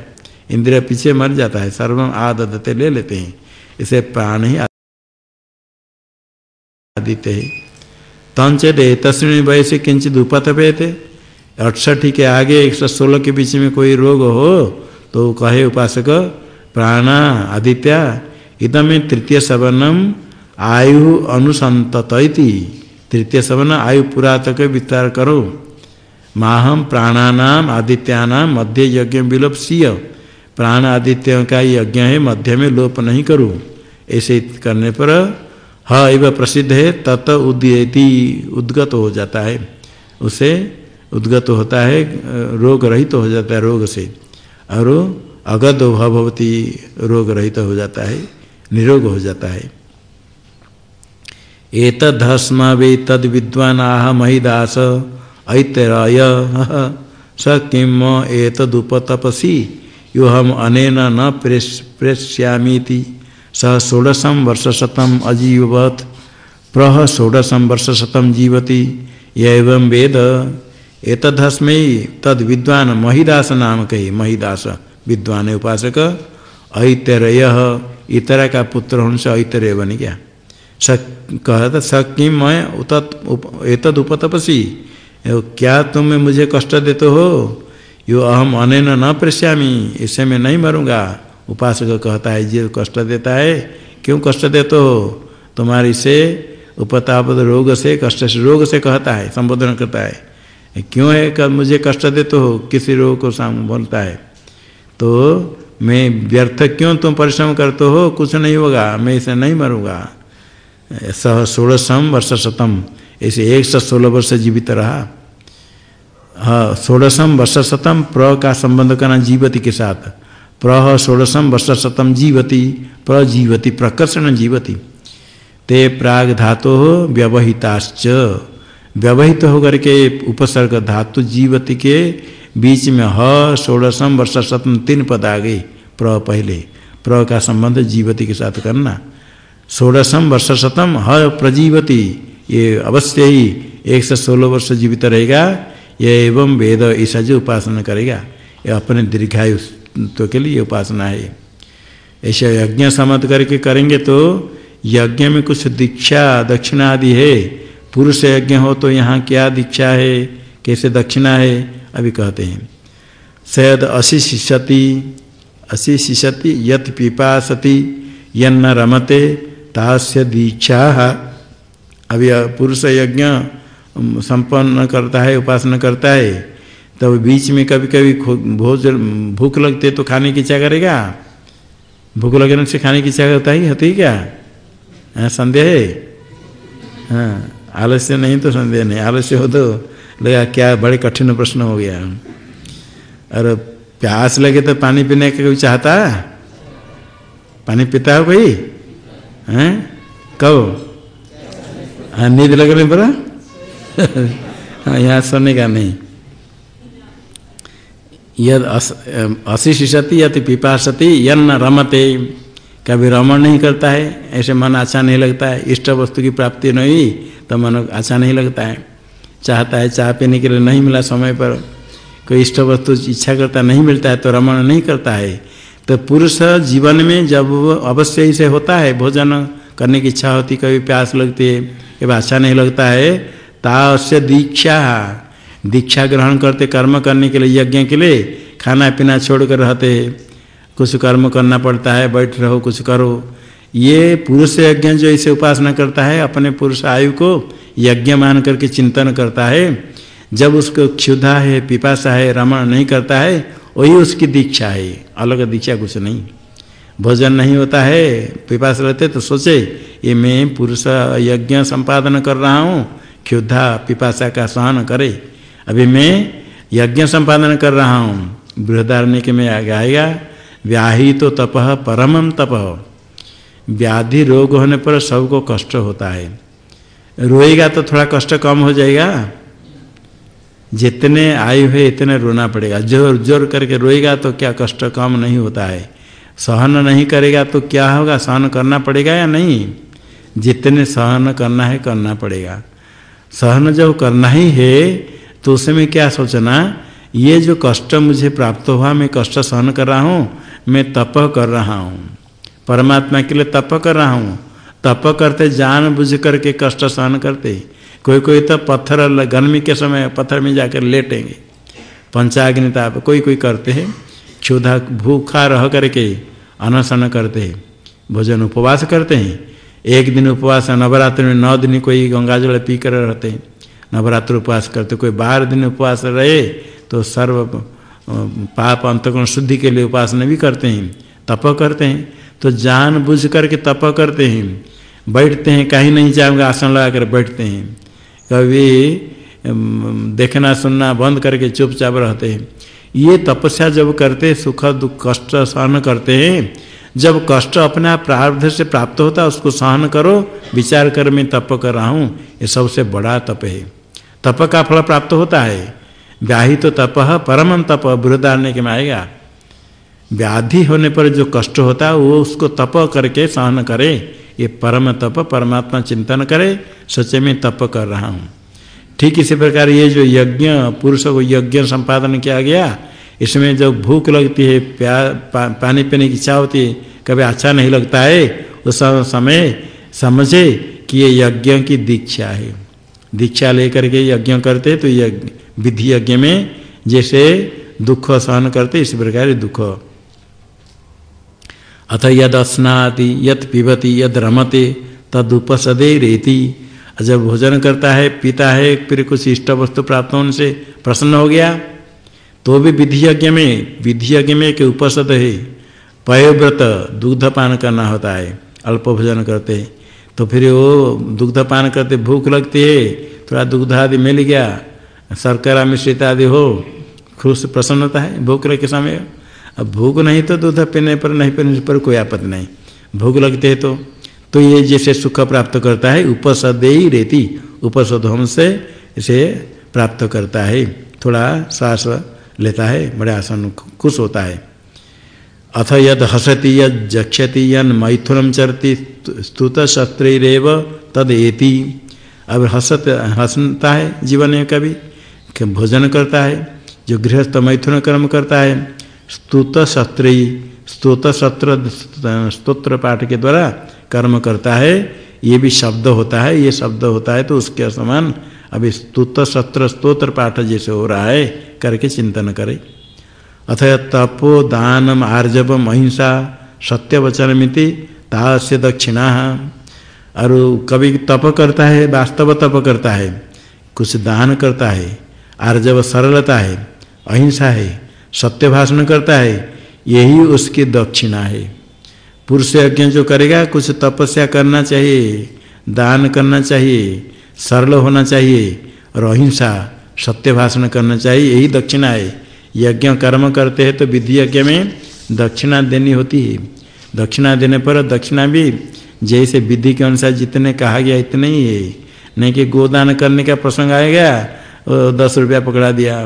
इंद्रिया पीछे मर जाता है सर्वम आ ददते ले लेते हैं। इसे प्राण ही आदित्य है। तंचेत तस्वीर वयसे किंचित उपतपे थे अड़सठ के आगे एक सौ सोलह के बीच में कोई रोग हो तो कहे उपासक, प्राणा, आदित्य, इदम तृतीय सवर्णम आयु अनुसंतति तृतीय सवर्ण आयु पूरा तक विस्तार करो। माहम प्राणानाम आदित्यानाम, मध्य यज्ञ विलोप सीय प्राण आदित्य का यज्ञ है, मध्य में लोप नहीं करूँ। ऐसे करने पर ह प्रसिद्ध है, तत उद्यति, उद्गत हो जाता है। उसे उद्गत होता है, रोग रहित तो हो जाता है रोग से। और अगध भवती रोग रहित तो हो जाता है, निरोग हो जाता है। एतदस्मा वे तद विद्वान आह महिदास, ऐतराय, स किम एतदुपतपसी यो हम अनेन न प्रेस प्रेष्यामीति। स षोडशम वर्षशतम अजीवत, प्रह षोडशम वर्षशतम जीवति। एवं वेद एतदस्मै तद विद्वान महिदास नाम कही महिदास विद्वान उपासक ऐतरय। इतरा का पुत्र होने से ऐतरय बन गया स कहता स कि मैं उतत एतद उपतपसी। क्या तुम मुझे कष्ट देते हो? यो अहम अनैन न प्रश्यामी इससे मैं नहीं मरूँगा। उपासक कहता है जो कष्ट देता है? क्यों कष्ट देते हो? तुम्हारी से उपतापद रोग से, कष्ट से रोग से कहता है, संबोधन करता है। क्यों है कल मुझे कष्ट देते हो? किसी रोग को साम बोलता है। तो मैं व्यर्थ क्यों तुम परिश्रम करते हो? कुछ नहीं होगा, मैं इसे नहीं मरूँगा। सह षोड़शम वर्ष शतम। ऐसे एक सौ सोलह वर्ष जीवित रहा। हाँ षोड़शम वर्ष शतम प्र का संबंध करना जीवती के साथ। प्र, षोड़शम वर्ष शतम जीवती प्रजीवती प्रकर्षण जीवती। ते प्राग धातो व्यवहिताश्च। व्यवहित होकर के उपसर्ग धातु जीवती के बीच में ह, षोड़शम वर्ष शतम तीन पद आ गए प्र पहले। प्र का संबंध जीवती के साथ करना। षोड़शम वर्ष शतम ह प्रजीवती, ये अवश्य ही एक से सोलह वर्ष जीवित रहेगा। ये एवं वेद ईसा जो उपासना करेगा। ये अपने दीर्घायु तो के लिए उपासना है। ऐसे यज्ञ समझ करके करेंगे तो यज्ञ में कुछ दीक्षा दक्षिणा आदि है। पुरुष यज्ञ हो तो यहाँ क्या दीक्षा है? कैसे दक्षिणा है? अभी कहते हैं। सैद असी शिष्यति यत पिपासति, यन्न रमते तास्य दीक्षा। अभी पुरुष यज्ञ संपन्न करता है, उपासना करता है। तब तो बीच में कभी कभी भोजन भूख लगते तो खाने की इच्छा करेगा? भूख लगने से खाने की इच्छा होता ही होती क्या? हाँ संदेह है? हाँ। आलस्य नहीं तो संदेह नहीं, आलस्य हो तो लगा क्या बड़े कठिन प्रश्न हो गया। और प्यास लगे तो पानी पीने का कोई चाहता? पानी पीता हो कोई? हैं? कब हाँ नींद लगने पर? *laughs* हाँ यहाँ सोने का नहीं। यद अशिशिषति यति पिपाशति यन्न रमते। कभी रमण नहीं करता है, ऐसे मन अच्छा नहीं लगता है, इष्ट वस्तु की प्राप्ति नहीं। तो मन अच्छा नहीं लगता है। चाहता है चाह पीने के लिए नहीं मिला समय पर। कोई इष्ट वस्तु इच्छा करता नहीं मिलता है तो रमण नहीं करता है। तो पुरुष जीवन में जब अवश्य ही से होता है, भोजन करने की इच्छा होती, कभी प्यास लगती है, कभी अच्छा नहीं लगता है, तावश्य दीक्षा। दीक्षा ग्रहण करते, कर्म करने के लिए, यज्ञ के लिए खाना पीना छोड़ कर रहते कुछ कर्म करना पड़ता है, बैठ रहो, कुछ करो। ये पुरुष यज्ञ जो इसे उपासना करता है, अपने पुरुष आयु को यज्ञ मान करके चिंतन करता है। जब उसको क्षुधा है, पिपासा है, रमण नहीं करता है, वही उसकी दीक्षा है। अलग दीक्षा कुछ नहीं। भोजन नहीं होता है, पिपास रहते तो सोचे, ये मैं पुरुष यज्ञ संपादन कर रहा हूँ, क्षुधा, पिपासा का सहन करे। अभी मैं यज्ञ संपादन कर रहा हूँ। बृहदारण्य के में आगे आएगा, व्याही तो तप परमम तप। व्याधि रोग होने पर सबको कष्ट होता है। रोएगा तो थोड़ा कष्ट कम हो जाएगा। जितने आयु है, इतने रोना पड़ेगा। ज़ोर ज़ोर करके रोएगा तो क्या कष्ट कम नहीं होता है। सहन नहीं करेगा तो क्या होगा? सहन करना पड़ेगा या नहीं? जितने सहन करना है, करना पड़ेगा। सहन जब करना ही है तो उसमें क्या सोचना? ये जो कष्ट मुझे प्राप्त हुआ, मैं कष्ट सहन कर रहा हूँ, मैं तप कर रहा हूँ। परमात्मा के लिए तप कर रहा हूँ। तप करते जान बुझ करके कष्ट सहन करते। कोई कोई तो पत्थर गर्मी के समय पत्थर में जाकर लेटेंगे। पंचाग्नि ताप कोई कोई करते हैं। क्षुधा, भूखा रह करके अनशन करते हैं। भोजन उपवास करते हैं। एक दिन उपवास, नवरात्रि में नौ दिन कोई गंगा जल पी कर रहते हैं। नवरात्र उपवास करते कोई बारह दिन उपवास रहे तो सर्व पाप अंतगुण शुद्धि के लिए उपासना भी करते हैं। तप करते हैं। तो जान बुझ करके तप करते हैं। बैठते हैं, कहीं नहीं जाऊँगे आसन लगा कर बैठते हैं। कभी देखना, सुनना बंद करके चुपचाप रहते हैं। ये तपस्या जब करते, सुख, दुख, कष्ट सहन करते हैं, जब कष्ट अपने आप प्रारब्ध से प्राप्त होता है उसको सहन करो, विचार कर, मैं तप कर रहा हूँ। ये सबसे बड़ा तप है। तप का फल प्राप्त होता है। व्याही तो तप, परम तप, बृहदारण्य के में आएगा व्याधि होने पर जो कष्ट होता है वो उसको तप करके सहन करे। ये परम तप परमात्मा चिंतन करे सच्चे में तप कर रहा हूँ। ठीक इसी प्रकार ये जो यज्ञ पुरुष को यज्ञ संपादन किया गया इसमें जब भूख लगती है प्या पा, पानी पीने की इच्छा होती है कभी अच्छा नहीं लगता है उस समय समझे कि ये यज्ञ की दीक्षा है। दीक्षा लेकर के यज्ञ करते तो यज्ञ विधि यज्ञ में जैसे दुख सहन करते इसी प्रकार दुख अथ यद स्नाति यद पिबती यद रमते तद उपसदे रेती। जब भोजन करता है, पीता है, फिर कुछ इष्ट वस्तु प्राप्त होने से प्रसन्न हो गया। तो भी विधि यज्ञ में, विधि यज्ञ में एक उपसद है। पयोव्रत दुग्ध पान करना होता है, अल्प भोजन करते। तो फिर वो दुग्ध पान करते, भूख लगती है, थोड़ा दुग्ध आदि मिल गया, शर्करा मिश्रित आदि हो, खुश प्रसन्नता है, भूख के समय। अब भूख नहीं तो दूध पीने पर नहीं, पीने पर कोई आपत्ति नहीं। भूख लगते है तो तो ये जैसे सुख प्राप्त करता है, उपसद ही रहती उपसद हम से इसे प्राप्त करता है। थोड़ा श्वास लेता है, बड़े आसन खुश होता है। अथ यद हसति, यद जक्षति, यन मैथुनम चरती, स्तुत शस्त्रेव तद एति। अब हसत, हंसता है जीवन में कभी भोजन करता है, जो गृहस्थ मैथुन कर्म करता है स्तुत शस्त्री स्तुत सत्र स्तोत्र पाठ के द्वारा कर्म करता है, ये भी शब्द होता है, ये शब्द होता है तो उसके समान अभी स्तुत सत्र स्तोत्र पाठ जैसे हो रहा है, करके चिंतन करे। अथ तपो दानम आर्जवम अहिंसा सत्य वचन मिति तास्य दक्षिणा। और कभी तप करता है, वास्तव तप करता है, कुछ दान करता है, आर्जव सरलता है, अहिंसा है सत्य भाषण करता है, यही उसकी दक्षिणा है। पुरुष यज्ञ जो करेगा, कुछ तपस्या करना चाहिए, दान करना चाहिए, सरल होना चाहिए, और अहिंसा, सत्य भाषण करना चाहिए, यही दक्षिणा है। यज्ञ कर्म करते हैं तो विधि यज्ञ में दक्षिणा देनी होती है। दक्षिणा देने पर दक्षिणा भी जैसे विधि के अनुसार जितने कहा गया, इतने ही है। नहीं कि गोदान करने का प्रसंग आएगा दस रुपया पकड़ा दिया।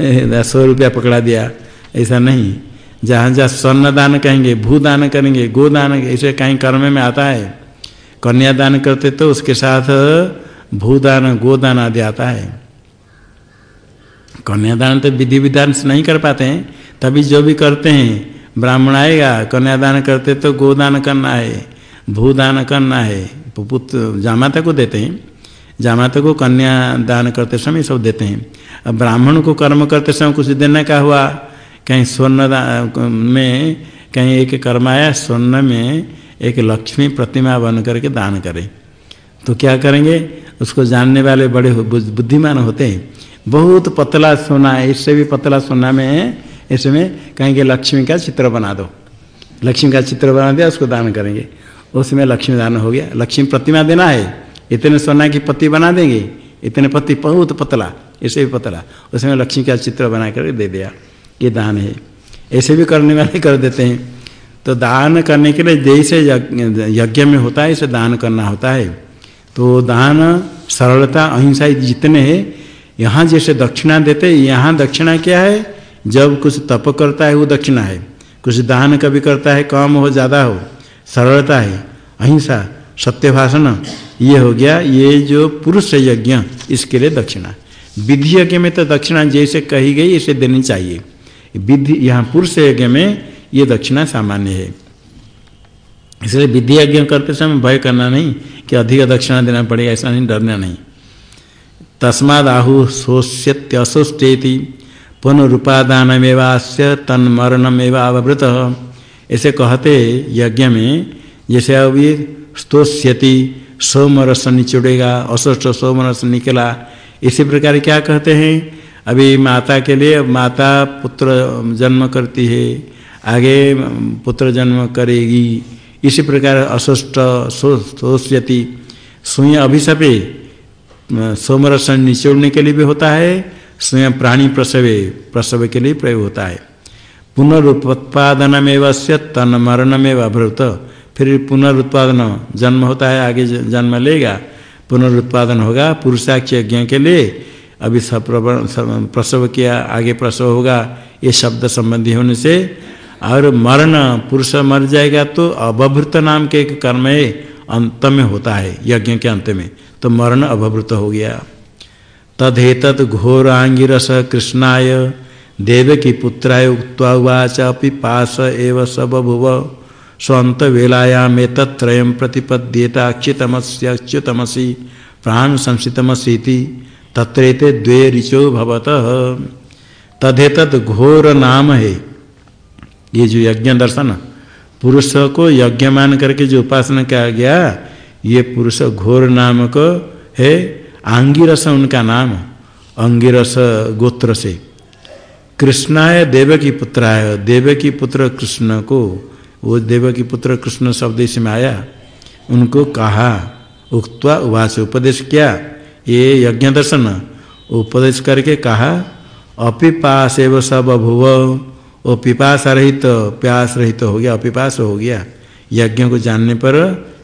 *laughs* सौ रुपया पकड़ा दिया। ऐसा नहीं। जहाँ जहाँ स्वर्ण दान कहेंगे, भू दान करेंगे गोदान ऐसे कहीं कर्म में आता है। कन्यादान करते तो उसके साथ भूदान गोदान आदि आता है। कन्यादान तो विधि विधान से नहीं कर पाते हैं। तभी जो भी करते हैं, ब्राह्मण आएगा कन्यादान करते तो गोदान करना है भूदान करना है। पुत्र जामाता को देते हैं। जामाता को कन्या दान करते समय सब देते हैं। अब ब्राह्मण को कर्म करते समय कुछ देने का हुआ। कहीं स्वर्ण में कहीं एक कर्म आया स्वर्ण में एक लक्ष्मी प्रतिमा बन करके दान करें। तो क्या करेंगे? उसको जानने वाले बड़े बुद्धिमान होते हैं। बहुत पतला सोना है, इससे भी पतला सोना में इसमें कहेंगे, लक्ष्मी का चित्र बना दो। लक्ष्मी का चित्र बना दिया, उसको दान करेंगे। उसमें लक्ष्मी दान हो गया। लक्ष्मी प्रतिमा देना है। इतने सोना की पत्ती बना देंगे। इतने पति बहुत पतला, ऐसे भी पतला। उसमें लक्ष्मी का चित्र बना कर दे दिया, ये दान है। ऐसे भी करने वाले कर देते हैं। तो दान करने के लिए जैसे यज्ञ में होता है, ऐसे दान करना होता है। तो दान, सरलता, अहिंसा जितने हैं, यहाँ जैसे दक्षिणा देते यहाँ दक्षिणा क्या है? जब कुछ तप करता है, वो दक्षिणा है। कुछ दान कभी करता है, कम हो, ज़्यादा हो, सरलता है, अहिंसा। सत्य भाषण ये हो गया, ये जो पुरुष यज्ञ, इसके लिए दक्षिणा। विधि यज्ञ में तो दक्षिणा जैसे कही गई, इसे देनी चाहिए। विधि, यहाँ पुरुष यज्ञ में ये दक्षिणा सामान्य है। इसलिए विधि यज्ञ करते समय भय करना नहीं कि अधिक दक्षिणा देना पड़ेगा, ऐसा नहीं, डरना नहीं। तस्माद आहु शोष्यत्यशोष्टेति पुनरुपादानमेवास्य तन्मरणमेवावृत ऐसे कहते यज्ञ में, जैसे अभी स्तोष्यति सोमरस निचुड़ेगा अशोष्ट सोमरस निकला इसी प्रकार क्या कहते हैं? अभी माता के लिए माता पुत्र जन्म करती है, आगे पुत्र जन्म करेगी। इसी प्रकार अशुष्ट शोष्यति सुई अभिशपे सोमरस निचोड़ने के लिए भी होता है स्वयं प्राणी प्रसवे, प्रसव के लिए प्रयोग होता है। पुनरुत्पादन में से तन मरण में अभ्रुत। फिर पुनरुत्पादन, जन्म होता है, आगे जन्म लेगा, पुनरुत्पादन होगा, पुरुषाक्ष यज्ञ के लिए। अभी प्रसव किया, आगे प्रसव होगा, ये शब्द संबंधी होने से। और मरण, पुरुष मर जाएगा तो अभभृत नाम के एक कर्म अंत में होता है, यज्ञ के अंत में। तो मरण अभभृत हो गया। तदेत घोरांगिरस कृष्णाय देव की पुत्राय उक्वाच पास एव सब भुव स्वंत वेलायामे तत्त्रयम प्रतिपद्येता अच्युतमस्य अच्युतमसी प्राण संसितमसीति, तत्रेते द्वे ऋचो भवत। तदेत घोर नाम है। ये जो यज्ञ दर्शन, पुरुष को यज्ञ मान करके जो उपासना किया गया, ये पुरुष घोर नाम को है, आंगिरस उनका नाम, अंगिरस गोत्र से। कृष्णाय देव की पुत्राय देव की पुत्र कृष्ण को वो देव की पुत्र कृष्ण शब्द इसमें आया। उनको कहा उक्तवा उवास उपदेश किया। ये यज्ञ दर्शन। उपदेश करके कहा अपिपास एव सब भुव वो पिपास रहित तो, प्यास रहित तो हो गया अपिपास हो गया। यज्ञ को जानने पर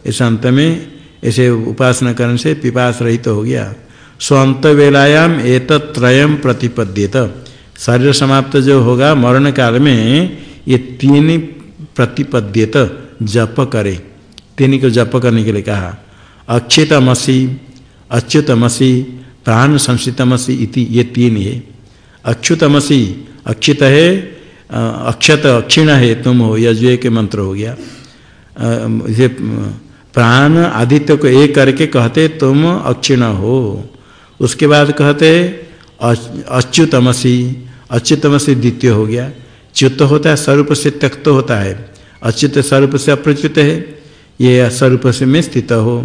इस अंत में ऐसे उपासना करने से पिपास रहित तो हो गया। स्वंत वेलायाम एत त्रयम प्रतिपद्यत। शरीर समाप्त जो होगा मरण काल में ये तीन प्रतिपद्यत जप करे तीन को जप करने के लिए कहा, अक्षितमसी, अच्युतमसी प्राण संसितमसी इति ये तीन है। अक्षुतमसी, अक्षित है अक्षत अक्षिण है, तुम हो यजुए के मंत्र हो गया। इसे प्राण आदित्य को एक करके कहते, तुम अक्षिण हो। उसके बाद कहते अच्युतमसी अच्युतमसी द्वितीय हो गया। च्युत होता है, स्वरूप से त्यक्त होता है। अच्युत स्वरूप से अप्रच्युत है, ये स्वरूप से में स्थित हो।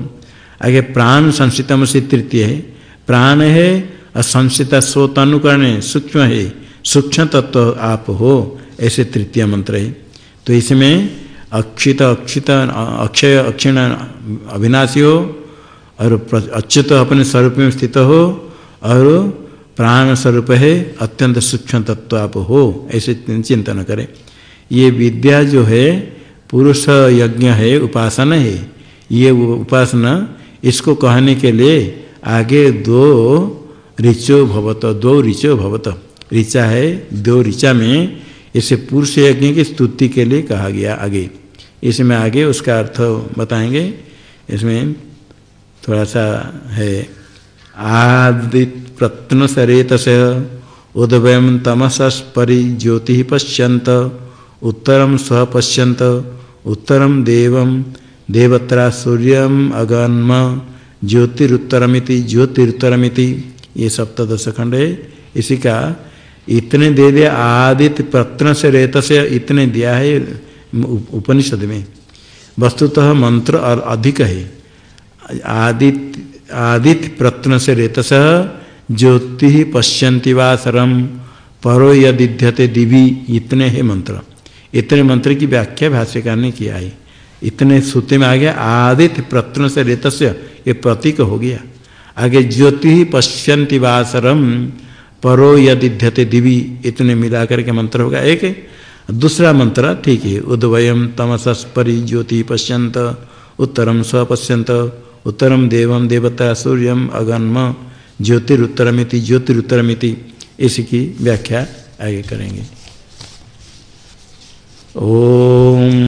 आगे प्राण संसितमसी तृतीय है। प्राण है और असंसिता स्वत अनुकरण, सूक्ष्म है, सूक्ष्म तत्व तो आप हो, ऐसे तृतीय मंत्र है। तो इसमें अक्षित अक्षित, अक्षय, अक्षिण, अविनाशी हो, और अच्युत अपने स्वरूप में स्थित हो, और प्राण स्वरूप है अत्यंत सूक्ष्म तत्व आप हो ऐसे चिंतन करें। ये विद्या जो है, पुरुष यज्ञ है, उपासना है। ये उपासना, इसको कहने के लिए आगे दो ऋचो भवत, दो ऋचो भवत। ऋचा है, दो ऋचा में इसे पुरुष यज्ञ की स्तुति के लिए कहा गया आगे। इसमें आगे उसका अर्थ बताएँगे। इसमें थोड़ा सा है आदि प्रत्न सरेत से उदवयम तमसस्परि ज्योति पश्यंत उत्तरम स्व पश्यंत उत्तरम देवम देवत्रा सूर्यम अगन्म, ज्योतिरुत्तरमिति ज्योतिरुत्तरमिति। ये सप्तश खंड है इसी का इतने दे दिया आदित्य प्रत्न से रेत से इतने दिया है उपनिषद में। वस्तुतः मंत्र और अधिक है। आदित्य आदित्य प्रत्न से रेतस ज्योति पश्यंति वासरम, परो यदिध्यते दिवी, इतने है मंत्र। इतने मंत्र की व्याख्या भाष्यकार ने किया है। इतने सूत्र में आ गया, आदित्य प्रत्न से रेतस्य ये प्रतीक हो गया। आगे ज्योति पश्यंति वासरम, परो यदिध्यते दिवी, इतने मिलाकर के मंत्र होगा एक। दूसरा मंत्र, ठीक है उद्वयम तमसस्परि ज्योति पश्यंत उत्तरम स्वपश्यंत उत्तरम देवम देवता सूर्यम अगन्म ज्योतिरुत्तरमिति ज्योतिरुत्तरमिति। इसकी व्याख्या आगे करेंगे। ओ